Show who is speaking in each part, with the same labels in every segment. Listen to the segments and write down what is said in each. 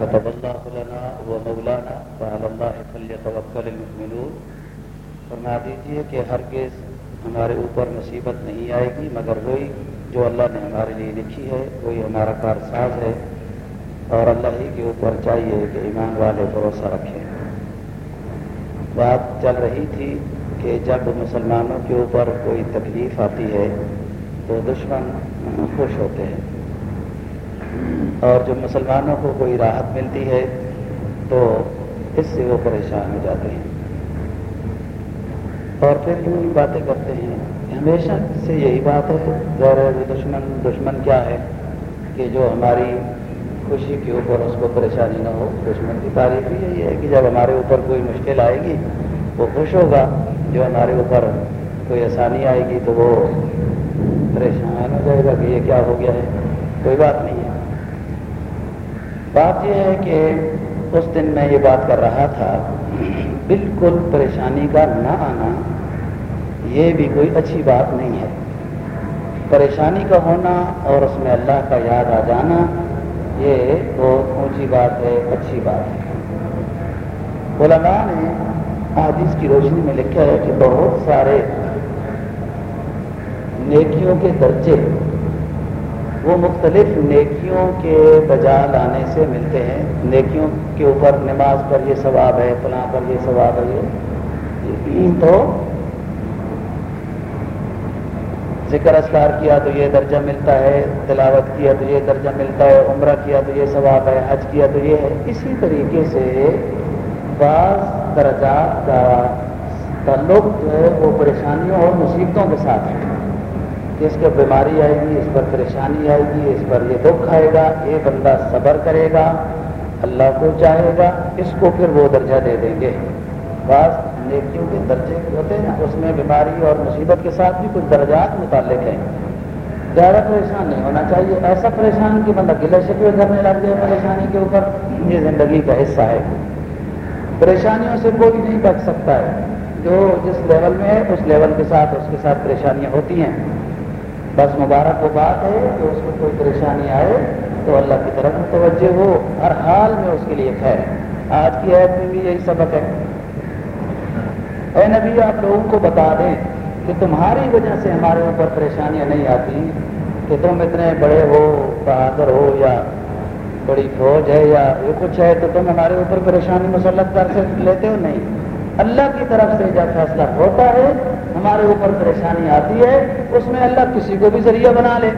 Speaker 1: كتب الله لنا ومولانا وعلى الله فليتوكل المؤمنون فرما دیجیے کہ ہرگز ہمارے اوپر مصیبت نہیں آئے گی، مگر وہی جو اللہ نے ہمارے لیے لکھی ہے، وہی ہمارا کارساز ہے اور اللہ ہی کے اوپر چاہیے کہ ایمان والے بھروسہ رکھیں بات چل رہی تھی کہ جب مسلمانوں کے اوپر کوئی تکلیف آتی ہے تو دشمن خوش ہوتے ہیں۔ اور جب مسلمانوں کو کوئی راحت ملتی ہے تو اس سے وہ پریشان ہو جاتے ہیں۔ اور پھر یوں ہی باتیں کرتے ہیں، ہمیشہ سے یہی بات ہے غیر دشمن دشمن کیا ہے کہ جو ہماری خوشی کے اوپر اس کو پریشانی نہ ہو۔ دشمن کی تعریف بھی یہی ہے کہ جب ہمارے اوپر کوئی مشکل آئے گی، وہ خوش ہوگا۔ جو ہمارے اوپر کوئی آسانی آئے گی تو وہ پریشان ہو جائے گا کہ یہ کیا ہو گیا ہے۔ کوئی بات نہیں۔ بات یہ ہے کہ اس دن میں یہ بات کر رہا تھا، بالکل پریشانی کا نہ آنا یہ بھی کوئی اچھی بات نہیں ہے۔ پریشانی کا ہونا اور اس میں اللہ کا یاد آ جانا، یہ بہت اونچی بات ہے، اچھی بات ہے۔ علماء نے حادث کی روشنی میں لکھا ہے کہ بہت سارے نیکیوں کے درجے وہ مختلف نیکیوں کے بجا لانے سے ملتے ہیں۔ نیکیوں کے اوپر نماز پر یہ ثواب ہے، فلاں پر یہ ثواب ہے۔ یہ تو ذکر اسکار کیا تو یہ درجہ ملتا ہے، تلاوت کیا تو یہ درجہ ملتا ہے، عمرہ کیا تو یہ ثواب ہے، حج کیا تو یہ ہے۔ اسی طریقے سے بعض درجات کا تعلق جو ہے وہ پریشانیوں اور مصیبتوں کے ساتھ ہے۔ اس کو بیماری آئے گی، اس پر پریشانی آئے گی، اس پر یہ دکھ آئے گا، یہ بندہ صبر کرے گا، اللہ کو چاہے گا، اس کو پھر وہ درجہ دے دیں گے۔ بعض نیکیوں کے درجے ہوتے ہیں، اس میں بیماری اور مصیبت کے ساتھ بھی کچھ درجات متعلق ہیں۔ زیادہ پریشان نہیں ہونا چاہیے۔ ایسا پریشان کہ بندہ گلے شکوے کرنے لگ جائے پریشانی کے اوپر، یہ زندگی کا حصہ ہے۔ پریشانیوں سے کوئی نہیں بچ سکتا ہے۔ جو جس لیول میں ہے، اس لیول کے ساتھ اس کے ساتھ پریشانیاں ہوتی ہیں۔ بس مبارک وہ بات ہے کہ اس کو کوئی پریشانی آئے تو اللہ کی طرف توجہ ہو، ہر حال میں اس کے لیے خیر۔ آج کی ایپ میں بھی یہی سبق ہے۔ اے نبی، آپ لوگوں کو بتا دیں کہ تمہاری وجہ سے ہمارے اوپر پریشانیاں نہیں آتی کہ تم اتنے بڑے ہو، بہادر ہو یا بڑی فوج ہے یا یہ کچھ ہے تو تم ہمارے اوپر پریشانی مسلط کر سے لیتے ہو؟ نہیں۔ اللہ کی طرف سے جب فیصلہ ہوتا ہے ہمارے اوپر پریشانی آتی ہے، اس میں اللہ کسی کو بھی ذریعہ بنا لے۔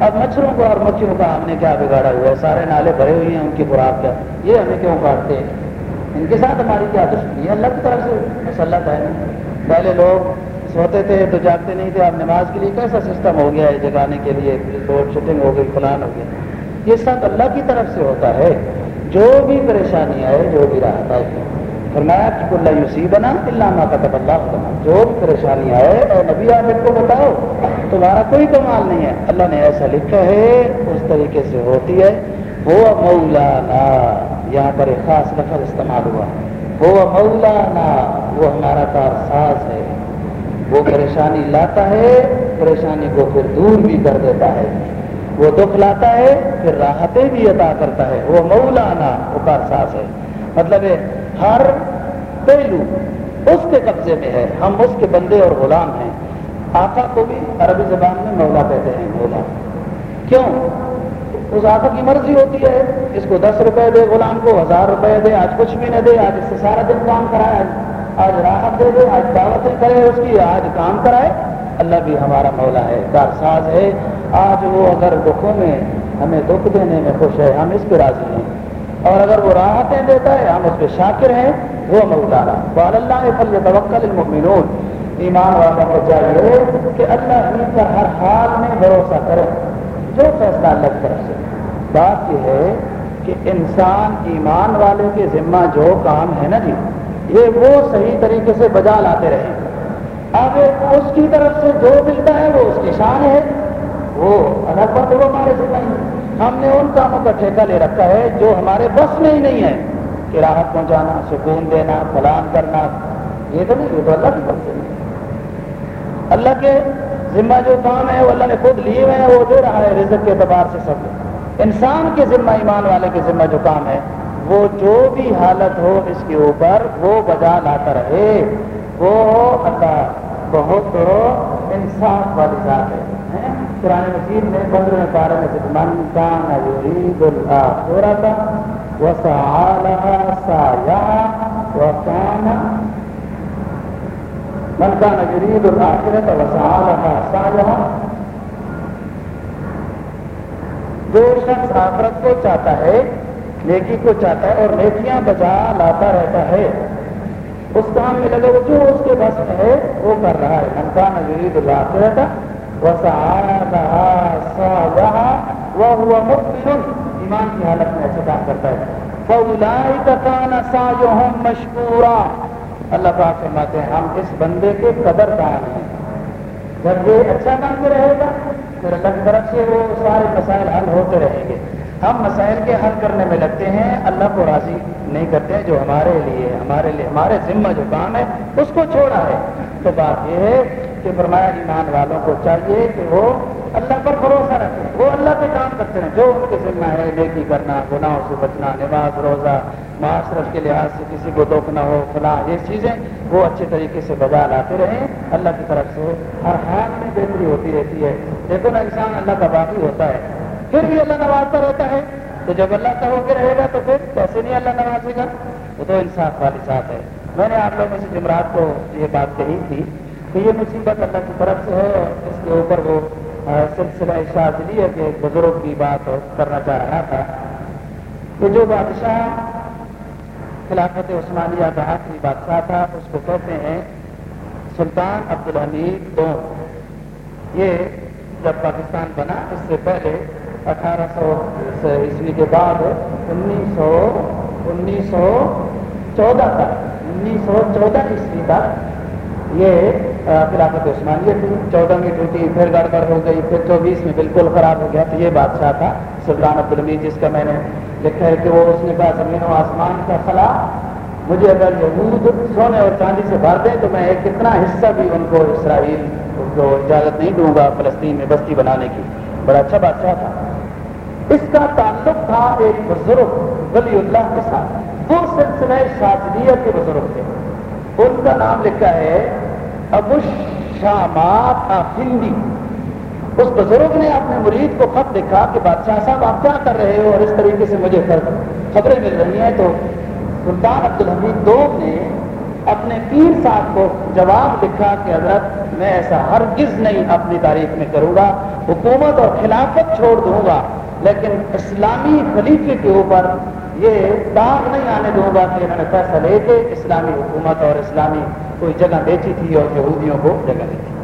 Speaker 1: اب مچھروں کو اور مکھیوں کا ہم نے کیا بگاڑا ہوا ہے؟ سارے نالے بھرے ہوئے ہیں ان کی خوراک کا۔ یہ ہمیں کیوں کاٹتے ہیں؟ ان کے ساتھ ہماری کیا دشمنی ہے؟ اللہ کی طرف سے۔ مسلط ہے۔ پہلے لوگ سوتے تھے، تو جاگتے نہیں تھے۔ اب نماز کے لیے کیسا سسٹم ہو گیا ہے؟ جگانے کے لیے روڈ شوٹنگ ہو گئی، فلان ہو گیا۔ یہ سب اللہ کی طرف سے ہوتا ہے۔ جو بھی پریشانی آئے، جو بھی راحت آئے۔ فرمایا کہ اللہ یوسی بنا اللہ کا اللہ بنا جو بھی پریشانی آئے اور نبی آپ کو بتاؤ۔ تمہارا کوئی کمال نہیں ہے۔ اللہ نے ایسا لکھا ہے، اس طریقے سے ہوتی ہے۔ وہ مولانا یہاں پر ایک خاص لفظ استعمال ہوا۔ وہ مولانا وہ ہمارا کار ساز ہے۔ وہ پریشانی لاتا ہے، پریشانی کو پھر دور بھی کر دیتا ہے۔ وہ دکھ لاتا ہے، پھر راحتیں بھی عطا کرتا ہے۔ وہ مولانا وہ کار ساز ہے۔ مطلب ہے ہر پہلو اس کے قبضے میں ہے۔ ہم اس کے بندے اور غلام ہیں۔ آقا کو بھی عربی زبان میں مولا کہتے ہیں، مولا۔ کیوں؟ اس آقا کی مرضی ہوتی ہے۔ اس کو دس روپے دے، غلام کو ہزار روپے دے۔ آج کچھ بھی نہ دے، آج اس سے سارا دن کام کرائے آج راحت دے دے، آج دعوتیں کرے اس کی، آج کام کرائے۔ اللہ بھی ہمارا مولا ہے، کارساز ہے۔ آج وہ اگر دکھوں میں ہمیں دکھ دینے میں خوش ہے، ہم اس پہ راضی ہیں۔ اور اگر وہ راحتیں دیتا ہے، ہم اس پہ شاکر ہیں، وہ مولانا۔ وہ اللہ فل توکل المؤمنون۔ ایمان والوں کو چاہیے کہ اللہ ہی کا ہر حال میں بھروسہ کرے، جو فیصلہ اللہ کی طرف سے۔ بات یہ ہے کہ انسان ایمان والے کے ذمہ جو کام ہے نا جی یہ وہ صحیح طریقے سے بجا لاتے رہے اب اس کی طرف سے جو ملتا ہے، وہ اس کی شان ہے۔ وہ الگ بات وہ ہمارے ذمہ ہم نے ان کاموں کا ٹھیکہ لے رکھا ہے جو ہمارے بس میں ہی نہیں ہے کہ راحت پہنچانا، سکون دینا فلان کرنا۔ یہ تو نہیں، یہ تو اللہ کی طرف سے اللہ کے ذمہ جو کام ہے، وہ اللہ نے خود لیے ہوئے ہیں، وہ دے رہا ہے رزق کے اعتبار سے سب۔ انسان کے ذمہ، ایمان والے کے ذمہ جو کام ہے، وہ جو بھی حالت ہو اس کے اوپر، وہ بجا لاتا رہے۔ وہ اللہ بہت انصاف والی ذات ہے۔ قرآن مجید میں بدر میں پارے میں سے من کان یرید الاخرۃ وسعى لها سعيها وكان من كان يريد الآخرة وسعى لها سعيها جو شخص آخرت کو چاہتا ہے، نیکی کو چاہتا ہے اور نیکیاں بجا لاتا رہتا ہے، اس کام میں لگے وہ جو اس کے بس میں ہے، وہ کر رہا ہے۔ منکان جرید اللہ رہتا وہ وہ ہوا ایمان کی حالت میں ایسے کام کرتا ہے. فولائی کا کانا سا اللہ پاک فرماتے ہیں، ہم اس بندے کے قدر دان ہیں۔ جب یہ اچھا کام کے رہے گا، پھر اللہ کی طرف سے وہ سارے مسائل حل ہوتے رہیں گے۔ ہم مسائل کے حل کرنے میں لگتے ہیں، اللہ کو راضی نہیں کرتے جو ہمارے لیے ہمارے لیے، ہمارے ذمہ جو کام ہے، اس کو چھوڑا ہے۔ تو بات یہ ہے کہ فرمایا ایمان والوں کو چاہیے کہ وہ اللہ پر بھروسہ رکھیں۔ وہ اللہ کے کام کرتے ہیں۔ جو ان کے ذمہ ہے، نیکی کرنا، گناہوں سے بچنا، نماز، روزہ، معاشرت کے لحاظ سے کسی کو دکھنا ہو، فلاں، یہ چیزیں وہ اچھے طریقے سے بجا لاتے رہیں۔ اللہ کی طرف سے ہر حال میں بہتری ہوتی رہتی ہے۔ دیکھو نا، انسان اللہ کا باقی ہوتا ہے۔ پھر بھی اللہ نوازتا رہتا ہے۔ تو جب اللہ کا ہو کے رہے گا تو پھر کیسے نہیں اللہ نوازے گا؟ وہ تو انصاف والی ساتھ ہے۔ میں نے آپ لوگوں سے جمعرات کو یہ بات کہی تھی کہ یہ مصیبت اللہ کی طرف سے ہے اور اس کے اوپر وہ سلسلہ شاذلی کے بزرگ کی بات کرنا چاہ رہا تھا۔ کہ جو بادشاہ خلافت عثمانیہ کا آخری بادشاہ تھا، اس کو کہتے ہیں سلطان عبد الحمید دون۔ یہ جب پاکستان بنا، اس سے پہلے اٹھارہ سو عیسوی کے بعد انیس سو انیس سو چودہ تک، انیس سو چودہ عیسوی تک یہ خلافت عثمانیہ تھی، چودہ میں ٹوٹی پھر گڑبڑ ہو گئی، پھر چوبیس میں بالکل خراب ہو گیا، تو یہ بادشاہ تھا، سلطان عبد الحمید جس کا میں نے لکھا ہے کہ وہ اس نے کہا زمین و آسمان کا خلا، مجھے اگر یہود سونے اور چاندی سے بھر دیں، تو میں کتنا حصہ بھی ان کو اسرائیل کو اجازت نہیں دوں گا فلسطین میں بستی بنانے کی۔ بڑا اچھا بادشاہ تھا۔ اس کا تعلق تھا ایک بزرگ ولی اللہ کے ساتھ۔ وہ سلسلہ شاذلیہ کے بزرگ تھے۔ ان کا نام لکھا ہے، ابو شامات ہندی اس بزرگ نے اپنے مرید کو خط لکھا کہ بادشاہ صاحب، آپ کیا کر رہے ہو؟ اور اس طریقے سے مجھے خبریں مل رہی ہیں۔ تو سلطان عبد الحمید دوم نے اپنے پیر صاحب کو جواب لکھا کہ، حضرت، میں ایسا ہرگز نہیں اپنی تاریخ میں کروں گا، حکومت اور خلافت چھوڑ دوں گا، لیکن اسلامی خلیفے کے اوپر یہ داغ نہیں آنے دوں گا کہ انہوں نے پیسہ لے کے اسلامی حکومت اور اسلامی کوئی جگہ بیچی تھی اور یہودیوں کو جگہ دی تھی۔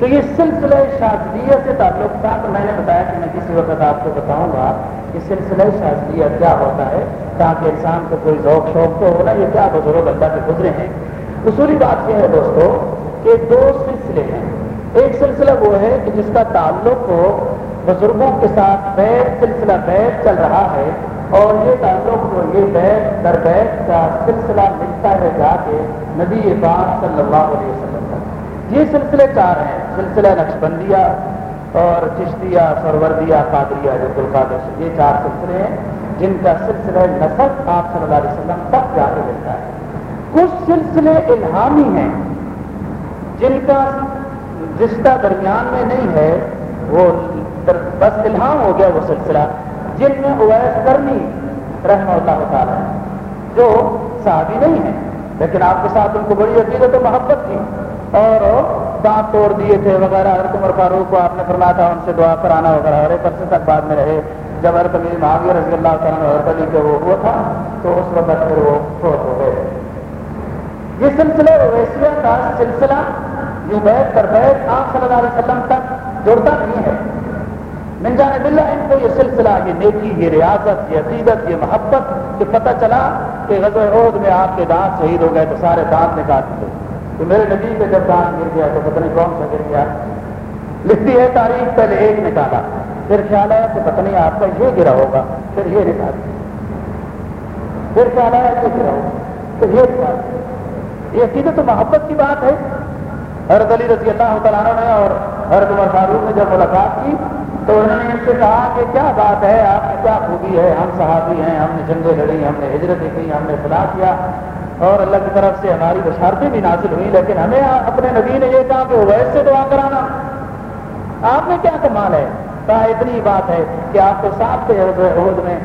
Speaker 1: تو یہ سلسلہ شاذلیہ سے تعلق تھا۔ تو میں نے بتایا کہ میں کسی وقت آپ کو بتاؤں گا کہ سلسلہ شاذلیہ کیا ہوتا ہے تاکہ انسان کو کوئی ذوق شوق تو ہونا یہ کیا بزرگ اللہ کے گزرے ہیں۔ اصولی بات یہ ہے دوستو کہ دو سلسلے ہیں۔ ایک سلسلہ وہ ہے کہ جس کا تعلق ہو بزرگوں کے ساتھ بیت سلسلہ بیت چل رہا ہے۔ اور یہ تعلق جو یہ بیت در بیت کا سلسلہ ملتا ہے جا کے نبی پاک صلی اللہ علیہ وسلم یہ سلسلے چار ہیں، سلسلہ نقشبندیہ اور چشتیہ، سروردیہ، قادریہ جو القادر یہ چار سلسلے ہیں جن کا سلسلہ نسل آپ صلی اللہ علیہ وسلم تک جا کے ملتا ہے۔ کچھ سلسلے الہامی ہیں جن کا رشتہ درمیان میں نہیں ہے، وہ بس الہام ہو گیا وہ سلسلہ۔ جن میں اویس کرنی رحمہ اللہ تعالیٰ جو صحابی نہیں ہے لیکن آپ کے ساتھ ان کو بڑی عقیدت و محبت تھی۔ اور دانت توڑ دیے تھے وغیرہ، حضرت عمر فاروق کو آپ نے فرمایا تھا، ان سے دعا کرانا وغیرہ اور ایک عرصے تک بعد میں رہے۔ جب حضرت امیر معاویہ رضی اللہ تعالیٰ حضرت علی کا وہ ہوا تھا، تو اس وقت پھر وہ فوت ہو گئے۔ یہ سلسلہ اویسیہ کا سلسلہ جو بیت پر بیت آپ صلی اللہ علیہ وسلم تک جڑتا نہیں ہے۔ من جانے بلّہ ان کو یہ سلسلہ، یہ نیکی، یہ ریاضت، یہ عقیدت، یہ محبت کہ پتہ چلا کہ غزل عہد میں آپ کے دانت شہید ہو گئے تو سارے دانت نکال دیتے کہ میرے نبی پہ جب دانت گر گیا تو پتہ نہیں کون سا گر گیا۔ لکھتی ہے، تاریخ پہلے ایک نکالا۔ پھر خیال آیا کہ پتہ نہیں آپ کا یہ گرا ہوگا، پھر یہ نکال پھر خیال آیا کہ گرا ہوگا، پھر یہ نکال یہ عقیدت تو محبت کی بات ہے۔ حضرت علی رضی اللہ تعالیٰ نے اور حضرت عمر فاروق نے جب ملاقات کی تو انہوں نے اس سے کہا کہ کیا بات ہے، آپ کی کیا خوبی ہے؟ ہم صحابی ہیں، ہم نے جنگیں لڑی ہم نے ہجرتیں کی، ہم نے خدا کیا۔ اور اللہ کی طرف سے ہماری بشارتیں بھی نازل ہوئی لیکن ہمیں اپنے نبی نے یہ کہا کہ اویس سے دعا کرانا۔ آپ نے کیا کمال ہے؟ کہا، اتنی بات ہے کہ آپ کو ساتھ تھے عہد میں۔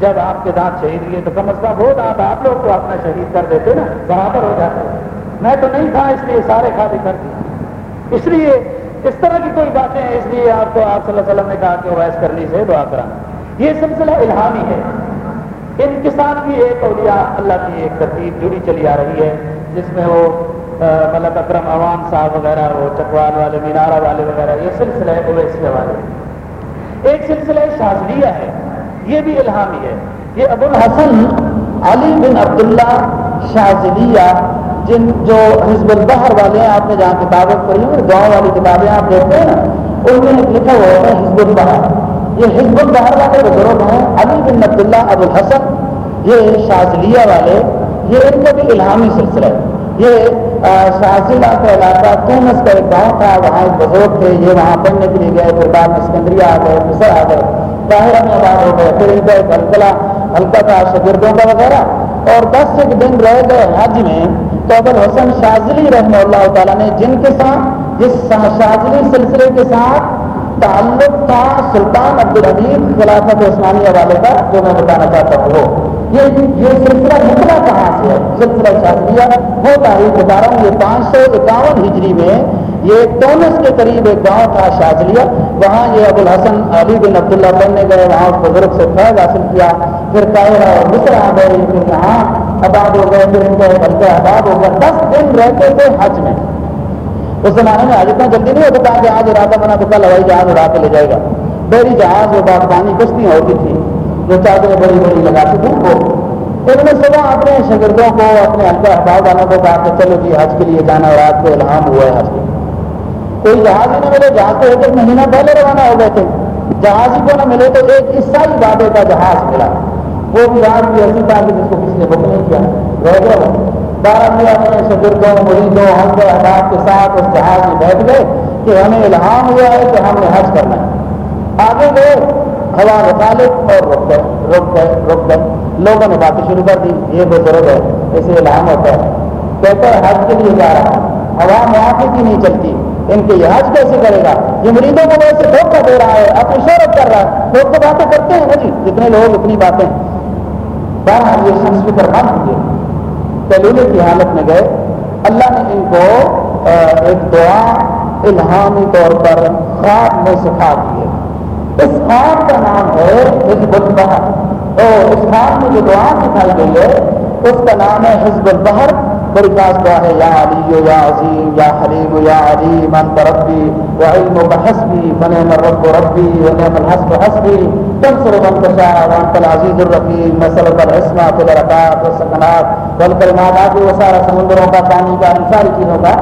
Speaker 1: جب آپ کے دانت شہید ہوئے تو کم از کم وہ دانت آپ لوگ کو اپنا شہید کر دیتے نا، برابر ہو جاتے۔ میں تو نہیں تھا، اس لیے سارے کھادے کر دیے۔ اس لیے اس طرح کی کوئی باتیں ہیں؟ اس لیے آپ کو آپ صلی اللہ علیہ وسلم نے کہا کہ ویس کرنی سے دعا کرانا یہ سلسلہ الہامی ہے۔ ان کے ساتھ بھی ایک اولیاء اللہ کی ایک ترتیب جڑی چلی آ رہی ہے، جس میں وہ ملک اکرم عوام صاحب وغیرہ، وہ چکوال والے، مینارہ والے وغیرہ، یہ سلسلہ ہے اویسے والے ایک سلسلہ شاذلیہ ہے، یہ بھی الہامی ہے۔ یہ ابو الحسن علی بن عبداللہ شاذلیہ جن جو حزب البحر والے ہیں، آپ نے جہاں کتابیں پڑھی ہیں گاؤں والی کتابیں آپ دیکھتے ہیں نا، ان میں لکھا ہوا ہے حزب البحر۔ یہ حزب البحر والے بزرگ ہیں علی بن عبداللہ ابو الحسن۔ یہ شاذلیہ والے، یہ ان کا بھی الہامی سلسلہ ہے۔ یہ شاہزیلا کا علاقہ تونس کا ایک گاؤں تھا، وہاں ایک بزرگ تھے، یہ وہاں پڑھنے کے لیے گئے، پھر بعد میں آ گئے، مصر آ گئے۔ باہر میں آباد ہو گئے، پھر ان کا ایک ہلکلا ہلکا تھا شگردوں کا وغیرہ۔ اور دس ایک دن رہ گئے حج میں تو حسن شاذلی رحمہ اللہ تعالیٰ نے جن کے ساتھ، جس شاذلی سلسلے کے ساتھ تعلق تھا سلطان عبد الحمید خلافت عثمانی والے کا، جو میں بتانا چاہتا ہوں، وہ۔ یہ یہ سلسلہ نکلا کہاں سے ہے؟ سلسلہ شاذلیہ، وہ تاریخ بتا رہا ہوں یہ پانچ سو اکاون ہجری میں یہ ٹونس کے قریب ایک گاؤں تھا شاذلیہ، وہاں یہ ابو الحسن علی بن عبداللہ پڑھنے گئے، وہاں بزرگ سے فیض حاصل کیا۔ پھر قاہرہ اور مصر آ گئے پھر یہاں آباد ہو گئے پھر ان کا بلکہ آباد ہو گیا دس دن رہتے تھے حج میں اس زمانے میں آج اتنا جلدی نہیں ہوتا کہ آج ارادہ بنا تو کل ہوائی جہاز اڑا کے لے جائے گا بحری جہاز وہ باغبانی کشتیاں ہوتی تھی جو چادریں بڑی بڑی لگاتی تھی وہ انہوں نے صبح اپنے شگردوں کو اپنے ہلکا احباب والوں کو کہا کہ چلو جی حج کے لیے جانا اور آپ کو الہام ہوا ہے حج کے کوئی جہاز ہی نہ ملے جہاز تو ایک مہینہ پہلے روانہ ہو گئے تھے جہاز ہی کو نہ ملے تو ایک عیسائی بابے کا جہاز ملا۔ وہ بھی جہاز بھی ایسی تھا کہ جس کو کسی نے بک نہیں کیا۔ رہ گیا بارہ میا اپنے شگردوں مریضوں ہلکے احباب کے ساتھ اس جہاز میں بیٹھ گئے کہ ہمیں الہام ہوا ہے کہ ہم نے حج کرنا ہے۔ آگے گئے۔ ہوا مخالف اور رک گئے رک گئے رک گئے۔ لوگوں نے باتیں شروع کر دی۔ یہ بزرگ ہے اسے الہام ہوتا ہے۔ کہتا ہے، حج کے لیے جا رہا ہے ہوا معافی کی نہیں چلتی۔ ان کے یہ حج کیسے کرے گا؟ یہ مریضوں کو ویسے دھوکہ دے رہا ہے، اپنی شہرت کر رہا ہے۔ لوگ تو باتیں کرتے ہیں نا جی جتنے لوگ اتنی باتیں۔ بہرحال یہ شخص فکر مند ہوئے تلولے کی حالت میں گئے۔ اللہ نے ان کو ایک دعا الہامی طور پر خواب میں سکھا دیے۔ اس خواب کا نام ہے حزب البحر۔ اور اس خواب میں جو دعا سکھائی گئی ہے، اس کا نام ہے حزب البحر۔ بڑی خاص دعا ہے، یا علی یا عظیم، یا حلیم یا علیم، انت ربی وعلم بحسبی فنعم الرب ربی ونعم الحسب حسبی تنصر من تشاء وانت العزیز الرحیم نسلک العصمہ فی الرکات والسکنات والکلمات آگے وہ سارا سمندروں کا پانی کا ان ساری چیزوں کا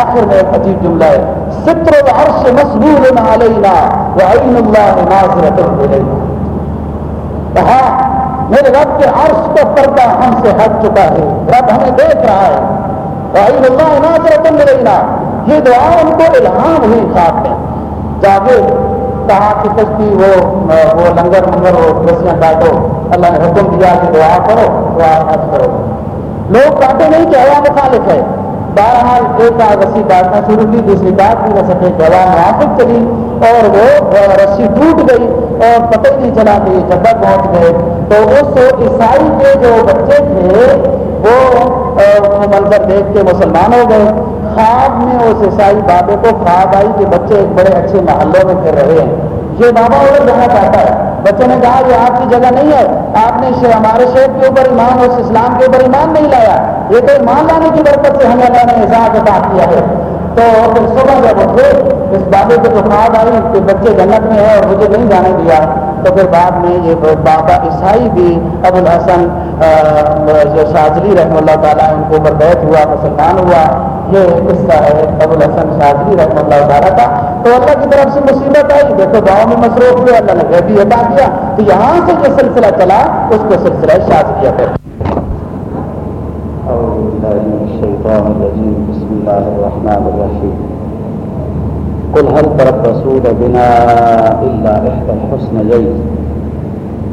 Speaker 1: آخر میں ایک عجیب جملہ ہے۔ ستر العرش مسبول علینا وعین اللہ ناظرت الینا۔ کہا میرے رب کے عرش کا پردہ ہم سے ہٹ چکا ہے۔ رب ہمیں دیکھ رہا ہے۔ اللہ ناظر یہ دعا ان کو الہام ہوئی خواب میں جاگے، کہا کہ کشتی وہ وہ لنگر منگر وہ رسیاں کاٹو۔ اللہ نے حکم دیا کہ دعا کرو، دعا حج کرو۔ لوگ کاٹے نہیں کہ ہوا مخالف ہے۔ بہرحال ایک آگ رسی کاٹنا شروع کی، دوسری بات بھی نہ سکے گواہ موافق چلی اور وہ رسی ٹوٹ گئی اور پتہ نہیں چلا کہ یہ جگہ پہنچ گئے۔ تو اس عیسائی کے جو بچے تھے، وہ منظر دیکھ کے مسلمان ہو گئے۔ خواب میں اس عیسائی بابے کو خواب آئی کہ بچے ایک بڑے اچھے محلوں میں پھر رہے ہیں۔ یہ بابا اور جانا چاہتا ہے۔ بچوں نے کہا، یہ آپ کی جگہ نہیں ہے۔ آپ نے ہمارے شیخ کے اوپر ایمان اور اسلام کے اوپر ایمان نہیں لایا۔ یہ تو ایمان لانے کی برکت سے ہمیں اللہ نے احساس عطا کیا ہے۔ تو پھر صبح جب اٹھے، اس بابے کو جو خواب آئی کہ بچے جنت میں ہیں اور مجھے نہیں جانے دیا۔ تو پھر بعد میں یہ بابا عیسائی بھی ابو الحسن جو شاذلی رحم اللہ تعالیٰ ان کے اوپر بیت ہوا، مسلمان ہوا، یہ قصہ ہے ابو الحسن شاذلی رحم اللہ تعالیٰ کا۔ تو اللہ کی طرف سے مصیبت آئی۔ دیکھو، گاؤں میں مصروف ہوئے، اللہ نے غیبی عطا کیا۔ تو یہاں سے جو سلسلہ چلا، اس کو سلسلہ شاذلیہ کہتے الشيطان الرجيم بسم الله الرحمن الرحيم قل هل تربصون بنا إلا إحدى الحسنيين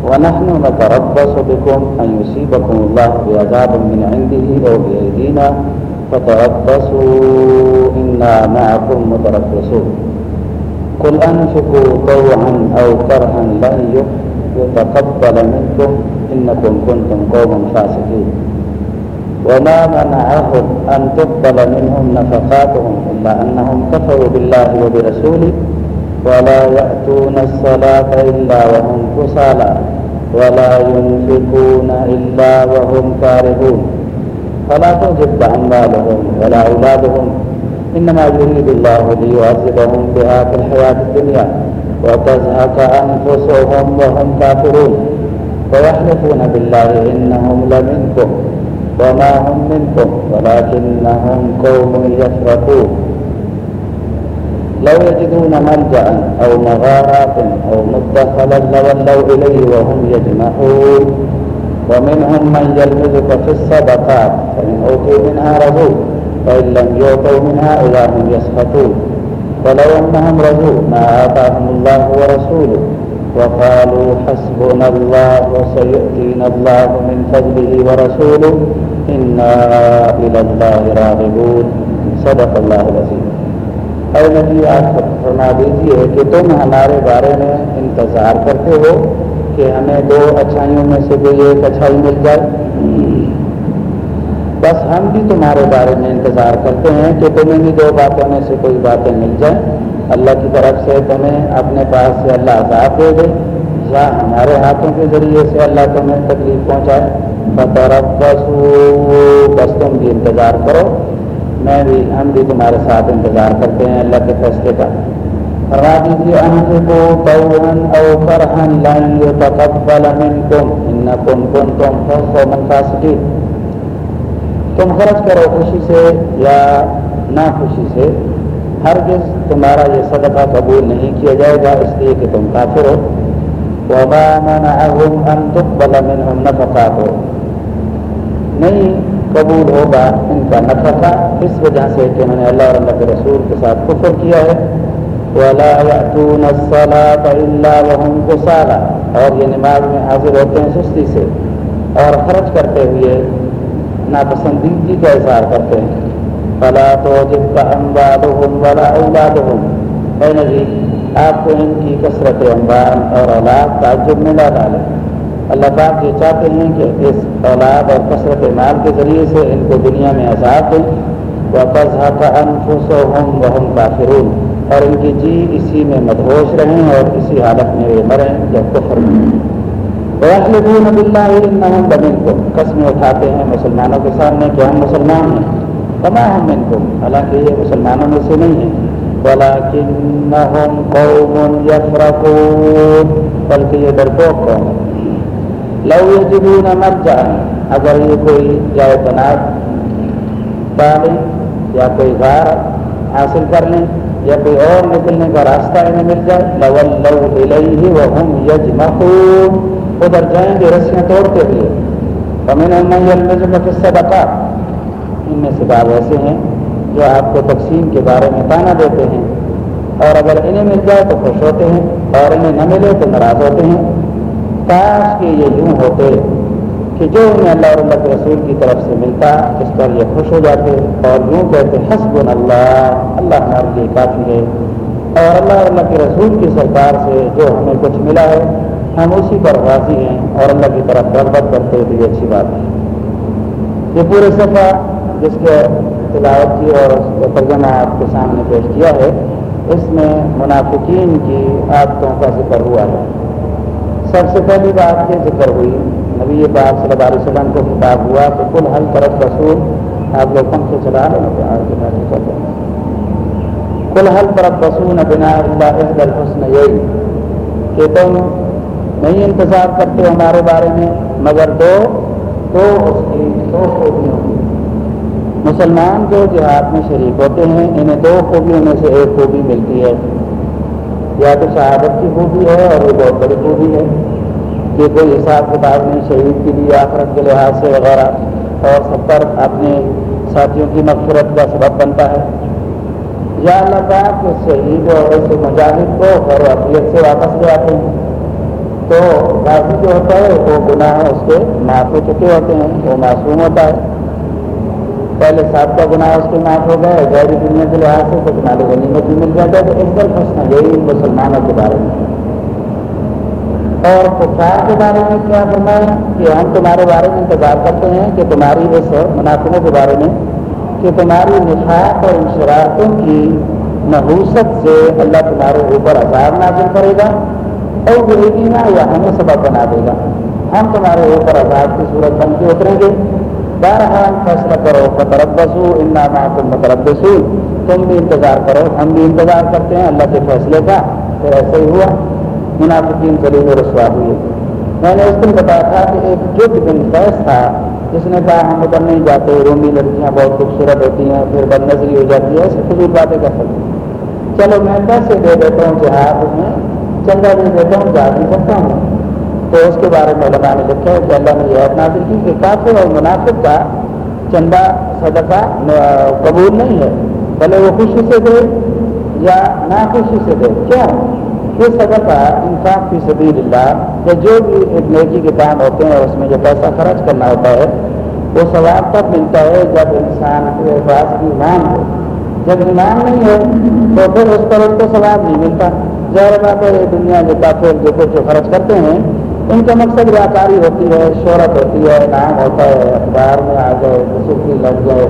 Speaker 1: ونحن نتربص بكم أن يصيبكم الله بعذاب من عنده أو بأيدينا فتربصوا إنا معكم متربصون. قل أنفقوا طوعا أو كرها لن يتقبل منكم إنكم كنتم قوما فاسقين. وما منعهم أن تقبل منهم نفقاتهم إلا أنهم كفروا بالله وبرسوله ولا يأتون الصلاة إلا وهم كسالى ولا ينفقون إلا وهم كارهون. فلا تعجب أموالهم ولا أولادهم. إنما يريد الله ليعذبهم بها في الحياة الدنيا وتزهق أنفسهم وهم كافرون. ويحلفون بالله إنهم لمنكم وما هم منكم ولكنهم قوم يفرقون. لو يجدون ملجا أو مغارات أو مدخلا لولوا إليه وهم يجمعون. ومنهم من يلمزك في الصدقات فإن أوتوا منها رضوا فإن لم يعطوا منها اذا هم يسخطون. ولو أنهم رضوا ما آتاهم الله ورسوله وقالوا حسبنا الله وسيؤتينا الله من فضله ورسوله إنا إلى الله راغبون. صدق الله العظيم. اے نبی، آپ فرما دیجیے کہ تم ہمارے بارے میں انتظار کرتے ہو کہ ہمیں دو اچھائیوں میں سے کوئی ایک اچھائی مل جائے۔ بس ہم بھی تمہارے بارے میں انتظار کرتے ہیں کہ تمہیں بھی دو باتوں میں سے کوئی باتیں مل جائیں۔ اللہ کی طرف سے تمہیں اپنے پاس سے اللہ عذاب دے دے۔ یا ہمارے ہاتھوں کے ذریعے سے اللہ تمہیں تکلیف پہنچائے۔ بطورت بس بس تم بھی انتظار کرو۔ میں بھی ہم بھی تمہارے ساتھ انتظار کرتے ہیں اللہ کے فیصلے کا۔ فرما دیجیے ہم کو قومن او فرحن لن يتقبل منكم انكم كنتم قوما فاسقين تم خرچ کرو خوشی سے یا نہ خوشی سے۔ ہرگز تمہارا یہ صدقہ قبول نہیں کیا جائے گا، اس لیے کہ تم کافر ہو۔ وما منعهم ان تقبل منهم نفقاتهم۔ نہیں قبول ہوگا ان کا نفقہ اس وجہ سے کہ انہوں نے اللہ اور اللہ کے رسول کے ساتھ کفر کیا ہے۔ اور یہ نماز میں حاضر ہوتے ہیں سستی سے۔ اور خرچ کرتے ہوئے ناپسندیدگی کا اظہار کرتے ہیں۔ فلا تو جب کا والا اولاد ہوں جی آپ کو ان کی کثرت امبان اور اولاد تعجب میں نہ ڈالیں۔ اللہ پاک یہ چاہتے ہیں کہ اس اولاد اور کثرت مال کے ذریعے سے ان کو دنیا میں عذاب دیں۔ واپس کا انفس ہم وہ کافرون اور ان کی جی اسی میں مدہوش رہیں اور اسی حالت میں وہ مریں جب کفر بلّہ بمن کو قسمیں اٹھاتے ہیں مسلمانوں کے سامنے کہ ہم مسلمان ہیں۔ کما ہم ان کو حالانکہ یہ مسلمانوں میں سے نہیں ہیں۔ ولكنهم قوم يفرقون۔ بلکہ یہ ڈرپوک قوم ہے لو يجدون مرجع اگر یہ کوئی جائے بناد پالیں یا کوئی غار حاصل کر لیں، یا کوئی اور نکلنے کا راستہ انہیں مل جائے لول لو الیہ وهم یجمعون۔ ادھر جائیں گے رسیاں توڑتے ہوئے۔ ومنهم من يلمزك في الصدقات۔ ان میں سے بعض ایسے ہیں جو آپ کو تقسیم کے بارے میں تانا دیتے ہیں۔ اور اگر انہیں مل جائے تو خوش ہوتے ہیں، اور انہیں نہ ملے تو ناراض ہوتے ہیں۔ کاش کے یہ یوں ہوتے کہ جو انہیں اللہ اور اللہ کے رسول کی طرف سے ملتا، اس پر یہ خوش ہو جاتے اور یوں کہتے حسب اللہ اللہ ہمارے لیے کافی ہے۔ اور اللہ اور اللہ کے رسول کی سرکار سے جو ہمیں کچھ ملا ہے، ہم اسی پر راضی ہیں اور اللہ کی طرف رغبت کرتے تو یہ اچھی بات ہے۔ یہ پورے صفحہ جس کے تلاوت کی اور ترجمہ آپ کے سامنے پیش کیا ہے، اس میں منافقین کی عادتوں کا ذکر ہوا ہے۔ سب سے پہلی بات یہ ذکر ہوئی، نبی یہ بات صلی اللہ علیہ وسلم کو خطاب ہوا کہ کل حل طرف رسول؟ آپ لوگ پنکھے چلا رہے ہیں؟ کل حل طرف رسول بنا اللہ حسن یہی کہ تم نہیں انتظار کرتے ہمارے بارے میں، مگر دو تو اس کی، دو خوبیوں کی مسلمان جو جہاد میں شریک ہوتے ہیں، انہیں دو خوبیوں میں سے ایک خوبی ملتی ہے۔ یا تو شہادت کی خوبی ہے اور وہ بہت بڑی خوبی ہے کہ کوئی حساب کتاب نہیں، شہید کے لیے آخرت کے لحاظ سے وغیرہ، اور سب پر اپنے ساتھیوں کی مغفرت کا سبب بنتا ہے۔ یا اللہ پاک شہید اور اس مجاہد کو اور اقلیت سے واپس لے آتے ہیں۔ تو غازی جو ہوتا ہے، وہ گناہ اس کے معاف ہو چکے ہوتے ہیں، وہ معصوم ہوتا ہے۔ پہلے سات کا گناہ اس کے معاف ہو گئے غیر دنیا کے لحاظ سے تو گناہ غنیمت بھی مل جاتا ہے، تو ایک دم پھنسنا یہی مسلمانوں کے بارے میں۔ اور کفار کے بارے میں کیا فرمایا؟ کہ ہم تمہارے بارے میں انتظار کرتے ہیں کہ تمہاری اس مناسبوں کے بارے میں، کہ تمہاری نفاق اور شرارتوں کی نحوست سے اللہ تمہارے اوپر عذاب نازل کرے گا اور نا یا ہمیں سبب بنا دے گا۔ ہم تمہارے اوپر عذاب کی صورت بن کے اتریں گے۔ بہرحال فیصلہ کرو فتربسو انعام تم متربسو تم بھی انتظار کرو، ہم بھی انتظار کرتے ہیں، اللہ کے فیصلے کا۔ پھر ایسے ہی ہوا۔ منافقین ضرور رسوا ہوئے۔ میں نے اس دن بتایا تھا کہ ایک جد بن فیض تھا، جس نے کہا، ہم ادھر نہیں جاتے، رومی لڑکیاں بہت خوبصورت ہوتی ہیں، پھر بد نظری ہو جاتی ہے، ایسے فضول باتیں کر سکتے چلو، میں پیسے دے دیتا ہوں جہاد میں چندہ دے دیتا ہوں جا نہیں سکتا ہوں۔ تو اس کے بارے میں علماء نے لکھا ہے کہ اللہ نے یہ نازل کی کہ کافر اور مناسب کا چندہ صدقہ قبول نہیں ہے۔ بھلے وہ خوشی سے دے یا ناخوشی سے دے۔ کیوں؟ یہ صدقہ انصاف کی سبیل اللہ یا جو بھی ایک نیکی کے کام ہوتے ہیں اس میں جو پیسہ خرچ کرنا ہوتا ہے، وہ ثواب تب ملتا ہے جب انسان کے پاس ایمان ہو۔ جب ایمان نہیں ہے تو پھر اس پر اس کو ثواب نہیں ملتا۔ ظاہر بات ہے، یہ دنیا کے کافی جو کچھ خرچ کرتے ہیں ان کا مقصد ریاکاری ہوتی ہے، شہرت ہوتی ہے، نام ہوتا ہے، اخبار میں آ جائے سرخی لگ جائے،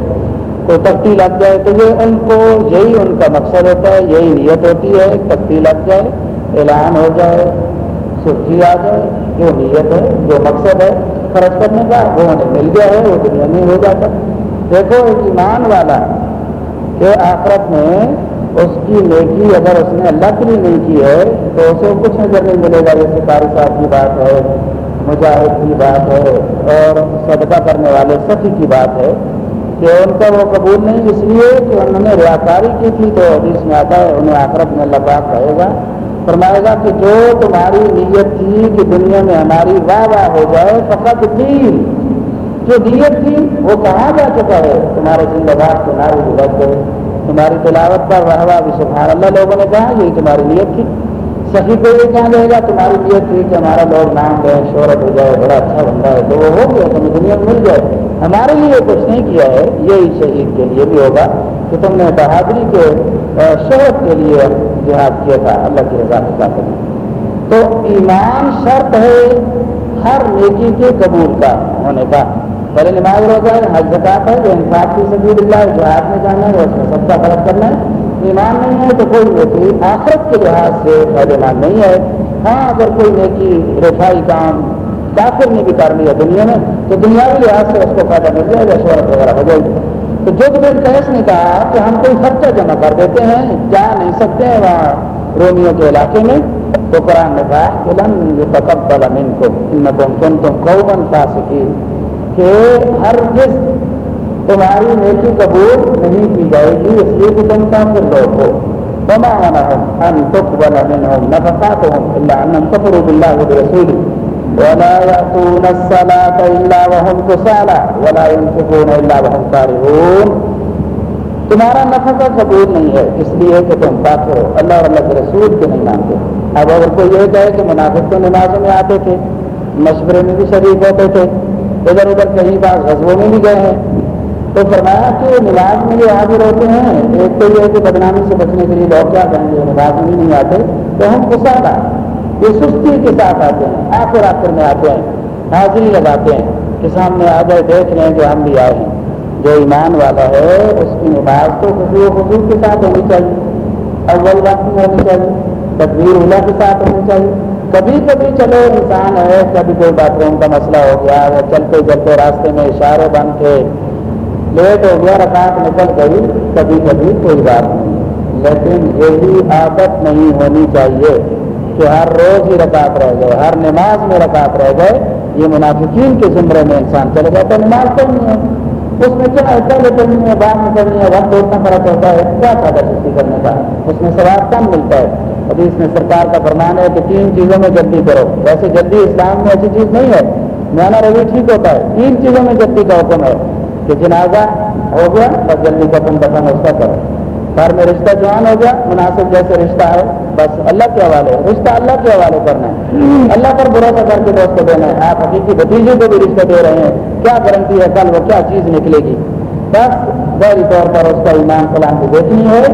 Speaker 1: کوئی تختی لگ جائے، تو یہ ان کو یہی ان کا مقصد ہوتا ہے، یہی نیت ہوتی ہے تختی لگ جائے، اعلان ہو جائے، سرخی آ جائے، جو نیت ہے، جو مقصد ہے، خرچ کرنے کا، وہ انہیں مل گیا ہے، وہ دنیا میں ہو جاتا دیکھو، ایک ایمان والا کہ آخرت میں اس کی نیکی اگر اس نے اللہ کے لیے نہیں کی ہے، تو اسے کچھ نظر نہیں ملے گا، جیسے قاری صاحب کی بات ہے، مجاہد کی بات ہے، اور صدقہ کرنے والے سخی کی بات ہے کہ ان کا وہ قبول نہیں، اس لیے کہ انہوں نے ریاکاری کی تھی، تو حدیث میں آتا ہے، انہیں آخرت میں اللہ پاک کہے گا، فرمائے گا کہ جو تمہاری نیت تھی کہ دنیا میں ہماری واہ واہ ہو جائے، فقط تین جو نیت تھی، وہ کہاں جا چکا ہے؟ تمہارے زندہ باد کے نارے لگ گئے تمہاری تلاوت پر رہا بھی، سبحان اللہ، لوگوں نے کہا یہی تمہاری نیت تھی۔ سخی کو یہ کہاں رہے گا تمہاری نیت تھی کہ ہمارا لوگ نام دیں شہرت ہو جائے، بڑا اچھا بندہ ہے، تو وہ ہو گیا تمہیں دنیا مل جائے۔ ہمارے لیے کچھ نہیں کیا ہے، یہی شہید کے لیے بھی ہوگا کہ تم نے بہادری کے شہرت کے لیے جہاد کیا تھا، اللہ کی رضا کے تو ایمان شرط ہے ہر نیکی کے قبول کا ہونے کا پہلے نماز روزہ ہے، حج زکات ہے، جو انصاف کی سبھی اللہ ہے، جو ہاتھ میں جانا ہے اس میں سب کا فرق کرنا ہے۔ ایمان نہیں ہے تو کوئی نیکی آخرت کے لحاظ سے فائدے مند نہیں ہے۔ ہاں اگر کوئی نیکی، رفائی کام کافر نے بھی کر لیا دنیا میں، تو دنیاوی لحاظ سے اس کو فائدہ مل جائے گا، شہرت وغیرہ ہو جائے گی۔ تو جو بن کیس نے کہا کہ ہم کوئی خرچہ جمع کر دیتے ہیں، جا نہیں سکتے ہیں وہاں رومیوں کے علاقے میں، تو قرآن نے کہا کہ لن یہ تقبل من کو ان تم تم فاسقین۔ کہ ہر جس تمہاری نیکی قبول نہیں کی جائے گی، اس لیے کہ تم کافر لوگ ہو۔ وما منعهم ان تقبل منهم نفقاتهم الا انهم كفروا بالله وبرسوله ولا يأتون الصلاة الا وهم كسالى ولا ينفقون الا وهم كارهون۔ تمہارا نفقہ قبول نہیں ہے، اس لیے کہ تم کافر ہو۔ اللہ اور اللہ کے رسول کے نہیں مانتے۔ اب اگر کوئی یہ کہے کہ منافق تو نمازوں میں آتے تھے، مشورے میں بھی شریک ہوتے تھے ادھر ادھر کہیں بار غزبوں میں بھی گئے ہیں۔ تو فرمایا کہ نماز میں یہ حاضر ہوتے ہیں۔ ایک تو یہ ہے کہ بدنامی سے بچنے کے لیے لوگ کیا کہیں گے؟ نماز میں نہیں آتے۔ تو ہم گسا یہ سستی کے ساتھ آتے ہیں۔ آخر آخر میں آتے ہیں۔ حاضری لگاتے ہیں کہ سامنے آ جائے، دیکھ لیں کہ ہم بھی آئے ہیں۔ جو ایمان والا ہے، اس کی نماز تو خوشی و خصوص کے ساتھ ہونی چاہیے۔ اول وقت میں ہونی چاہیے۔ تقبیر اللہ کے ساتھ ہونی چاہیے۔ کبھی کبھی چلو، انسان ہے، کبھی کوئی باتھ روم کا مسئلہ ہو گیا، وہ چلتے چلتے راستے میں اشارے بن کے لیٹ ہو گیا، رکعت نکل گئی، کبھی کبھی کوئی بات نہیں۔ لیکن یہی عادت نہیں ہونی چاہیے کہ ہر روز ہی رکعت رہ گئے ہر نماز میں رکعت رہ گئے یہ منافقین کے زمرے میں انسان چلے گا تو نماز تو نہیں ہے۔ اس میں کیا پہلے کرنی ہے بعد میں کرنی ہے وقت اتنا فرق ہوتا ہے، کیا فائدہ چھٹی کرنے کا؟ اس میں سواب کم ملتا ہے۔ حدیث میں سرکار کا فرمان ہے کہ تین چیزوں میں جلدی کرو۔ ویسے جلدی اسلام میں ایسی چیز نہیں ہے۔ میانا روی ٹھیک ہوتا ہے۔ تین چیزوں میں جلدی کا حکم ہے۔ کہ جنازہ ہو گیا، بس جلدی کا تم دفن اس کا کرو۔ گھر میں رشتہ جوان ہو گیا، مناسب جیسے رشتہ ہے بس اللہ کے حوالے، رشتہ اللہ کے حوالے کرنا ہے۔ اللہ پر بھروسہ کر کے دوست کو دینا ہے۔ آپ حقیقی بھتیجے کو بھی رشتہ دے رہے ہیں۔ کیا گارنٹی ہے کل وہ کیا چیز نکلے گی؟ بس ظاہری طور پر اس کا ایمان کلام کو دیکھنی ہے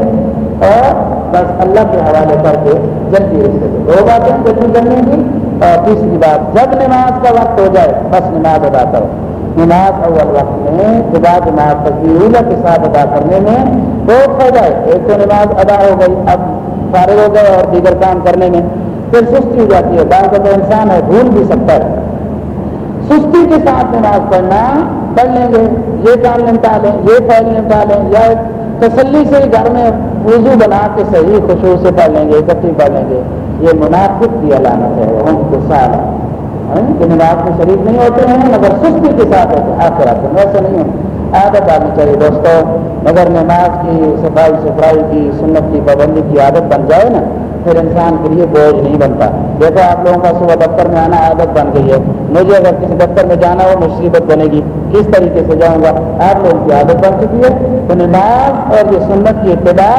Speaker 1: اور بس اللہ کے حوالے کر کے جلدی رشتے دو باتیں جلدی کرنے کی اور تیسری بات، جب نماز کا وقت ہو جائے، بس نماز ادا کرو۔ نماز اول وقت میں خدا جماعت تقریب کے ساتھ ادا کرنے میں بہت فائدہ ہے۔ ایک تو نماز ادا ہو گئی، اب فارغ ہو گئے اور دیگر کام کرنے میں پھر سستی ہو جاتی ہے۔ بعض تو انسان ہے، بھول بھی سکتا ہے۔ سستی کے ساتھ نماز پڑھنا پڑھ لیں گے۔ یہ کام نمٹا لیں، یہ فائل نمٹا لیں یا تسلی سے گھر میں وضو بنا کے صحیح خوشبو سے پڑھ لیں گے، اکٹھی پڑھ لیں گے۔ یہ منافق کی علامت ہے ہم کو سال ہاں، کہ نماز میں شریف نہیں ہوتے ہیں، مگر سستی کے ساتھ ہوتے ہیں۔ آپ آتے ہیں ویسے نہیں ہے عادت آنی چاہیے دوستوں مگر نماز کی، صفائی ستھرائی کی، سنت کی پابندی کی عادت بن جائے نا، پھر انسان کے لیے بوجھ نہیں بنتا۔ دیکھو، آپ لوگوں کا صبح دفتر میں آنا عادت بن گئی ہے۔ مجھے اگر کسی دفتر میں جانا ہو، مصیبت بنے گی۔ کس طریقے سے جاؤں گا؟ آپ لوگوں کی عادت بن چکی ہے۔ تو نماز اور یہ سنت کی ابتدا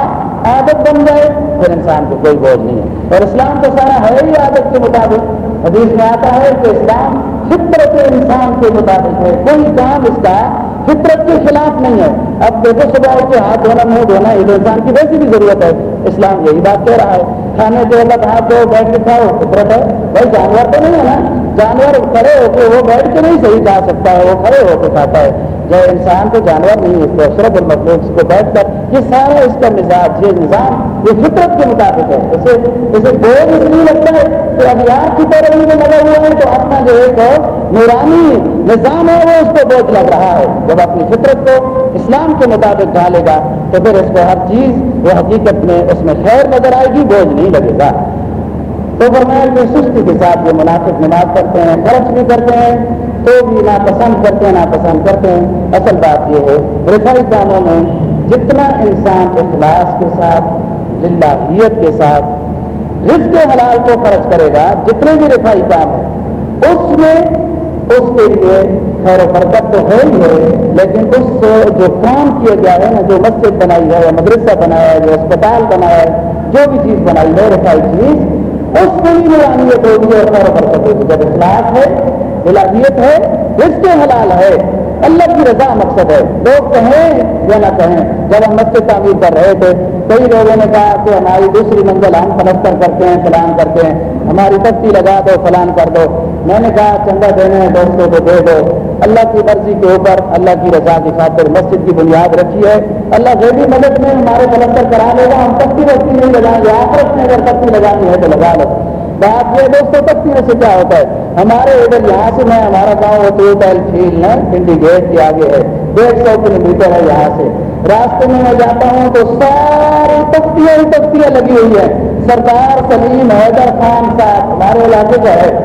Speaker 1: عادت بن جائے، پھر انسان کو کوئی بوجھ نہیں ہے۔ اور اسلام تو سارا ہے ہی عادت کے مطابق، حدیث میں آتا ہے کہ اسلام فطرت انسان کے مطابق ہے۔ کوئی کام اس کا فطرت کے خلاف نہیں ہے۔ اب دیکھو صبح کے ہاتھ دھونا، منہ دھونا یہ انسان کی ویسی بھی ضرورت ہے۔ اسلام یہی بات کہہ رہا ہے۔ کھانے کے الگ ہاتھ دھو، بیٹھ کے کھاؤ، فطرت ہے۔ بھائی جانور تو نہیں ہے نا۔ جانور کھڑے ہو کے وہ بیٹھ کے نہیں صحیح کھا سکتا ہے، وہ کھڑے ہو کے کھاتا ہے۔ جو انسان کو جانور نہیں ہے سرد المخلوق کو بیٹھ کر، یہ سارا اس کا مزاج، یہ نظام، یہ فطرت کے مطابق ہے۔ اسے اسے بوجھ اس لیے لگتا ہے کہ ابھی آپ کی طرح میں لگا ہوا ہے، تو اپنا جو ایک نورانی نظام ہے، وہ اس کو بوجھ لگ رہا ہے۔ جب اپنی فطرت کو اسلام کے مطابق ڈالے گا، تو پھر اس کو ہر چیز، وہ حقیقت میں اس میں خیر نظر آئے گی، بوجھ نہیں لگے گا۔ تو فرمایا کہ سستی کے ساتھ جو مناسب نماز کرتے ہیں خرچ بھی کرتے ہیں تو بھی ناپسند کرتے ہیں، ناپسند کرتے ہیں۔ اصل بات یہ ہے، رسائی کاموں میں جتنا انسان اخلاص کے ساتھ، للہیت کے ساتھ رزق حلال کو خرچ کرے گا، جتنے بھی رفائی کام ہیں، اس میں اس کے لیے خیر و برکت تو ہے ہی ہے، لیکن اس سے جو کام کیا گیا ہے نا جو مسجد بنائی ہے، یا مدرسہ بنایا ہے جو اسپتال بنایا ہے، جو بھی چیز بنائی ہے رفائی چیز، اس میں بھی ملانیت ہوگی اور خیر و برکت ہوگی۔ جب اخلاق ہے ملاحیت ہے، رزق حلال ہے، اللہ کی رضا مقصد ہے۔ لوگ کہیں یا نہ کہیں، جب ہم مسجد تعمیر کر رہے تھے، کئی لوگوں نے کہا کہ ہماری دوسری منزل ہم پلستر کرتے ہیں، فلان کرتے ہیں۔ ہماری تختی لگا دو، فلان کر دو۔ میں نے کہا، چندہ دینے دوستوں کو، دے دو۔ اللہ کی مرضی کے اوپر اللہ کی رضا کی خاطر مسجد کی بنیاد رکھی ہے۔ اللہ جو بھی مدد میں ہمارے پلستر کرا لے گا، ہم تختی وقتی نہیں لگائیں گے، آخرت میں اگر تختی لگانی ہے تو لگا لو۔ بات یہ دوستوں تختی سے کیا ہوتا ہے؟ ہمارے ادھر یہاں سے میں، ہمارا گاؤں ہوتے ٹائل فیل ہے پنڈی گیٹ کے آگے ہے۔ ڈیڑھ سو کلو میٹر ہے یہاں سے۔ راستے میں میں جاتا ہوں تو ساری تختیاں ہی تختیاں لگی ہوئی ہیں۔ سردار سلیم حیدر خان صاحب ہمارے علاقے کا ہے۔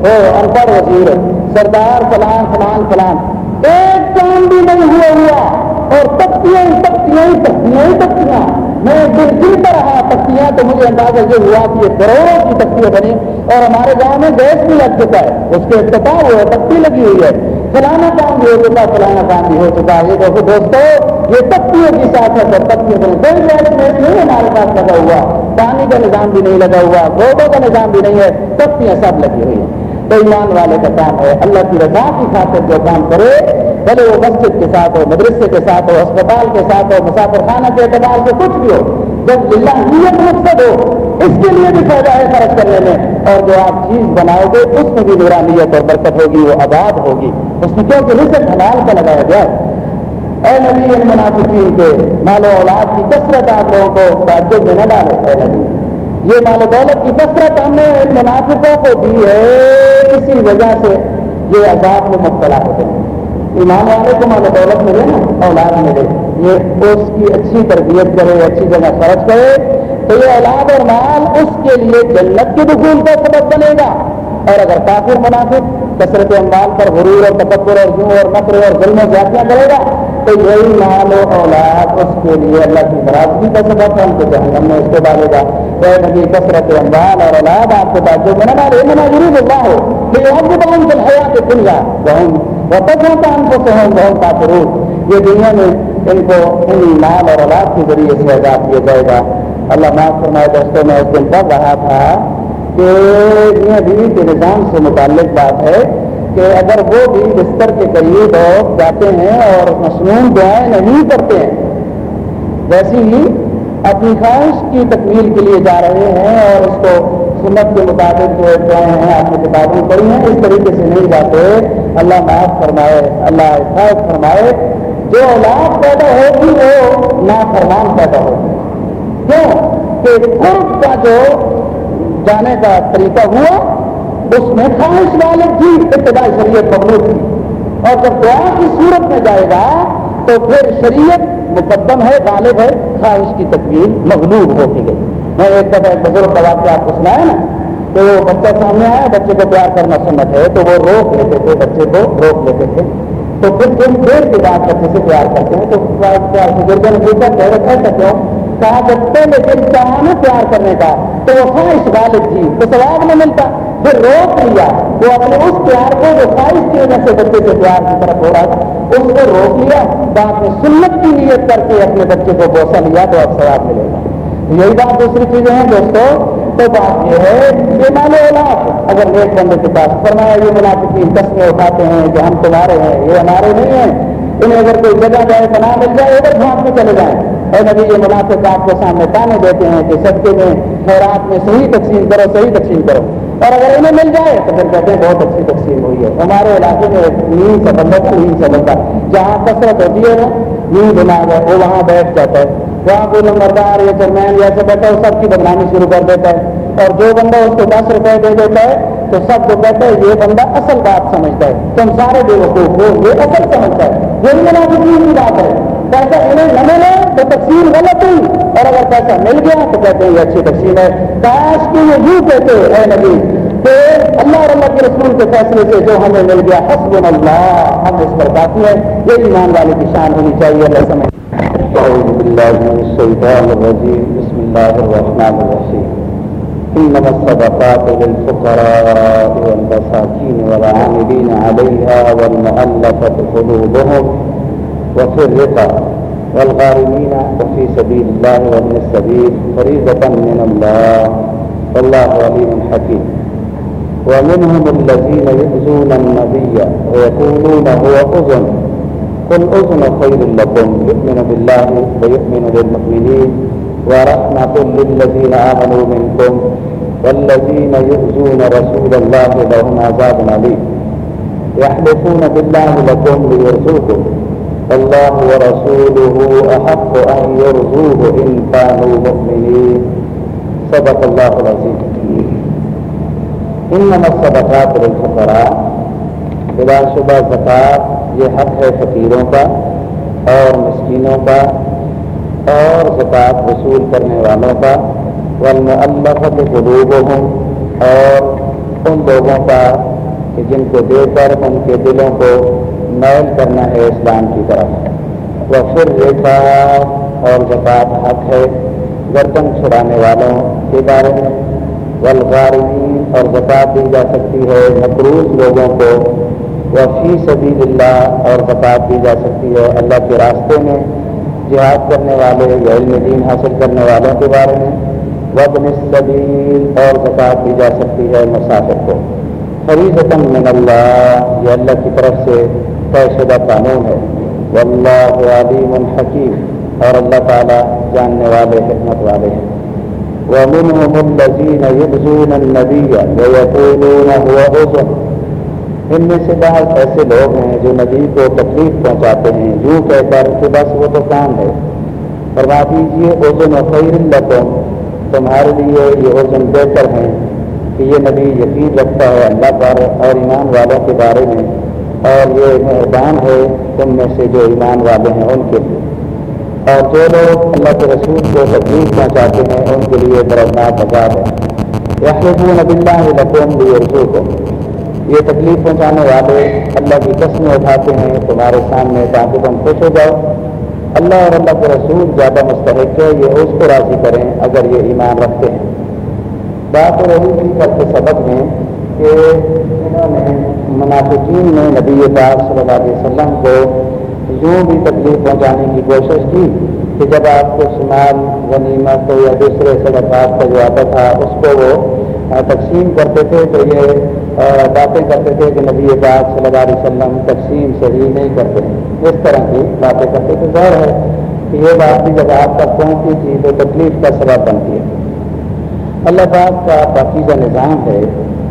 Speaker 1: وہ انپڑھ وزیر سردار فلان فلان فلان۔ ایک کام بھی نہیں ہوا ہوا۔ اور تختیاں تختیاں تختیاں تختیاں میں دل گرتا رہا تختیاں تو مجھے اندازہ یہ ہوا کہ یہ کروڑوں کی تختیاں بنی اور ہمارے گاؤں میں گیس بھی لگ چکا ہے، اس کے افتتاح ہوا تختی لگی ہوئی ہے۔ فلانا کام بھی ہو چکا، فلانا کام بھی ہو چکا۔ ہے دیکھو دوستو، یہ تختیوں کی ساتھ ہے تختیاں بنی کوئی گیس نہیں ہمارے پاس لگا ہوا۔ پانی کا نظام بھی نہیں لگا ہوا گوبوں کا نظام بھی نہیں ہے، تختیاں سب لگی ہوئی ہیں۔ تو ایمان والے کا کام ہے، اللہ کی رضا کی خاطر جو کام کرے بھلے وہ مسجد کے ساتھ ہو، مدرسے کے ساتھ ہو، اسپتال کے ساتھ ہو مسافر خانہ کے اعتبار سے کچھ بھی ہو، جب نیت مقصد ہو، اس کے لیے بھی فائدہ ہے خرچ کرنے میں۔ اور جو آپ چیز بناؤ گے، اس میں بھی میرا نیت اور برکت ہوگی، وہ آباد ہوگی۔ اس میں کیوں کہ رزق حلال کا لگایا گیا اے نبی، ان منافقین کے مال و اولاد کی کثرت آپ لوگوں کو تعجب میں نہ ڈالے اے نبی، یہ مال و دولت کی کثرت ہم نے منافقوں کو دی ہے، اسی وجہ سے یہ عذاب میں مبتلا ہوتے ہیں۔ ایمان والے کو مال و دولت ملے نا، اولاد ملے۔ یہ اس کی اچھی تربیت کرے، اچھی جگہ خرچ کرے، تو یہ اولاد اور مال اس کے لیے جنت کے دخول کا سبب بنے گا۔ اور اگر کافر منافق کثرت امبال پر غرور اور تکبر اور یوں اور نقر اور ظلم و زیادتیاں کرے گا، تو یہی مال و اولاد اس کے لیے اللہ کی برادری کا سبب ہے، ہم کو جہنم میں اس کو ڈالے گا۔ نبی، کثرت امبال اور اولاد، آپ کو تعجب میں نہ ڈالے نہ ضرور اللہ ہو، کہ ہم کو بہت حیات دنیا بہن وہ تک ہوتا ہم کو بہت کافرور یہ دنیا میں ان کو ان مال اور اولاد کے ذریعے سے آزاد کیا جائے گا۔ اللہ معاف فرمائے دوستوں میں اس دن پڑھ رہا تھا کہ یہ بیوی کے نظام سے متعلق بات ہے کہ اگر وہ بھی بستر کے قریب جاتے ہیں اور مصنون دعائیں نہیں کرتے ہیں، ویسی ہی اپنی خواہش کی تکمیل کے لیے جا رہے ہیں اور اس کو سنت کے مطابق جو دعائیں ہیں، آپ نے کتابیں پڑھی ہیں، اس طریقے سے نہیں جاتے۔ اللہ معاف فرمائے، اللہ حفاظت فرمائے۔ جو اولاد پیدا ہوگی وہ نا فرمان پیدا ہوگی کیوں؟ کہ قرب کا جو جانے کا طریقہ ہوا، اس میں خواہش والے تھی ابتدائی شریعت مقبول تھی۔ اور جب دعا کی صورت میں جائے گا، تو پھر شریعت مقدم ہے، غالب ہے، خواہش کی تکمیل مغلوب ہوتی گئی۔ میں ایک دفعہ ایک بزرگ کا واقعہ آپ کو سنایا نا تو وہ بچہ سامنے آیا، بچے کو پیار کرنا سنت ہے، تو وہ روک لیتے تھے، بچے کو روک لیتے تھے۔ تو پھر تم دیر کے بعد بچے سے پیار کرتے ہیں، تو بزرگ نے پوچھا کہ ایسا کیوں کہا جب پہلے دن چاہا نا پیار کرنے کا؟ تو وہ خواہش غالب تھی، تو ثواب نہ ملتا۔ پھر روک لیا۔ وہ اپنے اس پیار کو، جو خواہش کی وجہ سے بچے سے پیار کی طرف ہو رہا تھا اس کو روک لیا۔ بعد میں سنت کی نیت کر کے اپنے بچے کو بوسا لیا تو اب ثواب ملے گا۔ یہی بات دوسری چیزیں ہیں دوستوں تو بات یہ ہے کہ مانو اولاد، اگر ایک بندے کے پاس فرمایا یہ منافقین قسمیں اٹھاتے ہیں کہ ہم تمہارے ہیں، یہ ہمارے نہیں ہیں، انہیں اگر کوئی جگہ جائے، بنا مل جائے، ادھر بھاگ میں چلے جائیں۔ اے نبی، یہ مناسب آپ کے سامنے تانے دیتے ہیں کہ سب کے میں خیرات میں صحیح تقسیم کرو، صحیح تقسیم کرو۔ اور اگر انہیں مل جائے تو پھر کہتے ہیں بہت اچھی تقسیم ہوئی ہے۔ ہمارے علاقے میں نیند سے بندہ تھا نیند سے بندہ جہاں کثرت ہوتی ہے نا نیند بنا ہے، وہ وہاں بیٹھ جاتا ہے۔ وہاں کوئی نمبردار یا چیئرمین یا ایسے بیٹھا ہے سب کی بدنامی شروع کر دیتا ہے۔ اور جو بندہ اس کو دس روپئے دے دیتا ہے، تو سب کو کہتے ہیں یہ بندہ اصل بات سمجھتا ہے۔ تم سارے بے وقوف ہو یہ اصل سمجھتا ہے۔ یہی منافقین کی بات ہے۔ پیسہ انہیں نہ ملے تو تقسیم غلط ہوئی اور اگر پیسہ مل گیا تو کہتے ہیں یہ اچھی تقسیم ہے۔ کاش کی یہ یوں کہتے اے نبی، کہ اللہ اور اللہ کے رسول کے فیصلے سے جو ہمیں مل گیا حسب اللہ، ہم اس پر کافی ہے یہ ایمان والے کی شان ہونی چاہیے، اللہ سمجھ بسم اللہ الرحمن الرحیم۔ إنما الصدقات للفقراء والمساكين والعاملين عليها والمؤلفة قلوبهم وفي الرقى والغارمين وفي سبيل الله وابن السبيل فريضة من الله. والله عليم حكيم. ومنهم الذين يؤذون النبي ويقولون هو أذن. قل أذن خير لكم. يؤمن بالله ويؤمن للمؤمنين. ورحمة للذين آمنوا منكم والذين يؤذون رسول الله لهم عذاب عليم يحلفون بالله لكم ليرزوكم. الله ورسوله أحق أن يرزوه إن كانوا مؤمنين. صدق الله العظيم. إنما الصدقات للفقراء. بلا شبہ زکات، یہ حق ہے فقیروں کا اور مسکینوں کا اور زکات وصول کرنے والوں کا. والمعلقت قلوبهم اور ان لوگوں کا کہ جن کو دے کر، ان کے دلوں کو میل کرنا ہے اسلام کی طرف۔ وہ پھر ریکھا اور زکات حق ہے۔ گردن چھڑانے والوں کے بارے میں والغارمین اور زکات دی جا سکتی ہے۔ مقروض لوگوں کو وہ فی سبیل اللہ اور زکات دی جا سکتی ہے۔ اللہ کے راستے میں جہاد کرنے والے یا علم دین حاصل کرنے والوں کے بارے میں وزن صدیل اور زکات دی جا سکتی ہے مسافر کو۔ فریض من اللہ یہ اللہ کی طرف سے طے شدہ قانون ہے واللہ علیم حکیم اور اللہ تعالیٰ جاننے والے حکمت والے ہیں ومنهم الذين يؤذون النبي ويقولون هو أذن ان میں سے بعض ایسے لوگ ہیں جو نبی کو تکلیف پہنچاتے ہیں، یوں کہہ کر کہ بس وہ تو کام ہے۔ فرما دیجیے اوزن و خیر لکم۔ تمہارے لیے یہ اوزن بہتر ہیں۔ کہ یہ نبی یقین رکھتا ہے اللہ پر اور ایمان والوں کے بارے میں اور یہ مہربان ہے تم میں سے جو ایمان والے ہیں ان کے لیے۔ اور جو لوگ اللہ کے رسول کو تکلیف پہنچاتے ہیں ان کے لیے درخت آزاد ہے۔ یہ نبی اللہ لکم کو یہ تکلیف پہنچانے والے اللہ کی قسمیں اٹھاتے ہیں، تمہارے سامنے تاکہ تم خوش ہو جاؤ۔ اللہ اور اللہ کے رسول زیادہ مستحق ہے، یہ اس کو راضی کریں اگر یہ ایمان رکھتے ہیں۔ بات رہی تھی کل کے سبق میں کہ انہوں نے منافقین نے نبی پاک صلی اللہ علیہ وسلم کو یوں بھی تکلیف پہنچانے کی کوشش کی کہ جب آپ کو شمال غنیمت یا دوسرے صدقات کا جو آتا تھا، اس کو وہ تقسیم کرتے تھے تو یہ باتیں کرتے تھے کہ نبی پاک صلی اللہ علیہ وسلم تقسیم صحیح نہیں کرتے اس طرح کی باتیں کرتے تھے۔ ظاہر ہے کہ یہ بات بھی جب آپ تک پہنچتی تھی تو تکلیف کا سبب بنتی ہے۔ اللہ پاک کا پاکیزہ نظام ہے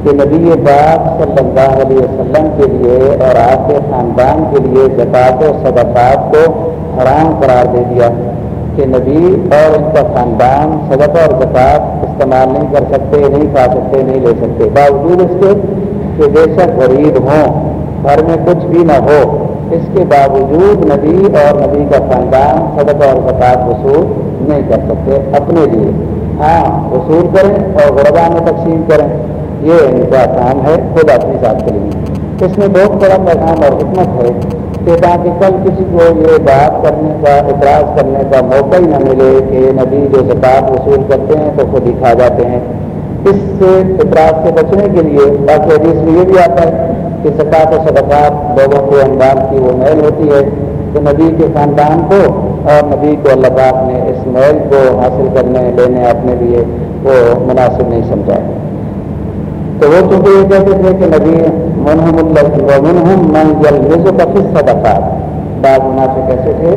Speaker 1: کہ نبی پاک صلی اللہ علیہ وسلم کے لیے اور آپ کے خاندان کے لیے زکات و صدقات کو حرام قرار دے دیا کہ نبی اور ان کا خاندان صدقہ اور زکات استعمال نہیں کر سکتے، نہیں کھا سکتے، نہیں لے سکتے۔ باوجود اس کے کہ بے شک غریب ہوں، گھر میں کچھ بھی نہ ہو، اس کے باوجود نبی اور نبی کا خاندان صدقہ اور زکات وصول نہیں کر سکتے اپنے لیے۔ ہاں وصول کریں اور غربا میں تقسیم کریں۔ یہ ان کا کام ہے، خود اپنی ذات کے لیے۔ اس میں بہت بڑا پیغام اور حکمت ہے کہ تاکہ کل کسی کو یہ بات کرنے کا، اعتراض کرنے کا موقع ہی نہ ملے کہ نبی جو زکات وصول کرتے ہیں تو خود ہی کھا جاتے ہیں۔ اس سے اعتراض سے بچنے کے لیے باقی حدیث میں یہ بھی آتا ہے کہ زکات و صدقات لوگوں کے انداز کی وہ محل ہوتی ہے تو نبی کے خاندان کو اور نبی کو اللہ پاک نے اس محل کو حاصل کرنے، لینے اپنے لیے وہ مناسب نہیں سمجھا۔ تو وہ چونکہ یہ کہتے تھے کہ نبی منہم اللہ من جل کا کس صدقات بعض مناسب کیسے تھے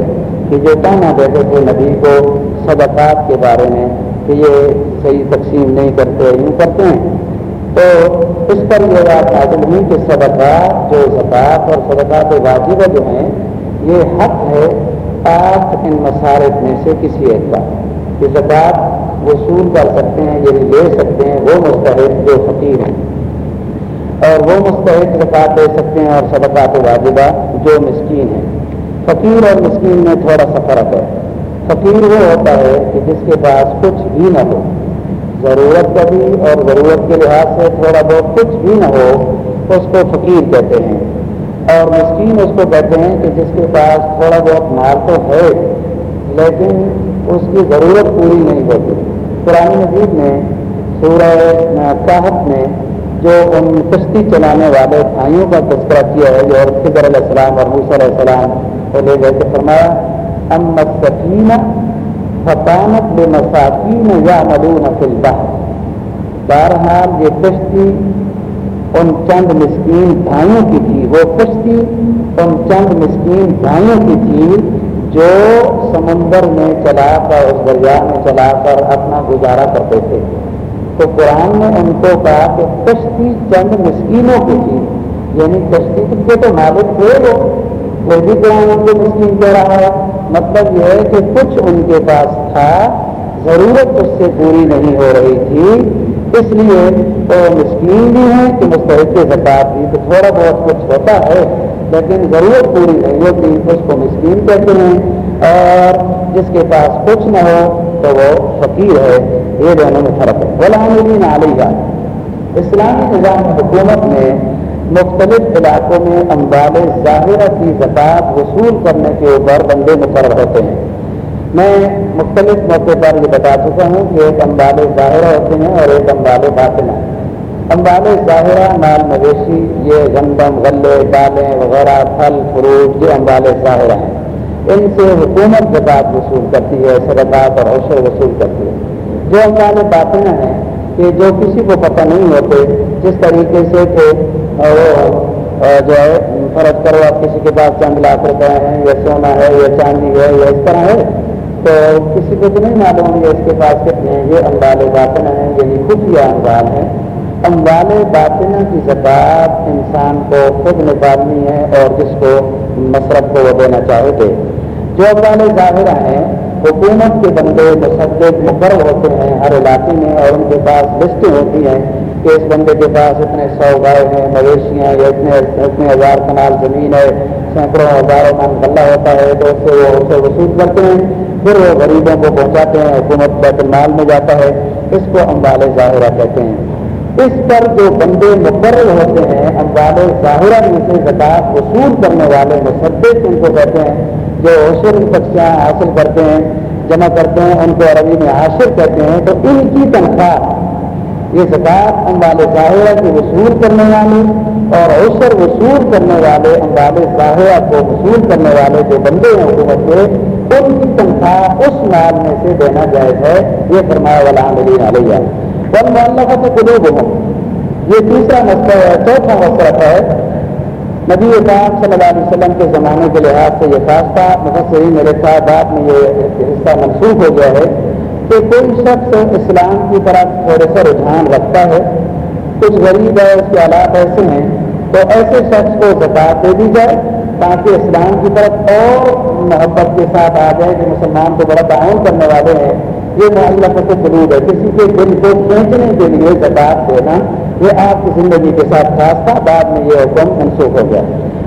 Speaker 1: کہ جو کہنا دیتے تھے نبی کو صدقات کے بارے میں کہ یہ صحیح تقسیم نہیں کرتے، یوں کرتے ہیں۔ تو اس پر یہ بات حاصل ہوئی کہ صدقات جو زکات اور صدقات واجبہ جو ہیں، یہ حق ہے آٹھ ان مسارت میں سے کسی ایک کا۔ کہ زکات وصول کر سکتے ہیں یعنی لے سکتے ہیں، وہ مستحق جو فقیر ہیں۔ اور وہ مستحق زکات دے سکتے ہیں اور صدقات واجبہ جو مسکین ہیں۔ فقیر اور مسکین میں تھوڑا سا فرق ہے۔ فقیر وہ ہوتا ہے کہ جس کے پاس کچھ بھی نہ ہو۔ ضرورت کا بھی اور ضرورت کے لحاظ سے تھوڑا بہت کچھ بھی نہ ہو، اس کو فقیر کہتے ہیں۔ اور مسکین اس کو کہتے ہیں کہ جس کے پاس تھوڑا بہت مال تو ہے، لیکن اس کی ضرورت پوری نہیں ہوتی۔ پرانی مجید میں، سورہ صاحب میں، جو ان کشتی چلانے والے بھائیوں کا تذکرہ کیا ہے، جو فکر علیہ السلام اور موسیٰ علیہ السلام کو لے گئے تھے، فرمایا امت سکینہ فطانت بے مساکین یا مدون فلبہ بہرحال یہ کشتی ان چند مسکین بھائیوں کی تھی، وہ کشتی ان چند مسکین بھائیوں کی تھی جو سمندر میں چلا کر، اس دریا میں چلا کر اپنا گزارا کرتے تھے۔ تو قرآن نے ان کو کہا کہ کشتی چند مسکینوں کی تھی۔ یعنی کشتی کے تو مالک تھے وہ۔ وہ بھی قرآن ان کو مسکین کہہ رہا ہے؟ مطلب یہ ہے کہ کچھ ان کے پاس تھا، ضرورت اس سے پوری نہیں ہو رہی تھی۔ اس لیے تو مسکین بھی ہیں کہ مستحق زکات بھی تو تھوڑا بہت کچھ ہوتا ہے، لیکن ضرورت پوری نہیں ہوتی اس کو مسکین کہتے ہیں۔ اور جس کے پاس کچھ نہ ہو تو وہ فقیر ہے۔ یہ دونوں میں فرق ہے۔ غلام علی اسلامی نظام حکومت میں مختلف علاقوں میں امبال ظاہرہ کی زکات وصول کرنے کے اوپر بندے مقرر ہوتے ہیں۔ میں مختلف موقع پر یہ بتا چکا ہوں کہ ایک امبال ظاہرہ ہوتے ہیں اور ایک امبال باطنہ۔ امبال ظاہرہ مال مویشی، یہ گندم غلے دالیں وغیرہ، پھل، فروٹ، یہ امبال ظاہرہ ہیں۔ ان سے حکومت زکات وصول کرتی ہے، صدقات اور عشر وصول کرتی ہے۔ جو امبال باطنہ ہیں، کہ جو کسی کو پتہ نہیں ہوتے، جس طریقے سے کہ وہ جو ہے، فرض کرو آپ کسی کے پاس چند لاکھ روپے ہیں، یا سونا ہے، یا چاندی ہے، یا اس طرح ہے، تو کسی کو تو نہیں معلوم ہے اس کے پاس کتنے ہیں، یہ امبال باطن ہیں یعنی خفیہ امبال ہیں۔ امبال باطنہ کی زکات انسان کو خود نکالنی ہے اور جس کو مصرف کو وہ دینا چاہے تھے۔ جو امبال ظاہرہ ہیں، حکومت کے بندے مصدق مقرر ہوتے ہیں ہر علاقے میں اور ان کے پاس لسٹیں ہوتی ہیں کہ اس بندے کے پاس اتنے سو گائے ہیں، مویشیاں یا اتنے اتنے ہزار کنال زمین ہے، سینکڑوں ہزاروں من غلہ ہوتا ہے، تو اس سے وہ اسے وصول کرتے ہیں۔ پھر وہ غریبوں کو پہنچاتے ہیں، حکومت بیت المال میں جاتا ہے۔ اس کو امبال ظاہرہ کہتے ہیں۔ اس پر جو بندے مقرر ہوتے ہیں امبال ظاہرہ میں سے زکات وصول کرنے والے مصدق ان کو کہتے ہیں، جو عشر بخشیاں حاصل کرتے ہیں، جمع کرتے ہیں، ان کو عربی میں عاشر کہتے ہیں، تو ان کی تنخواہ، یہ زکات امبال ظاہرہ کی وصول کرنے والے اور اوسر وصول کرنے والے امبال ظاہرہ کو وصول کرنے والے جو بندے ہیں حکومت کے، ان کی تنخواہ اس مال میں سے دینا جائز ہے، یہ فرمایا والا علیہ بل معلّہ تو قلوب ہوں یہ تیسرا مسئلہ ہے، چوتھا مسئلہ ہے نبی پاک صلی اللہ علیہ وسلم کے زمانے کے لحاظ سے یہ خاص تھا مفسرین میرے ساتھ بعد میں یہ حصہ منسوخ ہو گیا ہے کہ کوئی شخص اسلام کی طرف تھوڑے سے رجحان رکھتا ہے، کچھ غریب ہے، اس کے حالات ایسے ہیں، تو ایسے شخص کو زکات دے دی جائے تاکہ اسلام کی طرف اور محبت کے ساتھ آ جائے کہ مسلمان کو بڑا تعاون کرنے والے ہیں۔ یہ معلّہ سے قلوب ہے، کسی کے دل کو کھینچنے کے لیے زکات دینا، یہ آپ کی زندگی کے ساتھ خاص تھا، بعد میں یہ حکم منسوخ ہو گیا۔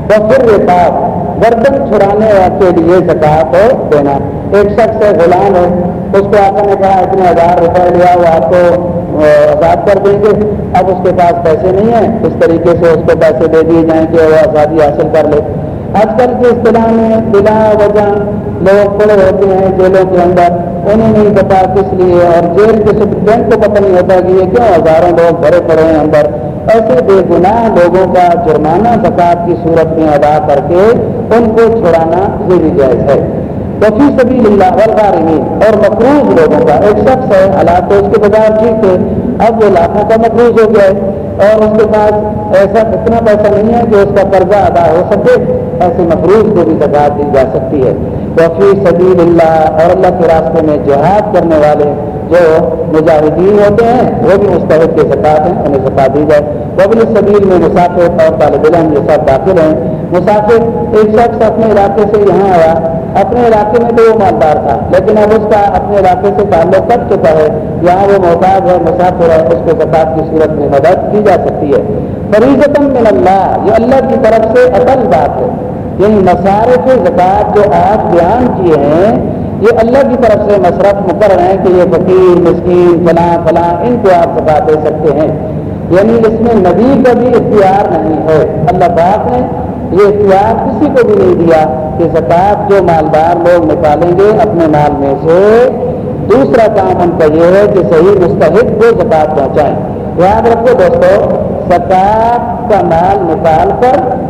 Speaker 1: تو پھر رکاب گردن چھڑانے کے لیے زکات دینا۔ ایک شخص ہے، غلام ہے، اس کو آپ نے کہا، اتنے ہزار روپئے لیا وہ آپ کو آزاد کر دیں گے۔ اب اس کے پاس پیسے نہیں ہیں۔ اس طریقے سے اس کو پیسے دے دیے جائیں کہ وہ آزادی حاصل کر لے۔ آج کل کے اصطلاح میں بلا وجہ لوگ کھڑے ہوتے ہیں جیلوں کے اندر۔ انہیں نہیں پتا کس لیے اور جیل کے بینک کو پتہ نہیں ہوتا کہ یہ کیوں ہزاروں لوگ بھرے پڑے ہیں اندر۔ ایسے بے گناہ لوگوں کا جرمانہ زکات کی صورت میں ادا کر کے ان کو چھڑانا یہ بھی جائز ہے۔ وفی سبھی اللہ والغارمین اور مقروض لوگوں کا ایک شخص ہے، حالات تو اس کے بغیر ٹھیک تھے اب وہ لاکھوں کا مقروض ہو گیا ہے اور اس کے پاس ایسا اتنا پیسہ نہیں ہے کہ اس کا قرضہ ادا ہو سکے ایسے مقروض کو بھی زکات دی جا سکتی ہے۔ وفی سبیل اللہ اور اللہ کے راستے میں جہاد کرنے والے جو مجاہدین ہوتے ہیں، وہ بھی مستحد کے زکات ہیں، انہیں زکات دی جائے۔ وہ سبیل میں مسافر اور طالب علم یہ سب داخل ہیں۔ مسافر ایک شخص اپنے علاقے سے یہاں آیا۔ اپنے علاقے میں تو وہ مالدار تھا، لیکن اب اس کا اپنے علاقے سے تعلق کر چکا ہے۔ یہاں وہ محتاج ہے مسافر ہے اس کو زکات کی صورت میں مدد کی جا سکتی ہے۔ فریض من اللہ، یہ اللہ کی طرف سے اصل بات ہے۔ یعنی مسارے کے جو آپ بیان کیے ہیں، یہ اللہ کی طرف سے مصرف مقرر ہیں کہ یہ فقیر، مسکین، فلاں فلاں، ان کو آپ زکات دے سکتے ہیں۔ یعنی اس میں نبی کا بھی اختیار نہیں ہے۔ اللہ پاک نے یہ اختیار کسی کو بھی نہیں دیا کہ زکات جو مالدار لوگ نکالیں گے اپنے مال میں سے۔ دوسرا کام ان کا یہ ہے کہ صحیح مستحق کو زکات پہنچائیں۔ یاد رکھو دوستو زکات کا مال نکال کر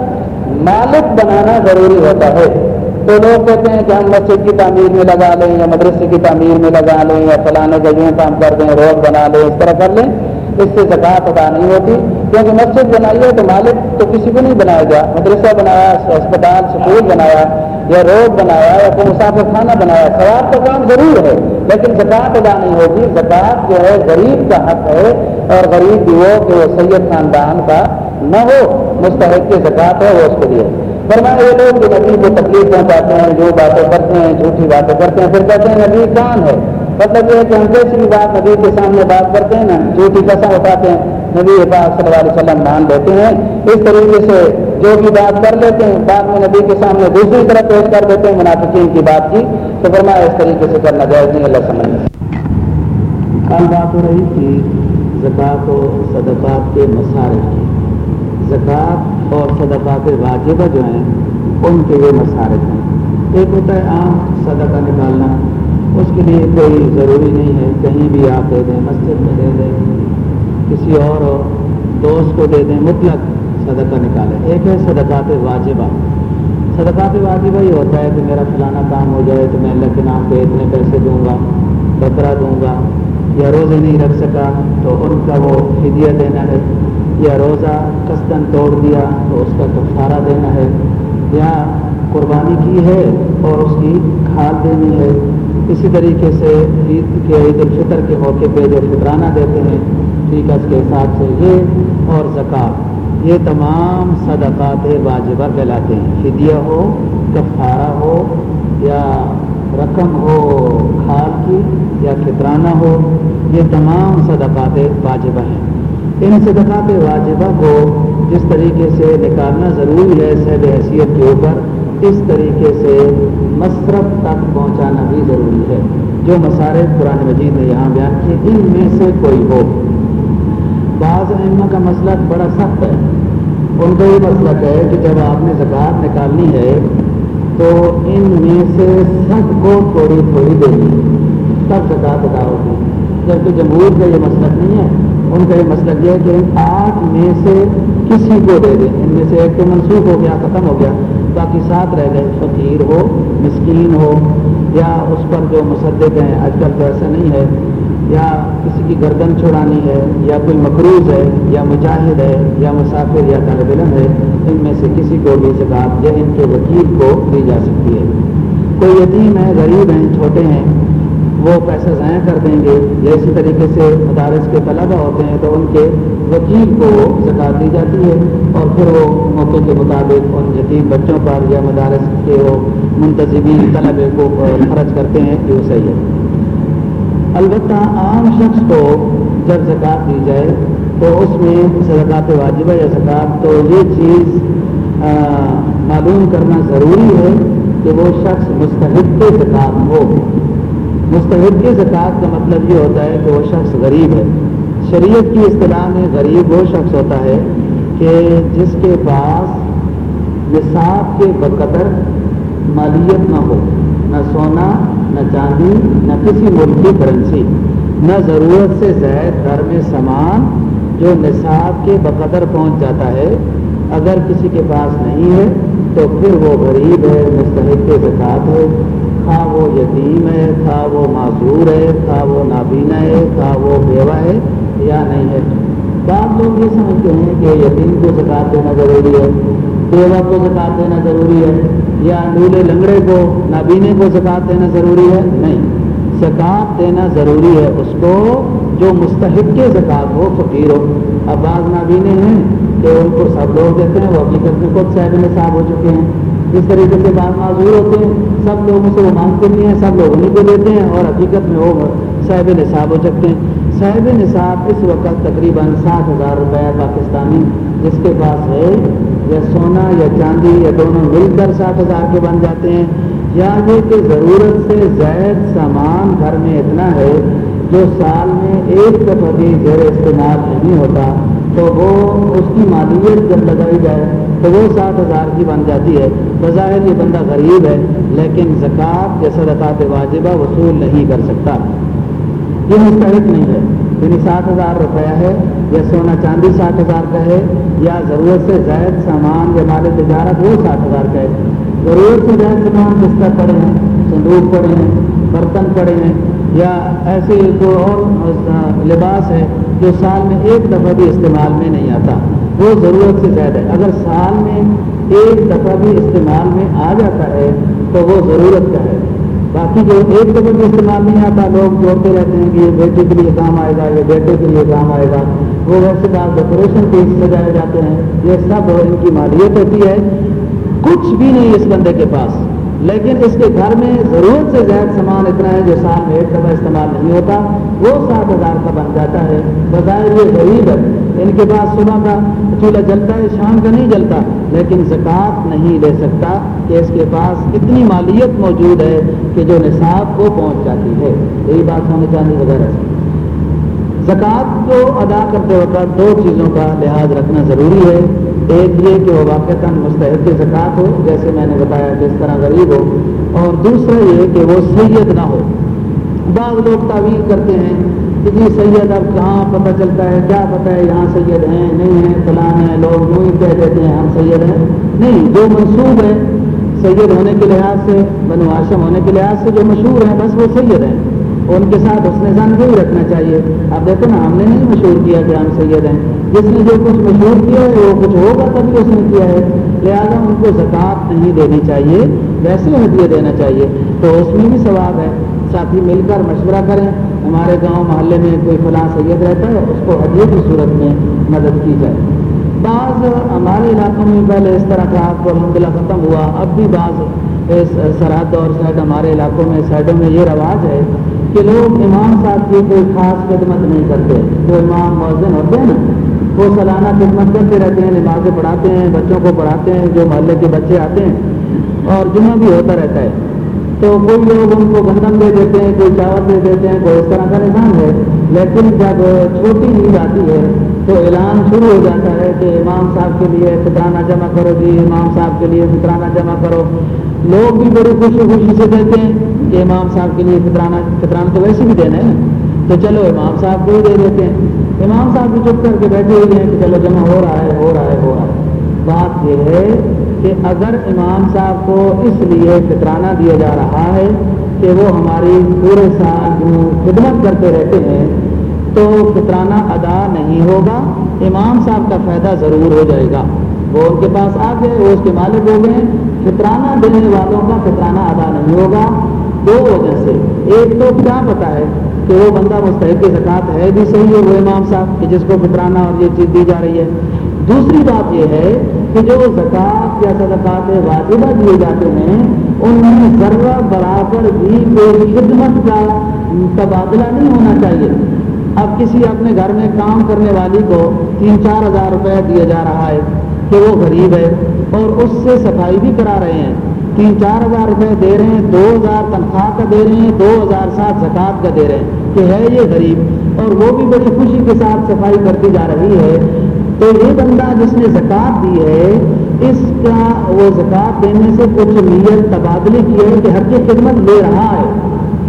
Speaker 1: مالک بنانا ضروری ہوتا ہے۔ تو لوگ کہتے ہیں کہ ہم مسجد کی تعمیر میں لگا لیں یا مدرسے کی تعمیر میں لگا لیں یا فلانے جگہ کام کر دیں روڈ بنا لیں، اس طرح کر لیں۔ اس سے زکات ادا نہیں ہوتی۔ کیونکہ مسجد بنائی ہے تو مالک تو کسی کو نہیں بنایا گیا۔ مدرسہ بنایا، اسپتال، سکول بنایا یا روڈ بنایا یا کوئی مسافر خانہ بنایا۔ سواب کا کام ضرور ہے، لیکن زکات ادا نہیں ہوگی زکات جو ہے غریب کا حق ہے اور غریب بھی ہو کہ وہ سید خاندان کا نہ ہو، مستحق کی زکات ہے، وہ اس کے لیے۔ فرمایا، یہ لوگ جو نبی کو تکلیف پہنچاتے ہیں، جو باتیں کرتے ہیں، جھوٹی باتیں کرتے ہیں، پھر کہتے ہیں، نبی کان ہے؟ مطلب یہ ہے کہ ہم کیسی بھی بات نبی کے سامنے بات کرتے ہیں نا، جھوٹی قسم اٹھاتے ہیں۔ نبی پاک صلی اللہ علیہ وسلم مان لیتے ہیں۔ اس طریقے سے جو بھی بات کر لیتے ہیں، بعد میں نبی کے سامنے دوسری طرف پیش کر دیتے ہیں، منافقین کی بات کی۔ تو فرمایا، اس طریقے سے کرنا جائز نہیں، اللہ سمجھ کل بات ہو رہی تھی زکات و صدقات کے مسارے کی۔ زکوٰۃ اور صدقات واجبہ جو ہیں، ان کے یہ مسارت ہیں۔ ایک ہوتا ہے عام صدقہ نکالنا، اس کے لیے کوئی ضروری نہیں ہے، کہیں بھی آپ دے دیں، مسجد میں دے دیں، کسی اور دوست کو دے دیں، مطلق صدقہ نکالیں۔ ایک ہے صدقات واجبہ۔ صدقات واجبہ یہ ہوتا ہے کہ میرا فلانا کام ہو جائے تو میں اللہ کے نام پہ اتنے پیسے دوں گا، بکرا دوں گا یا روزے نہیں رکھ سکا، تو ان کا وہ فدیہ دینا ہے۔ یا روزہ کستن توڑ دیا تو اس کا کفارہ دینا ہے؟ یا قربانی کی ہے اور اس کی کھاد دینی ہے۔ اسی طریقے سے عید کے عید الفطر کے موقع پہ جو فطرانہ دیتے ہیں، ٹھیک ہے، اس کے حساب سے یہ اور زکوٰۃ۔ یہ تمام صدقات واجبہ کہلاتے ہیں۔ فدیہ ہو، کفارہ ہو، یا رقم ہو کھاد کی، یا فطرانہ ہو، یہ تمام صدقات واجبہ ہیں۔ ان صدقات واجبہ کو جس طریقے سے نکالنا ضروری ہے صحب حیثیت کے اوپر، اس طریقے سے مصرف تک پہنچانا بھی ضروری ہے۔ جو مسارے قرآن مجید نے یہاں بیان کیے، ان میں سے کوئی ہو۔ بعض اہم کا مسئلہ بڑا سخت ہے۔ ان کا یہ مسئلہ ہے کہ جب آپ نے زکوٰۃ نکالنی ہے، تو ان میں سے سب کو تھوڑی تھوڑی دینی تب زکوٰۃ ادا ہوگی۔ جبکہ جمہور کا یہ مسئلہ نہیں ہے۔ ان کا یہ مسئلہ یہ ہے کہ ان آٹھ میں سے کسی کو دے دیں۔ ان میں سے ایک تو منسوخ ہو گیا، ختم ہو گیا۔ باقی سات رہ گئے، فقیر ہو، مسکین ہو، یا اس پر جو مصدق ہیں آج کل تو ایسا نہیں ہے۔ یا کسی کی گردن چھڑانی ہے، یا کوئی مقروض ہے، یا مجاہد ہے، یا مسافر، یا طالب علم ہے۔ ان میں سے کسی کو بھی زکات یا ان کے وکیل کو دی جا سکتی ہے۔ کوئی یتیم ہے، غریب ہیں، چھوٹے ہیں وہ پیسہ ضائع کر دیں گے۔ یا اسی طریقے سے مدارس کے طلبہ ہوتے ہیں تو ان کے وکیل کو زکات دی جاتی ہے اور پھر وہ موقع کے مطابق ان یتیم بچوں پر یا مدارس کے وہ منتظمین طلبے کو خرچ کرتے ہیں۔ کہ وہ صحیح ہے۔ البتہ عام شخص کو جب زکوٰۃ دی جائے تو اس میں زکوٰۃ واجبہ یا زکوٰۃ، تو یہ چیز معلوم کرنا ضروری ہے کہ وہ شخص مستحق زکوٰۃ ہو۔ مستحق زکوٰۃ کا مطلب یہ ہوتا ہے کہ وہ شخص غریب ہے۔ شریعت کی اصطلاح میں غریب وہ شخص ہوتا ہے کہ جس کے پاس نصاب کے بقدر مالیت نہ ہو، نہ سونا، نہ چاندی، نہ کسی ملک کی کرنسی نہ ضرورت سے زائد گھر میں سامان جو نصاب کے بقدر پہنچ جاتا ہے، اگر کسی کے پاس نہیں ہے تو پھر وہ غریب ہے مستحق زکوٰۃ ہے۔ خواہ وہ یتیم ہے خواہ وہ معذور ہے خواہ وہ نابینا ہے خواہ وہ بیوہ ہے یا نہیں ہے؟ بعض لوگ یہ سمجھتے ہیں کہ یتیم کو زکوٰۃ دینا ضروری ہے، بیوہ کو زکوٰۃ دینا ضروری ہے، یا نولے لنگڑے کو، نابینے کو زکوٰۃ دینا ضروری ہے؟ نہیں، زکوٰۃ دینا ضروری ہے اس کو جو مستحق کے زکوٰۃ ہو، فقیر ہو۔ اب بعض نابینے ہیں کہ ان کو سب لوگ دیتے ہیں، وہ حقیقت میں خود صاحب نصاب ہو چکے ہیں۔ اس طریقے سے بعض معذور ہوتے ہیں، سب لوگوں سے وہ مانگتے نہیں ہیں، سب لوگ انہیں کو دیتے ہیں اور حقیقت میں وہ صاحب نصاب ہو سکتے ہیں۔ صاحب نصاب اس وقت تقریباً ساٹھ ہزار روپیہ پاکستانی، جس کے پاس ہے یا سونا یا چاندی یا دونوں مل کر ساٹھ ہزار کے بن جاتے ہیں۔ یا یہ کہ ضرورت سے زائد سامان گھر میں اتنا ہے جو سال میں ایک دفعہ بھی زیر استعمال نہیں ہوتا۔ تو وہ اس کی مالیت جب لگائی جائے تو وہ سات ہزار کی بن جاتی ہے۔ بظاہر یہ بندہ غریب ہے، لیکن زکوٰۃ یا صدقات واجبہ وصول نہیں کر سکتا۔ یہ مستحق نہیں ہے۔ یعنی سات ہزار روپیہ ہے یا سونا چاندی سات ہزار کا ہے یا ضرورت سے زائد سامان یا مال تجارت وہ سات ہزار کا ہے۔ ضرورت سے زائد سامان بستر پڑے ہیں؟ صندوق پڑے ہیں، برتن پڑے ہیں یا ایسے کوئی اور لباس ہے جو سال میں ایک دفعہ بھی استعمال میں نہیں آتا، وہ ضرورت سے زیادہ ہے۔ اگر سال میں ایک دفعہ بھی استعمال میں آ جاتا ہے، تو وہ ضرورت کا ہے۔ باقی جو ایک دفعہ بھی استعمال نہیں آتا، لوگ جوڑتے رہتے ہیں کہ یہ بیٹے کے لیے کام آئے گا، یہ بیٹے کے لیے کام آئے گا۔ وہ ویسے بات ڈیکوریشن پیس سجائے جاتے ہیں۔ یہ سب ان کی مالیت ہوتی ہے۔ کچھ بھی نہیں اس بندے کے پاس۔ لیکن اس کے گھر میں ضرورت سے زیادہ سامان اتنا ہے جو سال میں ایک دفعہ استعمال نہیں ہوتا، وہ سات ہزار کا بن جاتا ہے۔ بظاہر یہ غریب ہے۔ ان کے پاس صبح کا چولہا جلتا ہے، شام کا نہیں جلتا، لیکن زکوٰۃ نہیں لے سکتا کہ اس کے پاس اتنی مالیت موجود ہے کہ جو نصاب کو پہنچ جاتی ہے۔ یہی بات ہونے چاہیے وغیرہ۔ زکوٰۃ کو ادا کرتے وقت دو چیزوں کا لحاظ رکھنا ضروری ہے۔ ایک یہ کہ وہ واقع مستحد زکوٰۃ ہو، جیسے میں نے بتایا جس طرح غریب ہو، اور دوسرا یہ کہ وہ سید نہ ہو۔ بعض لوگ تعویل کرتے ہیں کہ جی سید، اب کہاں پتہ چلتا ہے، کیا پتہ ہے یہاں سید ہیں، نہیں ہیں، فلاں ہیں، لوگ یوں ہی کہہ دیتے ہیں ہم سید ہیں۔ نہیں، جو منصوب ہے سید ہونے کے لحاظ سے، بنو آشم ہونے کے لحاظ سے جو مشہور ہیں، بس وہ سید ہیں۔ ان کے ساتھ اس نے زن کو رکھنا چاہیے۔ اب دیکھو نا، ہم نے نہیں مشہور کیا کہ ہم سید ہیں۔ جس نے جو کچھ مشہور کیا ہے، وہ کچھ ہوگا تبھی اس نے کیا ہے۔ لہٰذا ان کو زکوٰۃ نہیں دینی چاہیے، ویسے ہدیہ دینا چاہیے۔ تو اس میں بھی ثواب ہے۔ ساتھی مل کر مشورہ کریں۔ ہمارے گاؤں محلے میں کوئی فلاں سید رہتا ہے، اس کو ہدیے کی صورت میں مدد کی جائے۔ بعض ہمارے علاقوں میں پہلے اس طرح کا آپ کو الحمد ختم ہوا۔ اب بھی بعض سرحد اور سائڈ ہمارے علاقوں میں سائڈوں میں یہ رواج ہے کہ لوگ امام صاحب کی کوئی خاص خدمت نہیں کرتے جو امام مؤذن ہوتے ہیں نا، وہ سالانہ خدمت کرتے رہتے ہیں، نمازیں پڑھاتے ہیں، بچوں کو پڑھاتے ہیں، جو محلے کے بچے آتے ہیں، اور جمعہ بھی ہوتا رہتا ہے۔ تو کوئی لوگ ان کو گندم دے دیتے ہیں، کوئی چاول دے دیتے ہیں، کوئی اس طرح کا نظام ہے۔ لیکن جب چھوٹی عید آتی ہے، تو اعلان شروع ہو جاتا ہے کہ امام صاحب کے لیے فطرانہ جمع کرو جی امام صاحب کے لیے فطرانہ جمع کرو۔ لوگ بھی بڑی خوشی خوشی سے دیتے ہیں کہ امام صاحب کے لیے فطرانہ فطرانہ تو ویسے بھی دینا ہے تو چلو امام صاحب کو ہی دے دیتے ہیں۔ امام صاحب بھی چپ کر کے بیٹھے ہوئے ہیں کہ چلو جمع ہو رہا ہے، ہو رہا ہے، ہو رہا ہے۔ بات یہ ہے کہ اگر امام صاحب کو اس لیے فطرانہ دیا جا رہا ہے کہ وہ ہماری پورے سال خدمت کرتے رہتے ہیں، تو فطرانہ ادا نہیں ہوگا۔ امام صاحب کا فائدہ ضرور ہو جائے گا۔ وہ ان کے پاس آ گئے، وہ اس کے مالک ہو گئے۔ فطرانہ دینے والوں کا فطرانہ ادا نہیں ہوگا۔ دو وجہ سے۔ ایک تو کیا پتا ہے کہ وہ بندہ مستحق زکوٰۃ ہے بھی صحیح ہے وہ امام صاحب کہ جس کو فطرانہ اور یہ چیز دی جا رہی ہے۔ دوسری بات یہ ہے کہ جو زکوٰۃ یا صدقات واجبہ دیے جاتے ہیں، ان میں ذرہ برابر بھی کوئی خدمت کا تبادلہ نہیں ہونا چاہیے۔ اب کسی اپنے گھر میں کام کرنے والی کو تین چار ہزار روپے دیا جا رہا ہے۔ کہ وہ غریب ہے اور اس سے صفائی بھی کرا رہے ہیں۔ تین چار ہزار روپے دے رہے ہیں، دو ہزار تنخواہ کا دے رہے ہیں، دو ہزار سات زکات کا دے رہے ہیں کہ ہے یہ غریب۔ اور وہ بھی بڑی خوشی کے ساتھ صفائی کرتی جا رہی ہے۔ تو یہ بندہ جس نے زکات دی ہے، اس کا وہ زکات دینے سے کچھ نیت تبادلے کی ہے کہ حق کی خدمت لے رہا ہے۔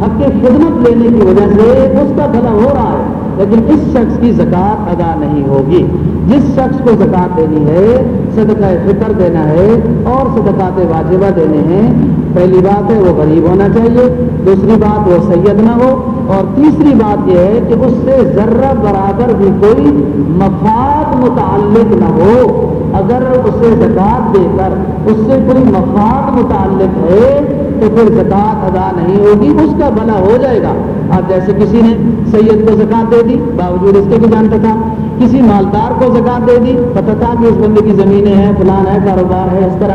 Speaker 1: حق کی خدمت لینے کی وجہ سے اس کا بھلا ہو رہا ہے۔ لیکن اس شخص کی زکات ادا نہیں ہوگی۔ جس شخص کو زکات دینی ہے، صدقہ فطر دینا ہے اور صدقات واجبہ دینے ہیں، پہلی بات ہے وہ غریب ہونا چاہیے، دوسری بات وہ سید نہ ہو، اور تیسری بات یہ ہے کہ اس سے ذرہ برابر بھی کوئی مفاد متعلق نہ ہو۔ اگر اسے زکات دے کر اس سے کوئی مفاد متعلق ہے تو پھر زکات ادا نہیں ہوگی، اس کا بھلا ہو جائے گا۔ اب جیسے کسی نے سید کو زکات دے دی، باوجود اس کے بھی جانتا تھا۔ کسی مالدار کو زکات دے دی، پتہ تھا کہ اس بندے کی زمینیں ہیں، فلان ہے، کاروبار ہے، اس طرح۔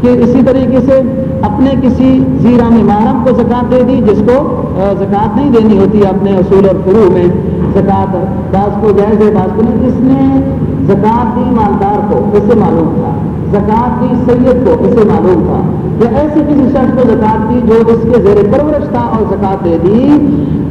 Speaker 1: کہ اسی طریقے سے اپنے کسی زیرہ میں محرم کو زکات دے دی، جس کو زکات نہیں دینی ہوتی اپنے اصول اور فرو میں۔ زکات بعض کو جائز ہے، بعض کو نہیں۔ اس نے زکات دی مالدار کو، اس سے معلوم تھا۔ زکات دی سید کو اسے معلوم تھا۔ یا ایسے کسی شخص کو زکات دی جو اس کے زیر پرورش تھا اور زکات دے دی،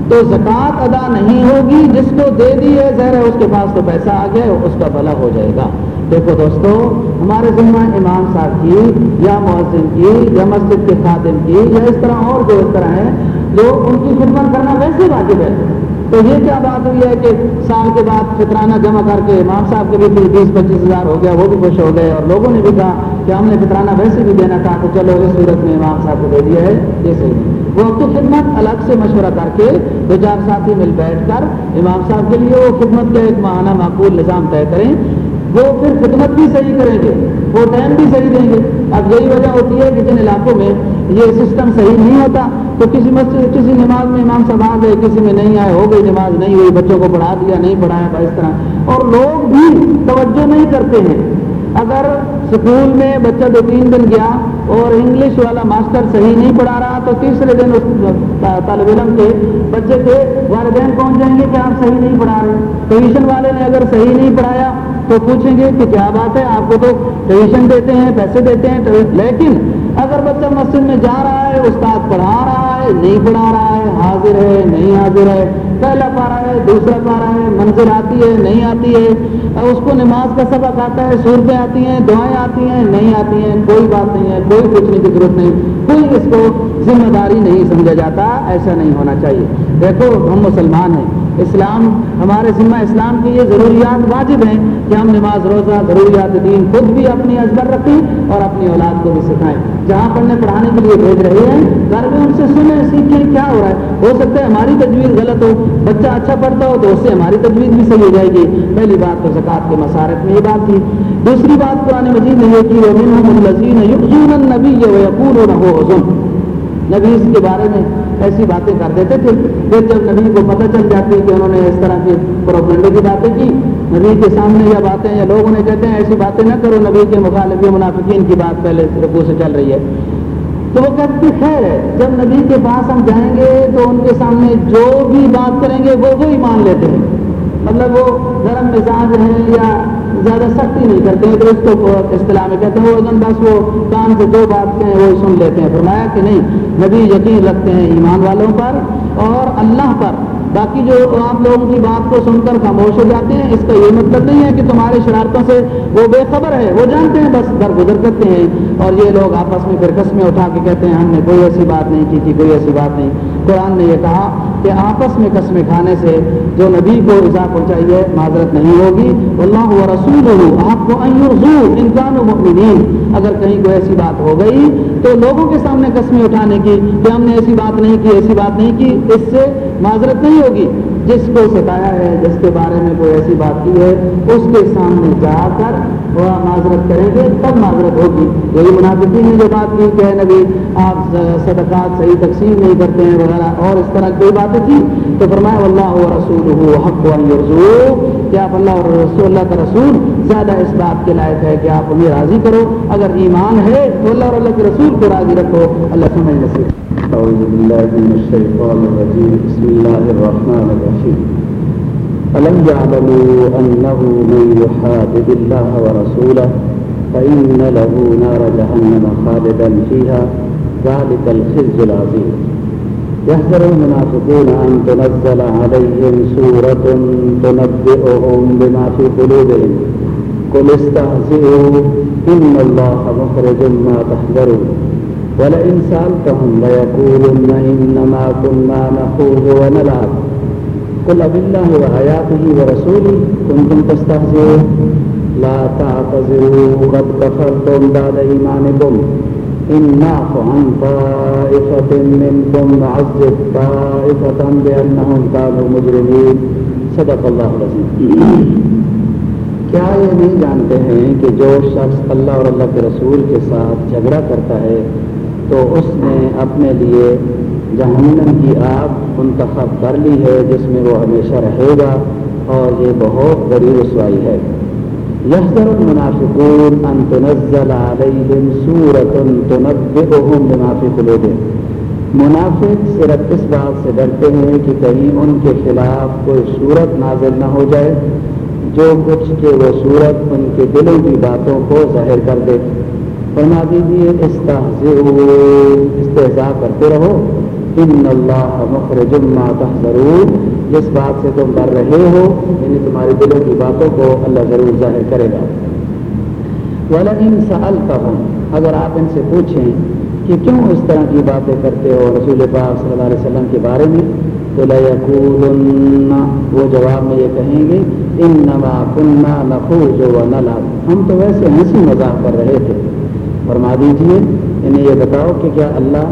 Speaker 1: تو زکات ادا نہیں ہوگی، جس کو دے دی ہے زہر ہے، اس کے پاس تو پیسہ آ گیا اس کا بھلا ہو جائے گا۔ دیکھو دوستو، ہمارے ذمہ امام صاحب کی، یا مؤذن کی، یا مسجد کے خادم کی، یا اس طرح اور جو اس طرح ہیں جو ان کی خدمت کرنا ویسے واجب ہے۔ تو یہ کیا بات ہوئی ہے کہ سال کے بعد فطرانہ جمع کر کے امام صاحب کے بھی بیس پچیس ہزار ہو گیا، وہ بھی خوش ہو گئے اور لوگوں نے بھی کہا کہ ہم نے فطرانہ ویسے بھی دینا تھا تو چلو اس صورت میں امام صاحب کو دے دیا ہے یہ صحیح وہ تو خدمت الگ سے مشورہ کر کے دو چار ساتھی مل بیٹھ کر امام صاحب کے لیے وہ خدمت کا ایک ماہانہ معقول نظام طے کریں۔ وہ پھر خدمت بھی صحیح کریں گے، وہ ٹائم بھی صحیح دیں گے۔ اب یہی وجہ ہوتی ہے کہ جن علاقوں میں یہ سسٹم صحیح نہیں ہوتا، تو کسی مسجد، کسی نماز میں امام صاحب آ گئے، کسی میں نہیں آئے، ہو گئی نماز، نہیں ہوئی، بچوں کو پڑھا دیا، نہیں پڑھایا اس طرح۔ اور لوگ بھی توجہ نہیں کرتے ہیں۔ اگر اسکول میں بچہ دو تین دن گیا اور انگلش والا ماسٹر صحیح نہیں پڑھا رہا تو تیسرے دن اس طالب علم کے بچے کے والدین پہنچ جائیں گے کہ آپ صحیح نہیں پڑھا رہے؟ ٹیوشن والے نے اگر صحیح نہیں پڑھایا تو پوچھیں گے کہ کیا بات ہے؟ آپ کو تو ٹیوشن دیتے ہیں، پیسے دیتے ہیں لیکن اگر بچہ مسجد میں جا رہا ہے، استاد پڑھا رہا ہے، نہیں پڑھا رہا ہے، حاضر ہے، نہیں حاضر ہے پہلا پارا ہے، دوسرا پارا ہے منظر آتی ہے، نہیں آتی ہے۔ اس کو نماز کا سبق آتا ہے، صورتیں آتی ہیں، دعائیں آتی ہیں، نہیں آتی ہیں، کوئی بات نہیں ہے، کوئی پوچھنے کی ضرورت نہیں۔ کوئی اس کو ذمہ داری نہیں سمجھا جاتا، ایسا نہیں ہونا چاہیے۔ دیکھو، ہم مسلمان ہیں۔ اسلام، ہمارے ذمہ اسلام کی یہ ضروریات واجب ہیں کہ ہم نماز روزہ، ضروریات دین خود بھی اپنی ازبر رکھیں اور اپنی اولاد کو بھی سکھائیں۔ جہاں پڑھنے، پڑھانے کے لیے بھیج رہے ہیں، گھر میں ان سے سنیں، سیکھیں کیا ہو رہا ہے۔ ہو سکتا ہے ہماری تجویز غلط ہو، بچہ اچھا پڑھتا ہو تو اس سے ہماری تجویز بھی صحیح ہو جائے گی۔ پہلی بات تو زکات کے مسارت میں یہ بات تھی۔ دوسری بات قرآن مجید نے یہ کی وہ نبی یہ نبی کے بارے میں ایسی باتیں کر دیتے تھے پھر جب نبی کو پتہ چل جاتی کہ انہوں نے اس طرح کی پروپنڈے کی باتیں کی، نبی کے سامنے یا باتیں یا لوگ انہیں کہتے ہیں ایسی باتیں نہ کرو، نبی کے مخالف منافقین کی بات پہلے رکو سے چل رہی ہے۔ تو وہ کہتے خیر ہے، جب نبی کے پاس ہم جائیں گے تو ان کے سامنے جو بھی بات کریں گے وہ وہی مان لیتے ہیں۔ مطلب وہ گرم مزاج ہیں یا زیادہ سختی نہیں کرتے ہیں تو اس کو اصطلاح میں کہتے ہیں، وہ بس وہ کام سے جو بات کہیں، وہ سن لیتے ہیں۔ فرمایا کہ نہیں، نبی یقین رکھتے ہیں ایمان والوں پر اور اللہ پر۔ باقی جو آپ لوگوں کی بات کو سن کر خاموش ہو جاتے ہیں، اس کا یہ مطلب نہیں ہے کہ تمہارے شرارتوں سے وہ بے خبر ہے، وہ جانتے ہیں، بس در گزر کرتے ہیں۔ اور یہ لوگ آپس میں پھر قسمیں اٹھا کے کہتے ہیں، ہم نے کوئی ایسی بات نہیں کی تھی، کوئی ایسی بات نہیں۔
Speaker 2: قرآن نے یہ کہا کہ آپس میں قسمیں کھانے سے جو نبی کو ایزا پہنچائی ہے، معذرت نہیں ہوگی۔ اللہ و رسول آپ کو انسان و مؤمنین۔ اگر کہیں کوئی ایسی بات ہو گئی تو لوگوں کے سامنے قسمیں اٹھانے کی کہ ہم نے ایسی بات نہیں کی، ایسی بات نہیں کی، اس سے معذرت نہیں ہوگی۔ جس کو ستایا ہے، جس کے بارے میں کوئی ایسی بات کی ہے، اس کے سامنے جا کر وہ معذرت کریں گے، تب معذرت ہوگی۔ یہی منافقین نے جو بات کی، کہ نبی، آپ صدقات صحیح تقسیم نہیں کرتے ہیں وغیرہ، اور اس طرح کوئی باتیں تھی تو فرمایا اللہ و رسول حق کہ آپ اللہ اور رسول اللہ کا رسول زیادہ اس بات کے لائق ہے کہ آپ انہیں راضی کرو۔ اگر ایمان ہے، تو اللہ اور اللہ کے رسول کو راضی رکھو۔ اللہ سمجھ نصیب
Speaker 1: أعوذ بالله من الشيطان الرجيم. بسم الله الرحمن الرحيم. ألم يعلموا أنه من يحادد الله ورسوله فإن له نار جهنم خالدا فيها؟ ذلك الخزي العظيم. يحذر المنافقون أن تنزل عليهم سورة تنبئهم بما في قلوبهم. قل استهزئوا إن الله مخرج ما تحذرون. ولئن سألتهم ليقولن إنما كنا نخوض ونلعب. قل أب الله وآياته ورسوله كنتم تستهزئون. لا تعتذروا قد كفرتم بعد إيمانكم. إن نعف عن طائفة منكم نعذب طائفة بأنهم كانوا مجرمين. صدق الله العظيم. کیا یہ نہیں جانتے ہیں کہ جو شخص اللہ اور اللہ کے رسول کے ساتھ جھگڑا کرتا ہے تو اس نے اپنے لیے جہنم کی آگ منتخب کر لی ہے، جس میں وہ ہمیشہ رہے گا، اور یہ بہت بڑی رسوائی ہے۔ یحضر المنافقون ان تنزل علیہم سورت تنبئهم بما فی قلوبهم۔ منافق صرف اس بات سے ڈرتے ہیں کہ کہیں ان کے خلاف کوئی صورت نازل نہ ہو جائے، جو کچھ کہ وہ صورت ان کے دلوں کی باتوں کو ظاہر کر دے۔ فرما دیجیے استحضا کرتے رہو۔ ان اللہ مخرج ما تحذرون۔ جس بات سے تم ڈر رہے ہو یعنی تمہارے دلوں کی باتوں کو اللہ ضرور ظاہر کرے گا۔ والا ان اگر آپ ان سے پوچھیں کہ کیوں اس طرح کی باتیں کرتے ہو رسول پاک صلی اللہ علیہ وسلم کے بارے میں، تو لَيَقُولُنَّ۔ وہ جواب میں یہ کہیں گے ان نما کنہ نخوض ہم تو ویسے ہنسی مذاق کر رہے تھے۔ فرما دیجیے انہیں یعنی یہ بتاؤ کہ کیا اللہ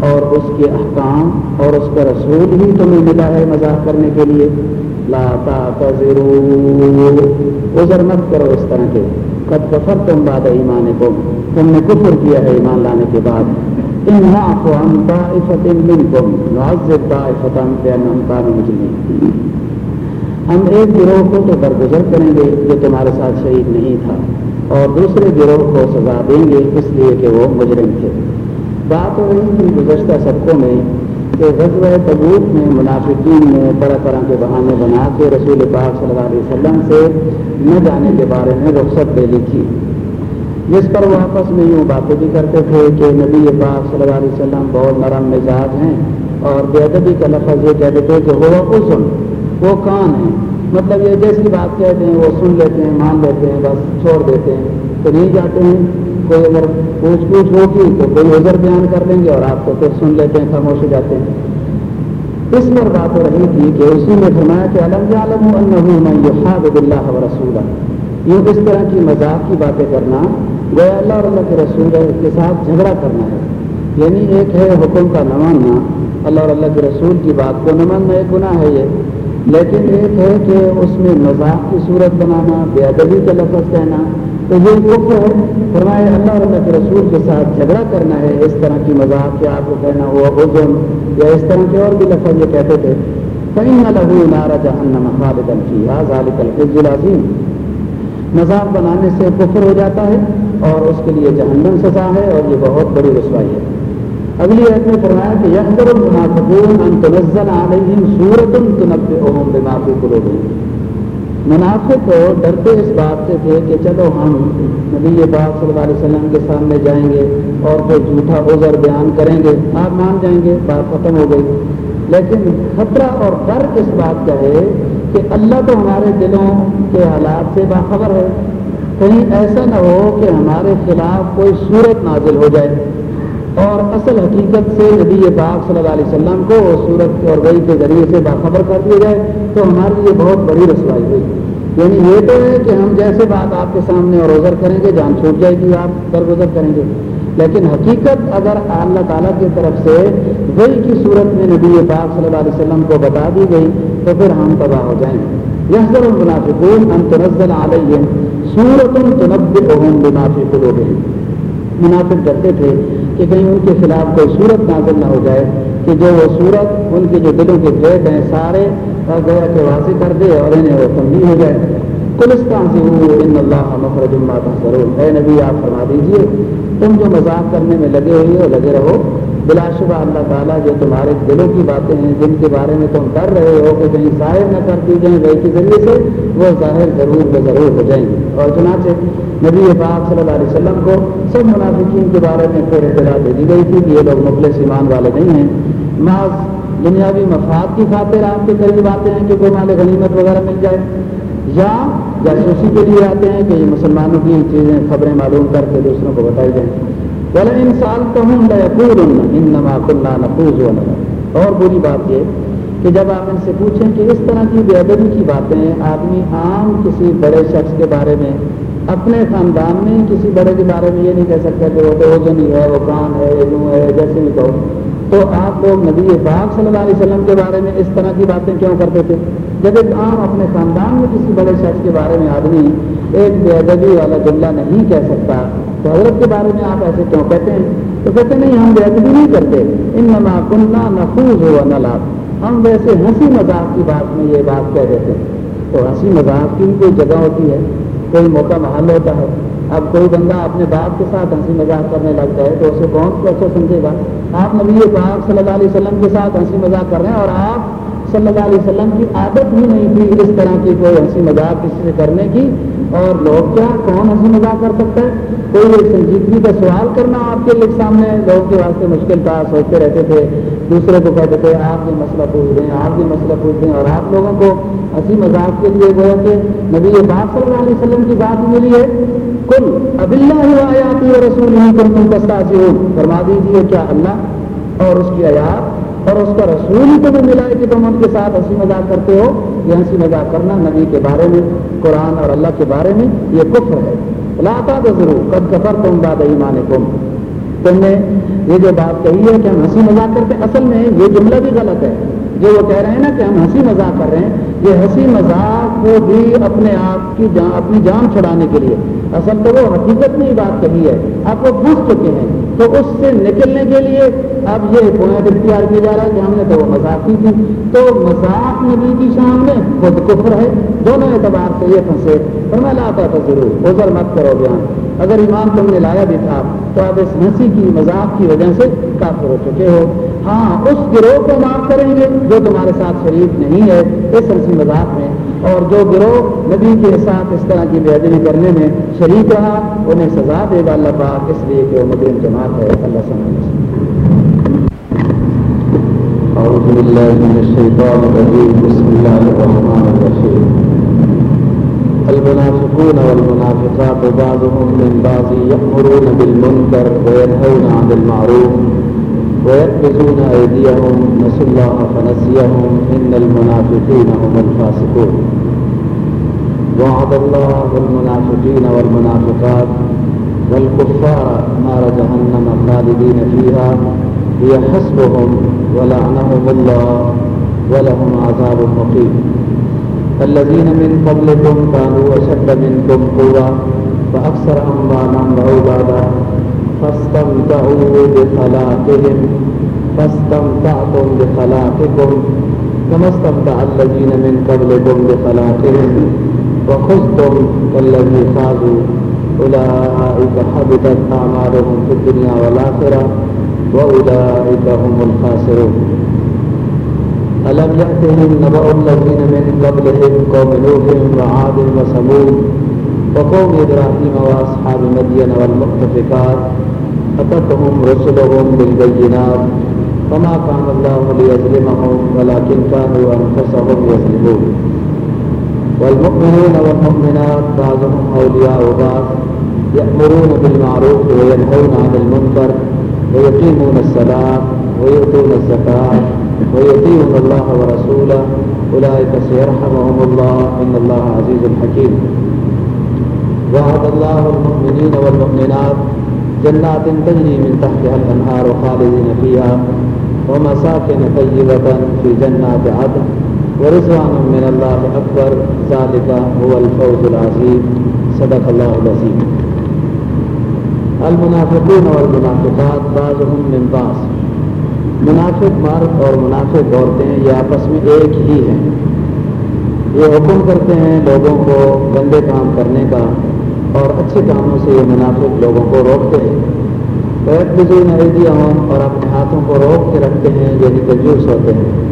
Speaker 1: اور اس کے احکام اور اس کا رسول ہی تمہیں ملا ہے مذاق کرنے کے لیے؟ لاتا ازر مت کرو اس طرح کے۔ قد کفر تم باد ایمان کو تم نے کفر کیا ہے ایمان لانے کے بعد۔ ان ہم ایک گروہ کو تو درگزر کریں گے جو تمہارے ساتھ شہید نہیں تھا۔ اور دوسرے گروہ کو سزا دیں گے، اس لیے کہ وہ مجرم تھے۔ بات ہو رہی تھی گزشتہ سبقوں میں کہ غزوہ تبوک میں منافقین نے طرح طرح کے بہانے بنا کے رسول پاک صلی اللہ علیہ وسلم سے نہ جانے کے بارے میں رخصت دے لی تھی۔ جس پر وہ آپس میں یوں باتیں بھی کرتے تھے کہ نبی پاک صلی اللہ علیہ وسلم بہت نرم مزاج ہیں اور بے ادبی کا لفظ یہ کہتے تھے کہ وہ اسن وہ کون ہیں۔ مطلب یہ جیسی بات کہتے ہیں، وہ سن لیتے ہیں، مان لیتے ہیں، بس چھوڑ دیتے ہیں۔ تو نہیں جاتے ہیں۔ کوئی اگر پوچھ پوچھ ہوگی تو کوئی عذر بیان کر لیں گے اور آپ کو پھر سن لیتے ہیں، خاموش ہو جاتے ہیں۔ اس پر بات رہی تھی کہ اسی میں فرمایا کہ علم عالم یہ اللہ و رسول یہ اس طرح کی مذاق کی باتیں کرنا، گویا اللہ اور اللہ کے رسول کے ساتھ جھگڑا کرنا ہے۔ یعنی ایک ہے حکم کا نہ ماننا، اللہ اور اللہ کے رسول کی بات کو نہ ماننا ایک گناہ ہے یہ۔ لیکن ایک ہے کہ اس میں مذاق کی صورت بنانا، بے ادبی کا لفظ کہنا، تو یہ کفر ہے۔ فرمائے اللہ اور اللہ کے رسول کے ساتھ جھگڑا کرنا ہے، اس طرح کی مذاق کے آپ کو کہنا ہوا عزم یا اس طرح کے اور بھی لفظ یہ کہتے تھے۔ کہیں نہ لہو نارا جہنم خالدن کی آزاد الفظ العظیم مذاق بنانے سے کفر ہو جاتا ہے اور اس کے لیے جہنم سزا ہے اور یہ بہت بڑی رسوائی ہے۔ اگلی عید میں فرمایا کہ یکر المنافقون ان تنزل علیہم سورت تنبئهم بما فی قلوبہم۔ منافق کو ڈرتے اس بات سے تھے کہ چلو ہم نبی پاک صلی اللہ علیہ وسلم کے سامنے جائیں گے اور کوئی جھوٹا عذر بیان کریں گے۔ آپ مان جائیں گے، بات ختم ہو گئی۔ لیکن خطرہ اور ڈر اس بات کا ہے کہ اللہ تو ہمارے دلوں کے حالات سے باخبر ہے۔ کہیں ایسا نہ ہو کہ ہمارے خلاف کوئی صورت نازل ہو جائے۔ اور اصل حقیقت سے نبی پاک صلی اللہ علیہ وسلم کو صورت اور وئی کے ذریعے سے باخبر کر دیا جائے تو ہمارے لیے بہت بڑی رسوائی ہوئی۔ یعنی یہ تو ہے کہ ہم جیسے بات آپ کے سامنے اور ازر کریں گے، جان چھوٹ جائے گی، آپ درگزر کریں گے۔ لیکن حقیقت اگر اللہ تعالیٰ کی طرف سے وہی کی صورت میں نبی پاک صلی اللہ علیہ وسلم کو بتا دی گئی تو پھر ہم تباہ ہو جائیں۔ یہ ضرور منافقون ہم تنزل علیہ سورت تنب منافق لوگ منافق ڈرتے تھے کہ کہیں ان کے خلاف کوئی صورت نازل نہ ہو جائے کہ جو وہ صورت، ان کے جو دلوں کے گیٹ ہیں، سارے گویا گیا واضح کر دے اور انہیں وہ تنبیہ ہو جائے۔ کلستان سے ہو ان اللہ مخرج ضرور اے نبی، آپ فرما دیجیے تم جو مذاق کرنے میں لگے ہوئے ہو، لگے رہو۔ بلا شبہ اللہ تعالیٰ جو تمہارے دلوں کی باتیں ہیں جن کے بارے میں تم ڈر رہے ہو کہ کہیں ظاہر نہ کر دی جائیں وہی کے ذریعے سے وہ ظاہر ضرور بے ضرور ہو جائیں گے۔ اور چنانچہ نبی پاک صلی اللہ علیہ وسلم کو سب منافقین کے بارے میں پھر اطلاع دے دی گئی تھی کہ یہ لوگ مفلس ایمان والے نہیں ہیں۔ بعض دنیاوی مفاد کی خاطر آپ کے قریب آتے ہیں کہ کوئی مال غنیمت وغیرہ مل جائے، یا جاسوسی کے لیے آتے ہیں کہ یہ مسلمانوں کی چیزیں، خبریں معلوم کر کے دوسروں کو بتائی جائیں۔ بولے ان سال تو ہوں پور ان کلّا نفوز اور بری بات یہ کہ جب آپ ان سے پوچھیں کہ اس طرح کی بے ادبی کی باتیں آدمی عام کسی بڑے شخص کے بارے میں اپنے خاندان میں کسی بڑے کے بارے میں یہ نہیں کہہ سکتا کہ وہ تو وزن ہی ہے، وہ کان ہے یہ یوں ہے، جیسے بھی کہو۔ تو آپ لوگ نبی پاک صلی اللہ علیہ وسلم کے بارے میں اس طرح کی باتیں کیوں کرتے تھے؟ جب ایک عام اپنے خاندان میں کسی بڑے شخص کے بارے میں آدمی ایک بے ادبی والا جملہ نہیں کہہ سکتا تو حضرت کے بارے میں آپ ایسے کیوں کہتے ہیں؟ تو کہتے نہیں، ہم بے ادبی نہیں کرتے۔ ان نما کنہ نفوظ ہو نہ ہم ویسے ہنسی مذاق کی بات میں یہ بات کہہ دیتے ہیں۔ تو ہنسی مذاق کی کوئی جگہ ہوتی ہے، کوئی موقع محل ہوتا ہے۔ اب کوئی بندہ اپنے باپ کے ساتھ ہنسی مذاق کرنے لگ جائے تو اسے کون کو اچھا سمجھے گا؟ آپ نبی پاک صلی اللہ علیہ وسلم کے ساتھ ہنسی مذاق کر رہے ہیں اور آپ صلی اللہ علیہ وسلم کی عادت ہی نہیں تھی اس طرح کی کوئی ہنسی مذاق کسی سے کرنے کی۔ اور لوگ کیا کون ہنسی مذاق کر سکتا ہے؟ کوئی سنجیدگی کا سوال کرنا آپ کے لیے سامنے لوگوں کے واسطے مشکل تھا، سوچتے رہتے تھے، دوسرے کو کہتے تھے، آپ بھی مسئلہ پوچھ دیں، آپ بھی مسئلہ پوچھ دیں۔ اور آپ لوگوں کو ہنسی مذاق کے لیے گویا کہ نبی بات صلی اللہ علیہ وسلم کی بات ملی ہے کل اب اللہ ہوا رسول نہیں کر تم کستا فرما دیجیے کیا اللہ؟ اور اس کی آیات اور اس کا رسول ہی تمہیں ملا ہے کہ تم ان کے ساتھ ہنسی مذاق کرتے ہو۔ یہ ہنسی مذاق کرنا نبی کے بارے میں قرآن اور اللہ کے بارے میں یہ کفر ہے۔ لاتا تو ضرور کب کفر تم باد ایمان کم تم نے یہ جو بات کہی ہے کہ ہم ہنسی مذاق کرتے اصل میں یہ جملہ بھی غلط ہے۔ جو وہ کہہ رہے ہیں نا کہ ہم ہنسی مذاق کر رہے ہیں، یہ ہنسی مذاق کو بھی اپنے آپ کی جان اپنی جان چھڑانے کے لیے۔ اصل تو وہ حقیقت میں بات کہی ہے۔ آپ وہ پوچھ چکے ہیں۔ تو اس سے نکلنے کے لیے اب یہ پوائنٹ اختیار کیا جا رہا ہے کہ ہم نے تو وہ مذاق کی تھی۔ تو مذاق نبی کی شام میں خود کفر ہے۔ دونوں اعتبار سے یہ پھنسے پر میں لاتا تھا ضرور ازر مت کرو بیان۔ اگر ایمان تم نے لایا بھی تھا، تو آپ اس ہنسی کی، مذاق کی وجہ سے کافر ہو چکے ہو۔ ہاں اس گروہ کو معاف کریں گے جو تمہارے ساتھ شریف نہیں ہے۔ اس ہنسی مذاق میں اور جو گروہ نبی کے ساتھ اس طرح کی بےدبی کرنے میں شریک رہا، انہیں سزا دے گا اللہ پاک، اس لیے کہ وہ مدین جماعت ہے۔ اللہ سمجھ
Speaker 3: أعوذ بالله من الشيطان الرجيم بسم الله الرحمن الرحيم المنافقون والمنافقات بعضهم من بعض يأمرون بالمنكر وينهون عن المعروف۔ ويقبضون أيديهم نسوا الله فنسيهم إن المنافقين هم الفاسقون. وعد الله المنافقين والمنافقات والكفار نار جهنم خالدين فيها هي حسبهم ولعنهم الله ولهم عذاب مقيم. الذين من قبلكم كانوا أشد منكم قوة فأكثر أموالا وعبادا فاستمتعوا بخلاقهم فاستمتعتم بخلاقكم كما استمتع الذين من قبلكم بخلاقهم. وخذتم كالذي خاذوا أولئك حبطت أعمالهم في الدنيا والآخرة وأولئك هم الخاسرون. ألم يأتهم نبأ الذين من قبلهم قوم نوح وعاد وثمود؟ وقوم إبراهيم وأصحاب مدين والمؤتفكات أتتهم رسلهم بالبينات فما كان الله ليظلمهم ولكن كانوا أنفسهم يظلمون. والمؤمنون والمؤمنات بعضهم أولياء بعض يأمرون بالمعروف وينهون عن المنكر
Speaker 1: ويقيمون الصلاة ويؤتون الزكاة ويطيعون الله ورسوله. أولئك سيرحمهم الله. إن الله عزيز حكيم. وعد الله المؤمنين والمؤمنات جنات تجري من تحتها الأنهار خالدين فيها ومساكن طيبة في جنات عدن ورضوان من الله أكبر ذلك هو الفوز العظيم. صدق الله العظيم. المنافقون والمنافقات بعضهم من بعض. منافق مرد اور منافق عورتیں یہ آپس میں ایک ہی ہیں۔ یہ حکم کرتے ہیں لوگوں کو گندے کام کرنے کا۔ اور اچھے کاموں سے یہ منافق لوگوں کو روکتے ہیں۔ بیت بزو نریدیا ہوں اور اپنے ہاتھوں کو روک کے رکھتے ہیں یعنی کنجوس ہوتے ہیں۔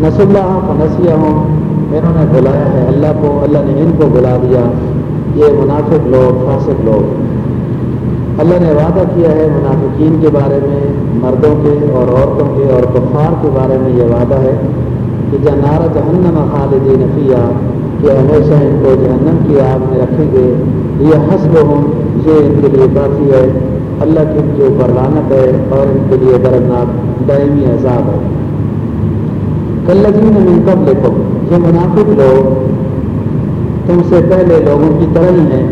Speaker 1: نس اللہ فنسیہ ہوں، انہوں نے بلایا ہے اللہ کو، اللہ نے ان کو بلا دیا۔ یہ منافق لوگ، فاسق لوگ۔ اللہ نے وعدہ کیا ہے منافقین کے بارے میں، مردوں کے اور عورتوں کے اور کفار کے بارے میں یہ وعدہ ہے کہ جنار جہنم خالدین نفیہ کہ ہمیشہ ان کو جہنم کی آگ میں رکھیں گے یہ حسب ہوں یہ ان کے لیے کافی ہے۔ اللہ کی ان کے اوپر لانت ہے اور ان کے لیے دردناک دائمی عذاب ہے۔ کلین من قبل کو یہ منافق لوگ تم سے پہلے لوگوں کی طرح ہی ہیں،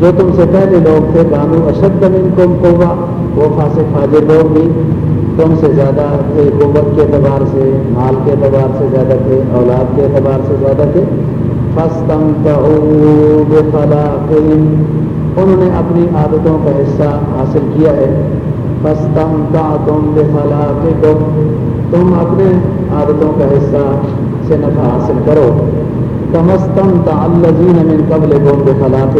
Speaker 1: جو تم سے پہلے لوگ تھے، بانو اشد من کم کوبا وہ فاسق، فاجر لوگ بھی۔ تم سے زیادہ تھے قوت کے اعتبار سے، مال کے اعتبار سے زیادہ تھے، اولاد کے اعتبار سے زیادہ تھے۔ فستم فلا انہوں نے اپنی عادتوں کا حصہ حاصل کیا ہے۔ فستم کا تم بے تم اپنے عادتوں کا حصہ سے نفع حاصل کرو۔ کمستم تا الزین من قبل گوم بے خلاف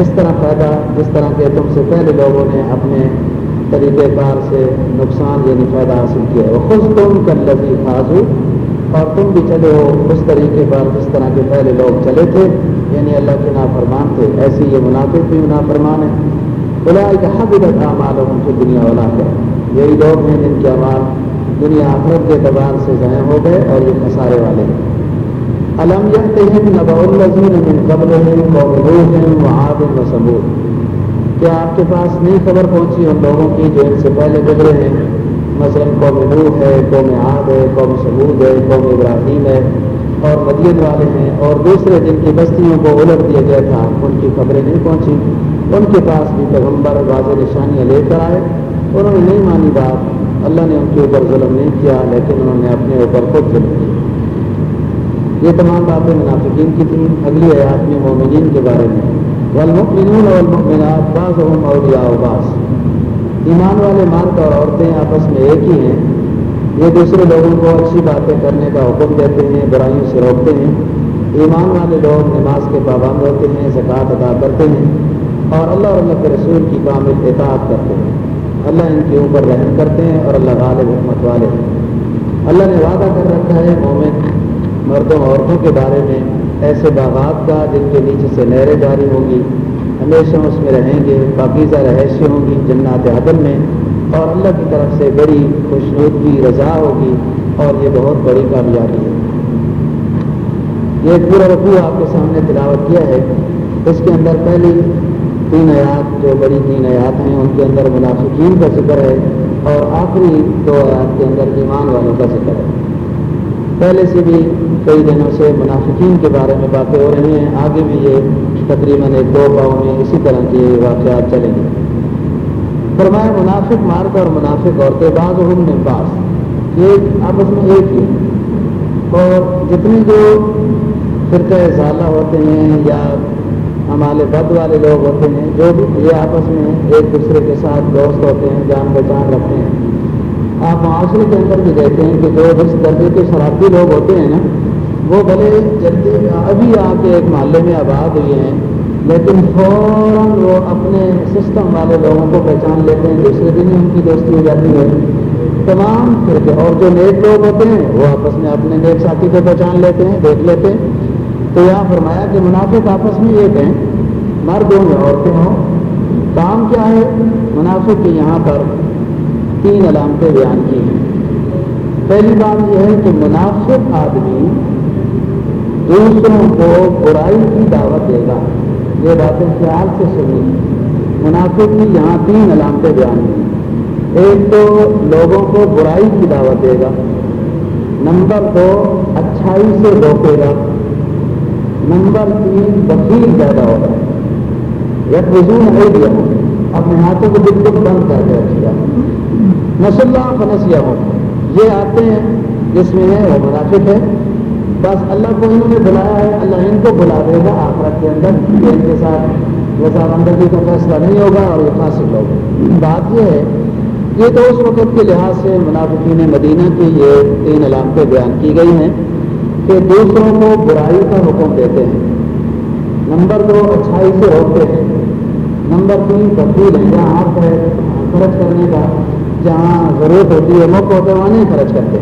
Speaker 1: اس طرح فائدہ، جس طرح کے تم سے پہلے لوگوں نے اپنے طریقہ کار سے نقصان یعنی فائدہ حاصل کیا ہے۔ خود تم کر لذی خاصو اور تم بھی چلے ہو اس طریقے پر جس طرح کے پہلے لوگ چلے تھے یعنی اللہ کے نافرمان تھے۔ ایسی یہ منافق بھی نافرمان ہے بلا ایک حد اعمال ان کی دنیا والا ہے یہی لوگ ہیں جن کے اعمال دنیا آخرت کے اعتبار سے ضائع ہو گئے اور یہ خسارے والے ہیں۔ علم یقین نبا الزین من قبل ہیں وہاد و ثبوت کیا آپ کے پاس نئی خبر پہنچی ان لوگوں کی جو ان سے پہلے گزرے ہیں؟ مثلا قوم نوح ہے، قوم عاد ہے، قوم سبود ہے، قوم ابراہیم ہے، اور مدین والے ہیں، اور دوسرے جن کی بستیوں کو الٹ دیا گیا تھا، ان کی خبریں نہیں پہنچی ان کے پاس بھی پیغمبر واضح نشانیاں لے کر آئے انہوں نے نہیں مانی بات۔ اللہ نے ان کے اوپر ظلم نہیں کیا، لیکن انہوں نے اپنے اوپر خود ظلم کیا۔ یہ تمام باتیں منافقین کی تھیں۔ اگلی آیات میں مومنین کے بارے میں۔ والمؤمنون والمؤمنات، بعضهم اولیاء بعض۔ ایمان والے مرد اور عورتیں آپس میں ایک ہی ہیں۔ یہ دوسرے لوگوں کو اچھی باتیں کرنے کا حکم دیتے ہیں، برائیوں سے روکتے ہیں۔ ایمان والے لوگ نماز کے پابند ہوتے ہیں، زکوٰۃ ادا کرتے ہیں اور اللہ اور اللہ کے رسول کی کامل اطاعت کرتے ہیں۔ اللہ ان کے اوپر رحم کرتے ہیں اور اللہ غالب حکمت والے ہیں۔ اللہ نے وعدہ کر رکھا ہے مومن مردوں عورتوں کے بارے میں ایسے باغات کا جن کے نیچے سے نہریں جاری ہوں گی، ہمیشہ اس میں رہیں گے پاکیزہ رہائشیں ہوں گی جنات عدل میں، اور اللہ کی طرف سے بڑی خوشنودگی، رضا ہوگی، اور یہ بہت بڑی کامیابی ہے۔ یہ پورا رقو آپ کے سامنے تلاوت کیا ہے۔ اس کے اندر پہلی تین آیات، جو بڑی تین آیات ہیں، ان کے اندر منافقین کا ذکر ہے، اور آخری دو آیات کے اندر ایمان والوں کا ذکر ہے۔ پہلے سے بھی کئی دنوں سے منافقین کے بارے میں باتیں ہو رہی ہیں، آگے بھی یہ تقریباً ایک دو پاؤں میں اسی طرح کے واقعات چلیں گے۔ فرمایا، منافق مارک اور منافق عورتیں بعض ہوں میں پاس یہ آپس میں ایک ہی۔ اور جتنے جو فرقہ ضالہ ہوتے ہیں یا ہمارے بد والے لوگ ہوتے ہیں، جو بھی یہ آپس میں ایک دوسرے کے ساتھ دوست ہوتے ہیں، جان پہچان رکھتے ہیں آپ معاشرے کے اندر بھی دیکھتے ہیں کہ جو جس درجے کے شرابی لوگ ہوتے ہیں نا، وہ بھلے جلدی ابھی آ کے ایک محلے میں آباد ہوئے ہیں، لیکن فوراً وہ اپنے سسٹم والے لوگوں کو پہچان لیتے ہیں، دوسرے دن ہی ان کی دوستی ہو جاتی ہے۔ تمام فرقے، اور جو نیک لوگ ہوتے ہیں، وہ آپس میں اپنے نیک ساتھی کو پہچان لیتے ہیں، دیکھ لیتے ہیں۔ تو یہاں فرمایا کہ منافق آپس میں ایک ہیں۔ مرد ہوں یا عورتیں ہوں۔ کام کیا ہے؟ منافق کے یہاں پر تین علامتیں بیان کی ہیں۔ پہلی بات یہ ہے کہ مناسب آدمی دوسروں کو برائی کی دعوت دے گا۔ یہ باتیں خیال سے سنی مناسب کی یہاں تین علامتیں بیان کی ایک تو لوگوں کو برائی کی دعوت دے گا۔ نمبر دو، اچھائی سے روکے گا۔ نمبر تین، وکیل زیادہ ہوگا۔ یا فضول ہے دیا اپنے ہاتھوں کو بالکل بند کر کے رکھے گا مسلح فنسیا ہو۔ یہ آتے ہیں جس میں ہے وہ منافق ہے بس اللہ کو انہوں نے بلایا ہے، اللہ ان کو بلا دے گا آخرت کے اندر۔ ان کے ساتھ ویسا کا فیصلہ نہیں ہوگا اور یہ فاصل ہوگا بات یہ ہے، یہ تو اس وقت کے لحاظ سے منافقین مدینہ کی یہ تین علامتیں بیان کی گئی ہیں کہ دوسروں کو برائی کا حکم دیتے ہیں۔ نمبر دو، اچھائی سے روکتے ہیں۔ نمبر تین، تبدیل ہے جہاں آپ ہے خرچ کرنے کا جہاں ضرورت ہوتی ہے موقع ہوتا ہے، وہاں نہیں خرچ کرتے۔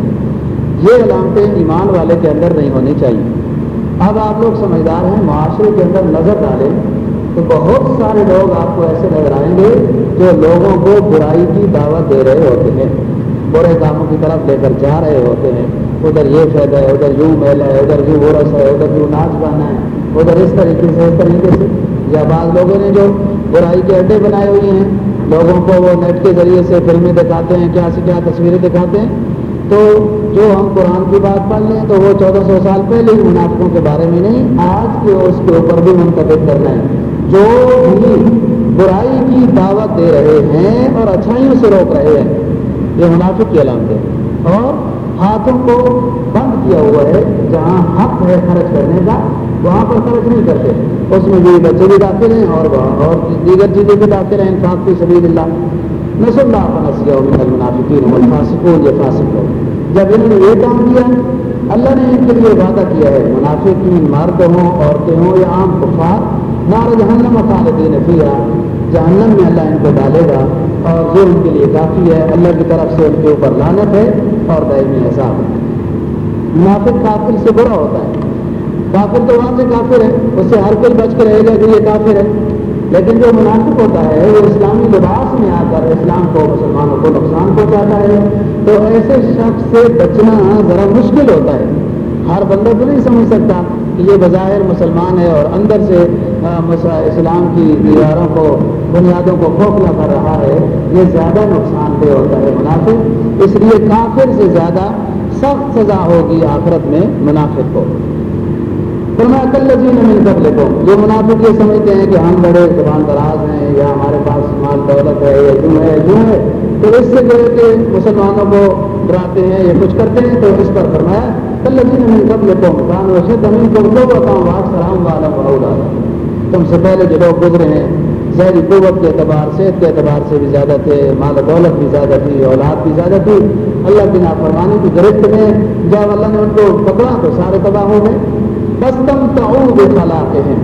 Speaker 1: یہ علامتیں ایمان والے کے اندر نہیں ہونی چاہیے۔ اب آپ لوگ سمجھدار ہیں، معاشرے کے اندر نظر ڈالیں تو بہت سارے لوگ آپ کو ایسے نظر آئیں گے جو لوگوں کو برائی کی دعوت دے رہے ہوتے ہیں، برے کاموں کی طرف لے کر جا رہے ہوتے ہیں۔ ادھر یہ فائدہ ہے، ادھر یوں میل ہے، ادھر یوں ورس ہے، ادھر یوں ناچ گانا ہے۔ ادھر اس طریقے سے، اس طریقے سے۔ یا بعض لوگوں نے جو برائی کے اڈے بنائے ہوئے ہیں لوگوں کو وہ نیٹ کے ذریعے سے فلمیں دکھاتے ہیں، کیا سے کیا تصویریں دکھاتے ہیں۔ تو جو ہم قرآن کی بات پڑھ لیں تو وہ چودہ سو سال پہلے ہی منافقوں کے بارے میں نہیں، آج کے اس کے اوپر بھی منتخب کرنا ہے جو بھی برائی کی دعوت دے رہے ہیں اور اچھائیوں سے روک رہے ہیں، یہ منافق کی علامت ہے۔ اور ہاتھوں کو بند کیا ہوا ہے، جہاں حق ہے خرچ کرنے کا وہاں پر خرچ نہیں کرتے۔ اس میں بھی بچے بھی داخل ہیں اور اور دیگر چیزیں بھی داخل ہیں انفاق کی سبھی اللہ۔ نسل اللہ فنسیہ من المنافقین والفاسقون، یہ فاسق ہو جب انہوں نے یہ کام کیا، اللہ نے ان کے لیے وعدہ کیا ہے۔ منافقین مرد ہوں، عورتیں ہوں، یا عام کفار، نار جہنم خالدین فیہا۔ جہنم میں اللہ ان کو ڈالے گا اور جو ان کے لیے کافی ہے۔ اللہ کی طرف سے ان کے اوپر لانت ہے اور دائمی حساب ہے۔ منافق کافر سے برا ہوتا ہے۔ کافر تو وہاں سے کافر ہے اس سے ہر کوئی بچ کے رہے گا کہ یہ کافر ہے لیکن جو مناسب ہوتا ہے، وہ اسلامی لباس میں آ کر اسلام کو مسلمانوں کو نقصان پہنچاتا ہے۔ تو ایسے شخص سے بچنا ذرا مشکل ہوتا ہے۔ ہر بندہ تو نہیں سمجھ سکتا کہ یہ بظاہر مسلمان ہے اور اندر سے اسلام کی دیواروں کو، بنیادوں کو کھوکھلا کر رہا ہے۔ یہ زیادہ نقصان دہ ہوتا ہے منافق۔ اس لیے کافر سے زیادہ سخت سزا ہوگی آخرت میں منافق کو۔ فرمایا، کل لذیذ مل کر لے جو منافق یہ سمجھتے ہیں کہ ہم بڑے زبان دراز ہیں یا ہمارے پاس مال دولت ہے یا یوں ہے یوں ہے، تو اس سے جو ہے کہ مسلمانوں کو ڈراتے ہیں یا کچھ کرتے ہیں، تو اس پر فرمایا، کل لذیذ مل کر لے امین کو تو بتاؤں بات سلام والا بہت تم سے پہلے جو لوگ گزرے ہیں ظہری قوت کے اعتبار صحت کے اعتبار سے بھی زیادہ تھے، مال و دولت بھی زیادہ تھی، اولاد بھی زیادہ تھی، اللہ کی نافرمانی کی گرفت میں جب اللہ نے ان کو پکڑا تو سارے تباہ ہو گئے۔ بس تم تعود خلاتے ہیں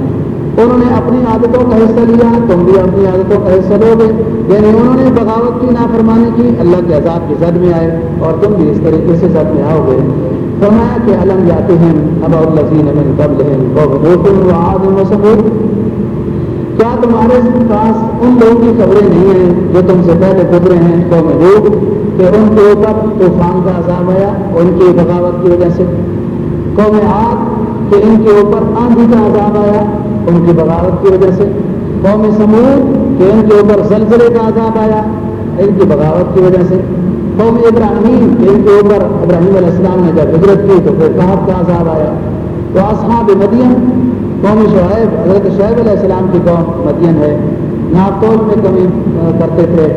Speaker 1: انہوں نے اپنی عادتوں کا حصہ لیا، تم بھی اپنی عادتوں کا حصہ لو گے۔ یعنی انہوں نے بغاوت کی نافرمانی کی، اللہ کے عذاب کی زد میں آئے اور تم بھی اس طریقے سے زد میں آؤ گے۔ فرمایا کہ علم جاتے ہیں اب اور لذین من قبل ہیں وہ آدم و سبور کیا تمہارے پاس ان لوگوں کی خبریں نہیں ہیں جو تم سے پہلے گزرے ہیں، قوم لوگ کہ ان کے اوپر طوفان کا عذاب آیا، ان کی بغاوت کی وجہ سے؟ قوم آگ کہ ان کے اوپر آندھی کا عذاب آیا، ان کی بغاوت کی وجہ سے قوم سمور کہ ان کے اوپر زلزلے کا عذاب آیا، ان کی بغاوت کی وجہ سے قوم ابراہیم کہ ان کے اوپر ابراہیم علیہ السلام نے جب ہجرت کی تو پھر صاحب کا عذاب آیا؟ تو اصحاب مدین، قوم شعیب، حضرت شعیب علیہ السلام کی قوم مدین ہے۔ ناپتول میں کمی کرتے تھے،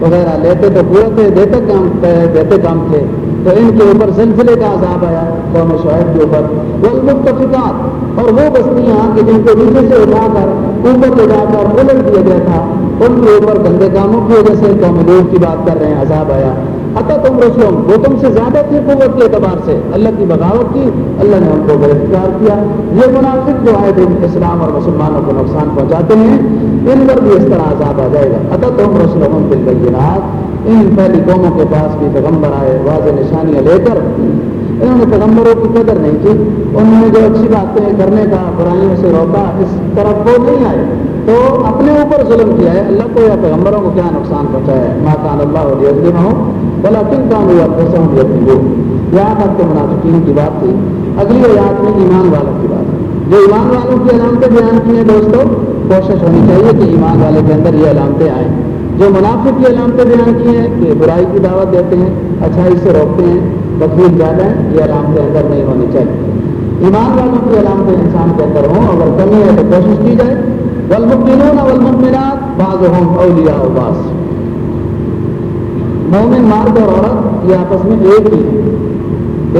Speaker 1: وغیرہ لیتے تو پورے تھے، دیتے کام دیتے کام تھے۔ تو ان کے اوپر سلسلے کا عذاب آیا، قوم شعیب کے اوپر۔ وہ متفقات اور وہ بستیاں کہ جن کو نیچے سے اٹھا کر اوپر لے جا کر الٹ دیا گیا تھا، ان کے اوپر گندے کاموں کی وجہ سے قوم لوگ کی بات کر رہے ہیں، عذاب آیا۔ اتا تم رسلم وہ تم سے زیادہ تھی قوت کے اعتبار سے۔ اللہ کی بغاوت کی، اللہ نے ان کو گرفتار کیا۔ یہ منافق جو آئے دن اسلام اور مسلمانوں کو نقصان پہنچاتے ہیں، ان پر بھی اس طرح عذاب آ جائے گا۔ اتا تم رسلم بالبینات ان پہلی قوموں کے پاس بھی پیغمبر آئے، واضح نشانیاں لے کر انہوں نے پیغمبروں کی قدر نہیں کی۔ انہوں نے جو اچھی باتیں کرنے کا، برائیوں سے روکا، اس طرف وہ نہیں آئے۔ تو اپنے اوپر ظلم کیا ہے۔ اللہ کو یا پیغمبروں کو کیا نقصان پہنچایا ہے؟ ماکان اللہ علیہ ہو بلا کن کام ہوا پیسہ ہوں یہاں تک تو منافقین کی بات تھی۔ اگلی آیات میں ایمان والوں کی بات۔ جو ایمان والوں کی علامتیں بیان کی ہیں دوستوں کوشش ہونی چاہیے کہ ایمان والے کے اندر یہ علامتیں آئیں۔ جو منافق کی علامتیں بیان کی ہیں کہ برائی کی دعوت دیتے ہیں، اچھائی سے روکتے ہیں بکیل زیادہ ہیں، یہ علامتیں اندر نہیں ہونی چاہیے۔ ایمان والوں کی علامتیں انسان کے اندر ہوں، اگر کمی ہے تو کوشش کی جائے۔ والمؤمنون والمؤمنات بعضهم اولیاء بعض۔ مومن مرد اور عورت، یہ آپس میں ایک ہی ہے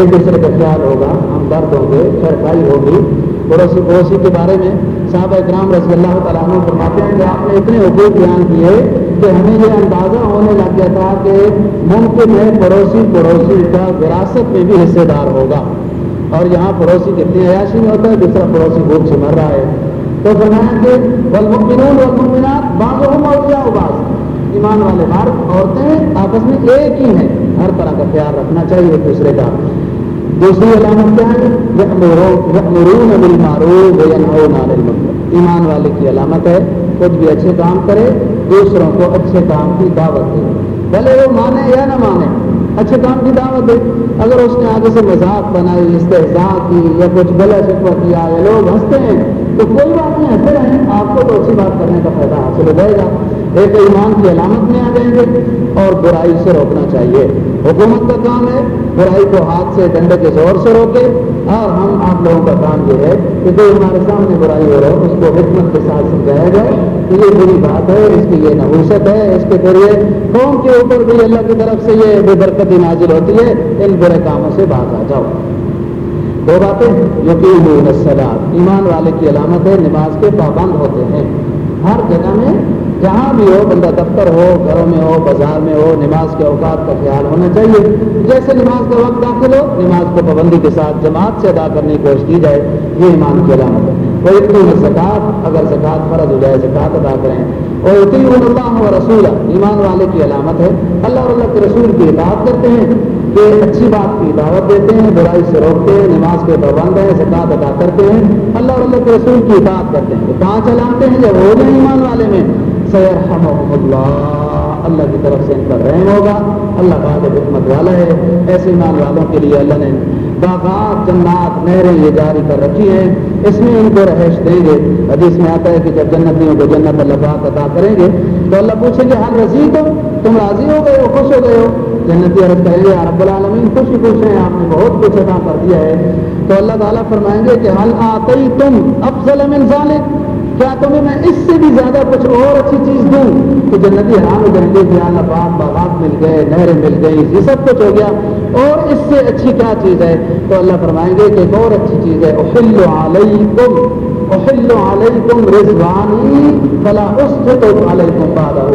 Speaker 1: ایک دوسرے کا خیال ہوگا ہم درد ہوں گے، سرکاری ہوگی پڑوسی پڑوسی کے بارے میں صاحب اکرام رضی اللہ تعالیٰ عنہ فرماتے ہیں کہ آپ نے اتنے حقوق بیان کیے کہ ہمیں یہ اندازہ ہونے لگ گیا تھا کہ ممکن ہے پڑوسی پڑوسی کا وراثت میں بھی حصے دار ہوگا۔ اور یہاں پڑوسی کتنی عیاشی میں ہوتا ہے، دوسرا پڑوسی بھوک سے مر رہا ہے۔ تو فرمایا کہ والمؤمنون والمؤمنات بعضهم اولیاء بعض۔ ایمان والے مرد عورتیں آپس میں ایک ہی ہیں۔ ہر طرح کا خیال رکھنا چاہیے ایک دوسرے کا۔ دوسری علامت کیا ہے؟ ایمان والے کی علامت ہے کچھ بھی اچھے کام کرے، دوسروں کو اچھے کام کی دعوت دے۔ بھلے وہ مانے یا نہ مانے، اچھے کام کی دعوت دے۔ اگر اس نے آگے سے مذاق بنائی استحصا کی یا کچھ بلا شکوا کیا یا لوگ ہنستے ہیں، تو کوئی بات نہیں، ہنستے رہیں۔ آپ کو تو اچھی بات کرنے کا فائدہ حاصل ہو جائے گا۔ ایک ایمان کی علامت میں آ جائیں گے اور برائی سے روکنا چاہیے۔ حکومت کا کام ہے برائی کو ہاتھ سے ڈنڈے کے زور سے روکے اور ہم آپ لوگوں کا کام یہ ہے کہ جو ہمارے سامنے برائی ہو رہا ہے اس کو حکمت کے ساتھ سمجھایا جائے۔ کہ یہ بری بات ہے، اس کی یہ نحوست ہے، اس کے ذریعے قوم کے اوپر بھی اللہ کی طرف سے یہ بے برکتی نازل ہوتی ہے۔ ان برے کاموں سے باز آ جاؤ۔ دو باتیں یقین نسلات ایمان والے کی علامت ہے، نماز کے پابند ہوتے ہیں۔ ہر جگہ میں جہاں بھی ہو، بندہ دفتر ہو، گھروں میں ہو، بازار میں ہو، نماز کے اوقات کا خیال ہونا چاہیے۔ جیسے نماز کا وقت داخل ہو، نماز کو پابندی کے ساتھ جماعت سے ادا کرنے کی کوشش کی جائے، یہ ایمان کی علامت ہے۔ کوئی اتنی میں زکات اگر زکات فرض ہو جائے زکات ادا کریں۔ اور اتنی اللہ و رسول ایمان والے کی علامت ہے۔ اللہ اور اللہ کے رسول کی اطاعت کرتے ہیں، کہ اچھی بات کی دعوت دیتے ہیں، برائی سے روکتے ہیں، نماز کے پابند ہیں زکات ادا کرتے ہیں۔ اللہ اور اللہ کے رسول کی اطاعت کرتے ہیں۔ پانچ علامتیں ہیں؟ جب ہو جائیں ایمان والے میں۔ سیرحمهم اللہ اللہ کی طرف سے ان پر رحم ہوگا۔ اللہ بعد حکمت والا ہے۔ ایسے ایمان والوں کے لیے اللہ نے باغات، جنات، نہریں یہ جاری کر رکھی ہیں۔ اس میں ان کو رہائش دیں گے۔ حدیث میں آتا ہے کہ جب جنتیوں کو جنت اللہ پاک عطا کریں گے، تو اللہ پوچھیں گے ہم رضی تو؟ تم راضی ہو گئے ہو؟ خوش ہو گئے ہو؟ جنتی عرض کریں گے رب العالمین، خوش ہی خوش ہیں۔ آپ نے بہت کچھ عطا کر دیا ہے۔ تو اللہ تعالیٰ فرمائیں گے کہ حل آتی تم افضل من ذالک؟ کیا تمہیں میں اس سے بھی زیادہ کچھ اور اچھی چیز دوں کہ جنتی حرام ہو جائیں گے کہ اللہ باغات مل گئے، نہریں مل گئی یہ سب کچھ ہو گیا۔ اور اس سے اچھی کیا چیز ہے؟ تو اللہ فرمائیں گے کہ ایک اور اچھی چیز ہے، احل علیکم احل علیکم رضوانی، فلا اسخط علیکم بعدہ۔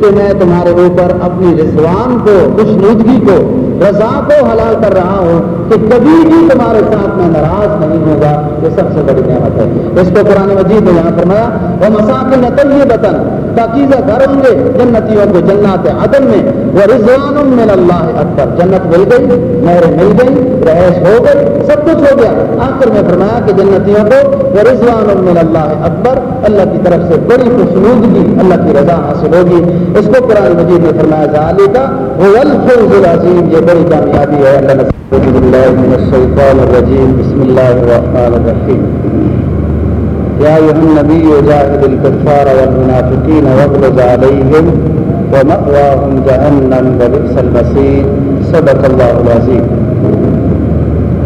Speaker 1: کہ میں تمہارے اوپر اپنی رضوان کو، خوشنودگی کو رضا کو حلال کر رہا ہوں کہ کبھی بھی تمہارے ساتھ میں ناراض نہیں ہوگا، یہ سب سے بڑی نعمت ہے۔ اس کو قرآن مجید نے یہاں فرمایا وہ مساق نتل بتن تاکیزہ گھر ہوں گے جنتیوں کو جنات عدم میں۔ وہ رضوان من اللہ اکبر۔ جنت مل گئی نہریں مل گئی، رہائش ہو گئی، سب کچھ ہو گیا۔ آخر میں فرمایا کہ جنتیوں کو وہ رضوان من اللہ اکبر۔ اللہ کی طرف سے بڑی خوشنودگی، اللہ کی رضا حاصل ہوگی۔ اس کو قرآن مجید نے فرمایا جالی کا وہ الفوز العظیم۔ یہ بڑی کامیابی ہے۔ اللہ
Speaker 4: أعوذ بسم الله الرحمن الرحيم يا أيها النبي جاهد الكفار والمنافقين واغلظ عليهم ومأواهم جهنم وبئس المصير. صدق الله العظيم.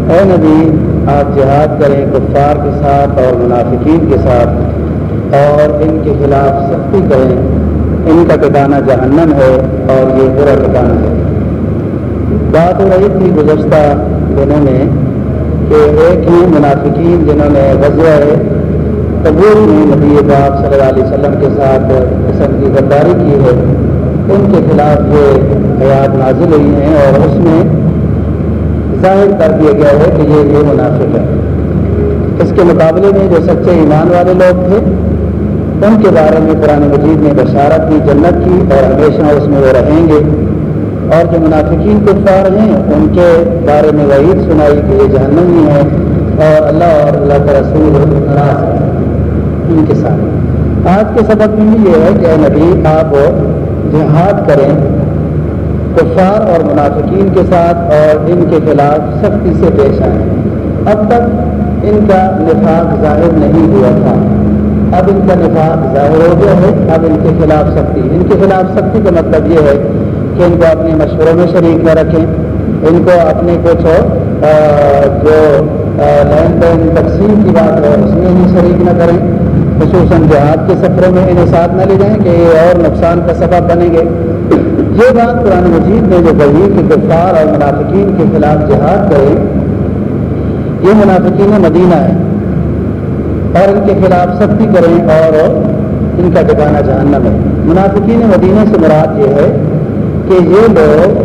Speaker 4: اے نبی، آپ جہاد کریں کفار کے ساتھ اور منافقین کے ساتھ اور ان کے خلاف سختی کریں. ان کا ٹکانا جہنم ہے اور یہ برا ٹکانا ہے۔ بات ہو رہی تھی گزشتہ دنوں میں کہ ایک ہی منافقین جنہوں نے غزوہ قبول میں نبی پاک صلی اللہ علیہ وسلم کے ساتھ قسم کی غداری کی ہے۔ ان کے خلاف یہ حیات نازل ہوئی ہیں اور اس میں ظاہر کر دیا گیا ہے کہ یہ یہ منافق ہے اس کے مقابلے میں جو سچے ایمان والے لوگ تھے، ان کے بارے میں قرآن مجید نے بشارت کی جنت کی، اور ہمیشہ اس میں وہ رہیں گے۔ اور جو منافقین کفار ہیں، ان کے بارے میں وعید سنائی کہ یہ جہنمی ہے اور اللہ اور اللہ کا رسول ناراض ہے ان کے ساتھ۔ آج کے سبق میں بھی یہ ہے کہ نبی، آپ جہاد کریں کفار اور منافقین کے ساتھ اور ان کے خلاف سختی سے پیش آئیں۔ اب تک ان کا نفاق ظاہر نہیں ہوا تھا۔
Speaker 1: اب ان کا نفاق ظاہر ہو گیا ہے۔ اب ان کے خلاف سختی۔ ان کے خلاف سختی کا مطلب یہ ہے کہ ان کو اپنے مشوروں میں شریک نہ رکھیں۔ ان کو اپنے کچھ جو لین دین تقسیم کی بات ہے، اس میں ہی شریک نہ کریں۔ خصوصاً جہاد کے سفروں میں انہیں ساتھ نہ لے جائیں کہ یہ اور نقصان کا سبب بنیں گے۔ یہ بات قرآن مجید نے جو کہی کہ گفتار اور منافقین کے خلاف جہاد کریں یہ منافقین مدینہ ہے اور ان کے خلاف سختی کریں اور ان کا ٹکانا جہنم ہے۔ منافقین مدینہ سے مراد یہ ہے کہ یہ لوگ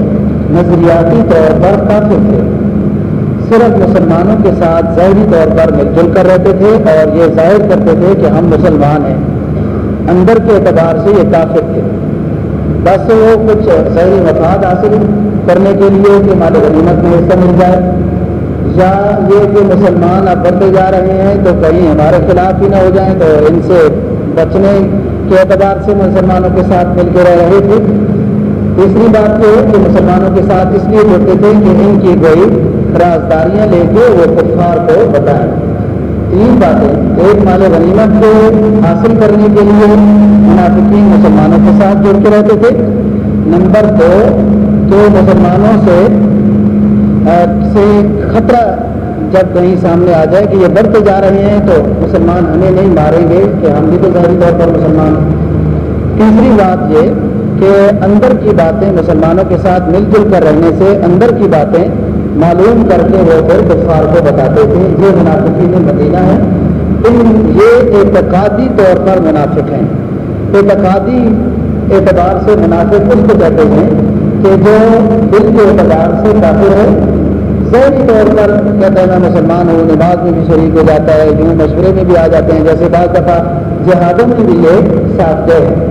Speaker 1: نظریاتی طور پر کافر تھے۔ صرف مسلمانوں کے ساتھ ظاہری طور پر مل جل کر رہتے تھے اور یہ ظاہر کرتے تھے کہ ہم مسلمان ہیں۔ اندر کے اعتبار سے یہ کافر تھے۔ بس وہ کچھ ظاہری مفاد حاصل کرنے کے لیے کہ مال غنیمت میں حصہ مل جائے۔ یا یہ کہ مسلمان اب بڑھتے جا رہے ہیں تو کہیں ہمارے خلاف ہی نہ ہو جائیں تو ان سے بچنے کے اعتبار سے مسلمانوں کے ساتھ مل کے رہ رہے تھے۔ تیسری بات یہ ہے کہ مسلمانوں کے ساتھ اس لیے جڑتے تھے کہ ان کی کوئی رازداریاں لے کے وہ کفار کو بتائیں۔ تین باتیں۔ ایک مال غنیمت کو حاصل کرنے کے لیے منافقین مسلمانوں کے ساتھ جڑ کے رہتے تھے۔ نمبر دو کہ مسلمانوں سے سے خطرہ جب کہیں سامنے آ جائے کہ یہ بڑھتے جا رہے ہیں تو مسلمان ہمیں نہیں ماریں گے کہ ہم بھی تو ظاہری طور پر مسلمان تیسری بات یہ کہ اندر کی باتیں مسلمانوں کے ساتھ مل جل کر رہنے سے اندر کی باتیں معلوم کر کے وہ پھر کفار کو بتاتے تھے، یہ منافقین مدینہ ہے۔ ان یہ اعتقادی طور پر منافق ہیں۔ اعتقادی اعتبار سے منافق اس کو کہتے ہیں کہ جو دل کے اعتبار سے کافر ہے ذہنی طور پر کہتا ہے میں مسلمان ہوں، نماز میں بھی شریک ہو جاتا ہے، یوں مشورے میں بھی آ جاتے ہیں۔ جیسے بعض دفعہ جہادوں میں بھی یہ ساتھ گئے ہیں۔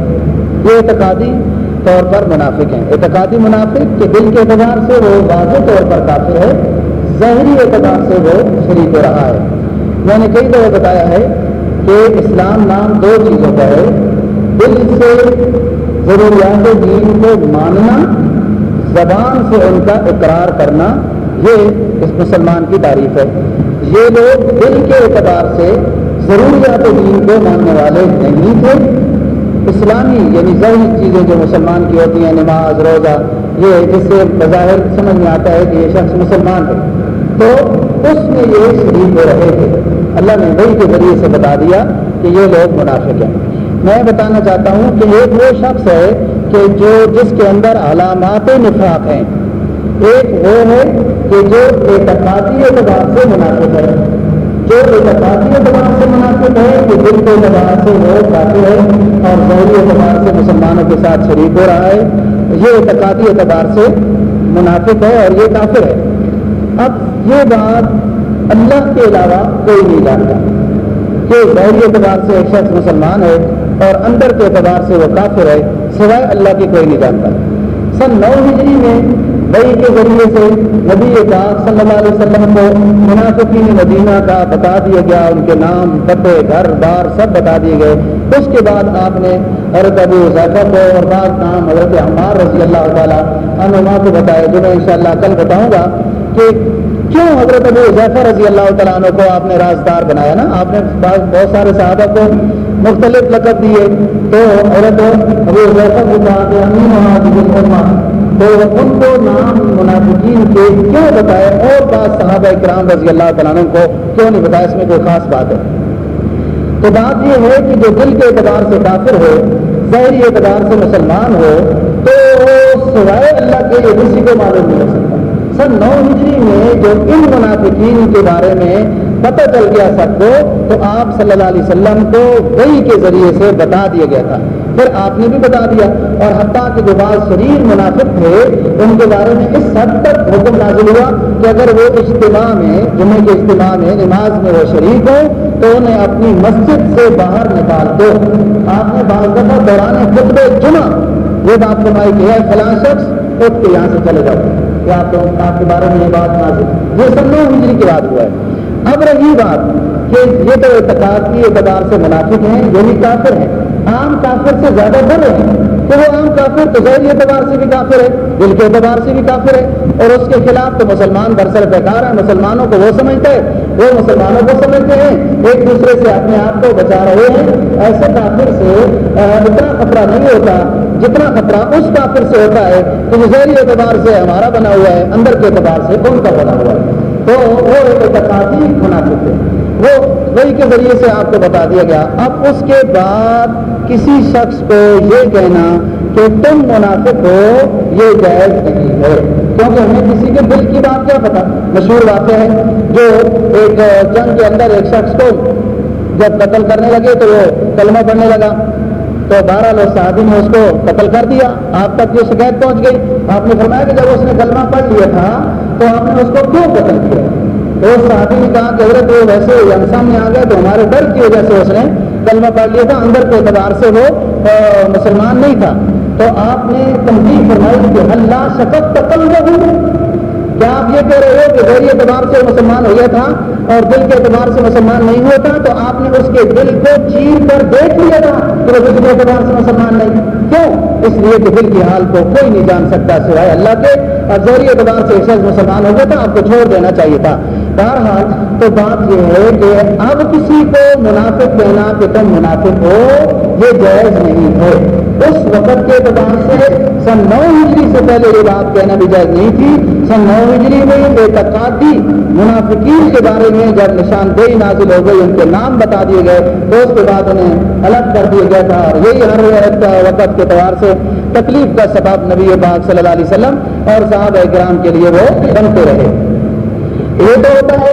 Speaker 1: یہ اعتقادی طور پر منافق ہیں۔ اعتقادی منافق کے دل کے اعتبار سے وہ واضح طور پر کافر ہے، ظاہری اعتبار سے وہ شریک ہو رہا ہے۔ میں نے کئی دفعہ بتایا ہے کہ اسلام نام دو چیزوں کا ہے۔ دل سے ضروریات دین کو ماننا، زبان سے ان کا اقرار کرنا، یہ اس مسلمان کی تعریف ہے۔ یہ لوگ دل کے اعتبار سے ضروریات دین کو ماننے والے نہیں تھے۔ اسلامی یعنی ظاہری چیزیں جو مسلمان کی ہوتی ہیں، نماز، روزہ، یہ جس سے بظاہر سمجھ میں آتا ہے کہ یہ شخص مسلمان ہے۔ تو اس میں یہ شریک ہو رہے تھے۔ اللہ نے وہی کے ذریعے سے بتا دیا کہ یہ لوگ منافق ہیں۔ میں بتانا چاہتا ہوں کہ ایک وہ شخص ہے کہ جو جس کے اندر علامات نفاق ہیں۔ ایک وہ ہے کہ جو اعتقادی اعتبار سے منافق ہے۔ جو اعتقادی اعتبار سے مناسب ہے کہ دل کے اعتبار سے وہ کافی ہے اور ظہری اعتبار سے مسلمانوں کے ساتھ شریک ہو رہا ہے، یہ اعتقادی اعتبار سے منافق ہے اور یہ کافر ہے اب یہ بات اللہ کے علاوہ کوئی نہیں جانتا کہ ظہری اعتبار سے ایک شخص مسلمان ہے اور اندر کے اعتبار سے وہ کافر ہے، سوائے اللہ کی کوئی نہیں جانتا۔ سن نو ہجری میں بئی کے ذریعے سے نبی پاک صلی اللہ علیہ وسلم کو منافقین مدینہ کا بتا دیا گیا، ان کے نام، پتے، گھر، بار سب بتا دیے گئے۔ اس کے بعد آپ نے حضرت ابو ذیفہ کو اور بعض نام حضرت عمار رضی اللہ تعالیٰ انما کو بتائے، جو میں انشاءاللہ کل بتاؤں گا کہ کیوں حضرت ابو ظیفر رضی اللہ تعالیٰ عنہ کو آپ نے رازدار بنایا نا؟ آپ نے بہت سارے صحابہ کو مختلف لقب دیے۔ تو حضرت ابو ظیفر کو کہا کہ امین تو ان کو نام منافقین کے کیوں بتائے؟ اور بعض صحابہ کرام رضی اللہ تعالیٰ کو کیوں نہیں بتایا؟ اس میں کوئی خاص بات ہے۔ تو بات یہ ہے کہ جو دل کے اعتبار سے کافر ہو، ظاہری اعتبار سے مسلمان ہو، تو سوائے اللہ کے یہ کسی کو معلوم نہیں ہو سکتا۔ سن نو ہجری میں جو ان منافقین کے بارے میں پتہ چل گیا سب کو، تو آپ صلی اللہ علیہ وسلم کو وہی کے ذریعے سے بتا دیا گیا تھا۔ پھر آپ نے بھی بتا دیا۔ اور حتیٰ کہ جو بعض شریر منافق تھے، ان کے بارے میں اس حد تک حکم نازل ہوا کہ اگر وہ اجتماع میں جمعے کے اجتماع میں، نماز میں وہ شریک ہو تو انہیں اپنی مسجد سے باہر نکال دو۔ آپ نے بعض دفعہ دوران خطب جمعہ، یہ بات فرمائی کہ ہے فلاں شخص، اٹھ کے یہاں سے چلے جاؤ۔ کہ آپ کے بارے میں یہ بات نازل۔ یہ سب نو ہجری کی بات ہوا ہے۔ اب رہی بات یہ تو اعتقاد کی اعتبار سے منافق ہیں یہ بھی کافر ہیں۔ عام کافر سے زیادہ بڑھ رہے ہیں۔ تو وہ عام کافر تو ظاہری اعتبار سے بھی کافر ہے دل کے اعتبار سے بھی کافر ہے اور اس کے خلاف تو مسلمان برسر بیکار ہے مسلمانوں کو وہ سمجھتا ہے وہ مسلمانوں کو سمجھتے ہیں۔ ایک دوسرے سے اپنے آپ کو بچا رہے ہیں۔ ایسے کافر سے اتنا خطرہ نہیں ہوتا، جتنا خطرہ اس کافر سے ہوتا ہے کہ وہ ظہری اعتبار سے ہمارا بنا ہوا ہے، اندر کے اعتبار سے ان کا بنا ہوا ہے۔ تو وہ ایک اعتقادی منافق ہے وہ وہی کے ذریعے سے آپ کو بتا دیا گیا۔ اب اس کے بعد کسی شخص کو یہ کہنا کہ تم منافق ہو، یہ جائز نہیں ہے۔ کیونکہ ہمیں کسی کے دل کی بات کیا پتا؟ مشہور واقع ہے جو ایک جنگ کے اندر ایک شخص کو جب قتل کرنے لگے تو وہ کلمہ پڑھنے لگا۔ تو بارہ لوگ صحابی نے اس کو قتل کر دیا۔ آپ تک یہ شکایت پہنچ گئی۔ آپ نے فرمایا کہ جب اس نے کلمہ پڑھ لیا تھا تو آپ نے اس کو کیوں قتل کیا؟ تو صحابی نے کہا کہ حضرت وہ ویسے سامنے آ گئے تو ہمارے ڈر کی وجہ سے اس نے کلمہ پڑھ لیا تھا، اندر کے اعتبار سے وہ مسلمان نہیں تھا۔ تو آپ نے تنقید فرمائی کہ اللہ شفق تقل کیا آپ یہ کہہ رہے ہو کہ غیر اعتبار سے مسلمان ہو گیا تھا اور دل کے اعتبار سے مسلمان نہیں ہوا تھا تو آپ نے اس کے دل کو چیر کر دیکھ لیا تھا کہ وہ دل کے اعتبار سے مسلمان نہیں۔ کیوں؟ اس لیے کہ دل کی حال کو کوئی نہیں جان سکتا سوائے اللہ کے۔ اور ذہری اعتبار سے شخص مسلمان ہو گیا تھا، آپ کو چھوڑ دینا چاہیے تھا۔ بہرحال تو بات یہ ہے کہ اب کسی کو منافق کہنا کہ تم منافق ہو، یہ جائز نہیں ہے۔ اس وقت کے اعتبار سے سن نو ہجری سے پہلے یہ بات کہنا بھی جائز نہیں تھی۔ سن نو ہجری میں اعتقادی منافقین کے بارے میں جب نشاندہی نازل ہو گئی، ان کے نام بتا دیے گئے۔ تو اس کے بعد انہیں الگ کر دیا گیا تھا۔ اور یہی ہر وقت کے اعتبار سے تکلیف کا سبب نبی پاک صلی اللہ علیہ وسلم اور صحابہ کرام کے لیے وہ بنتے رہے۔ یہ تو ہوتا ہے۔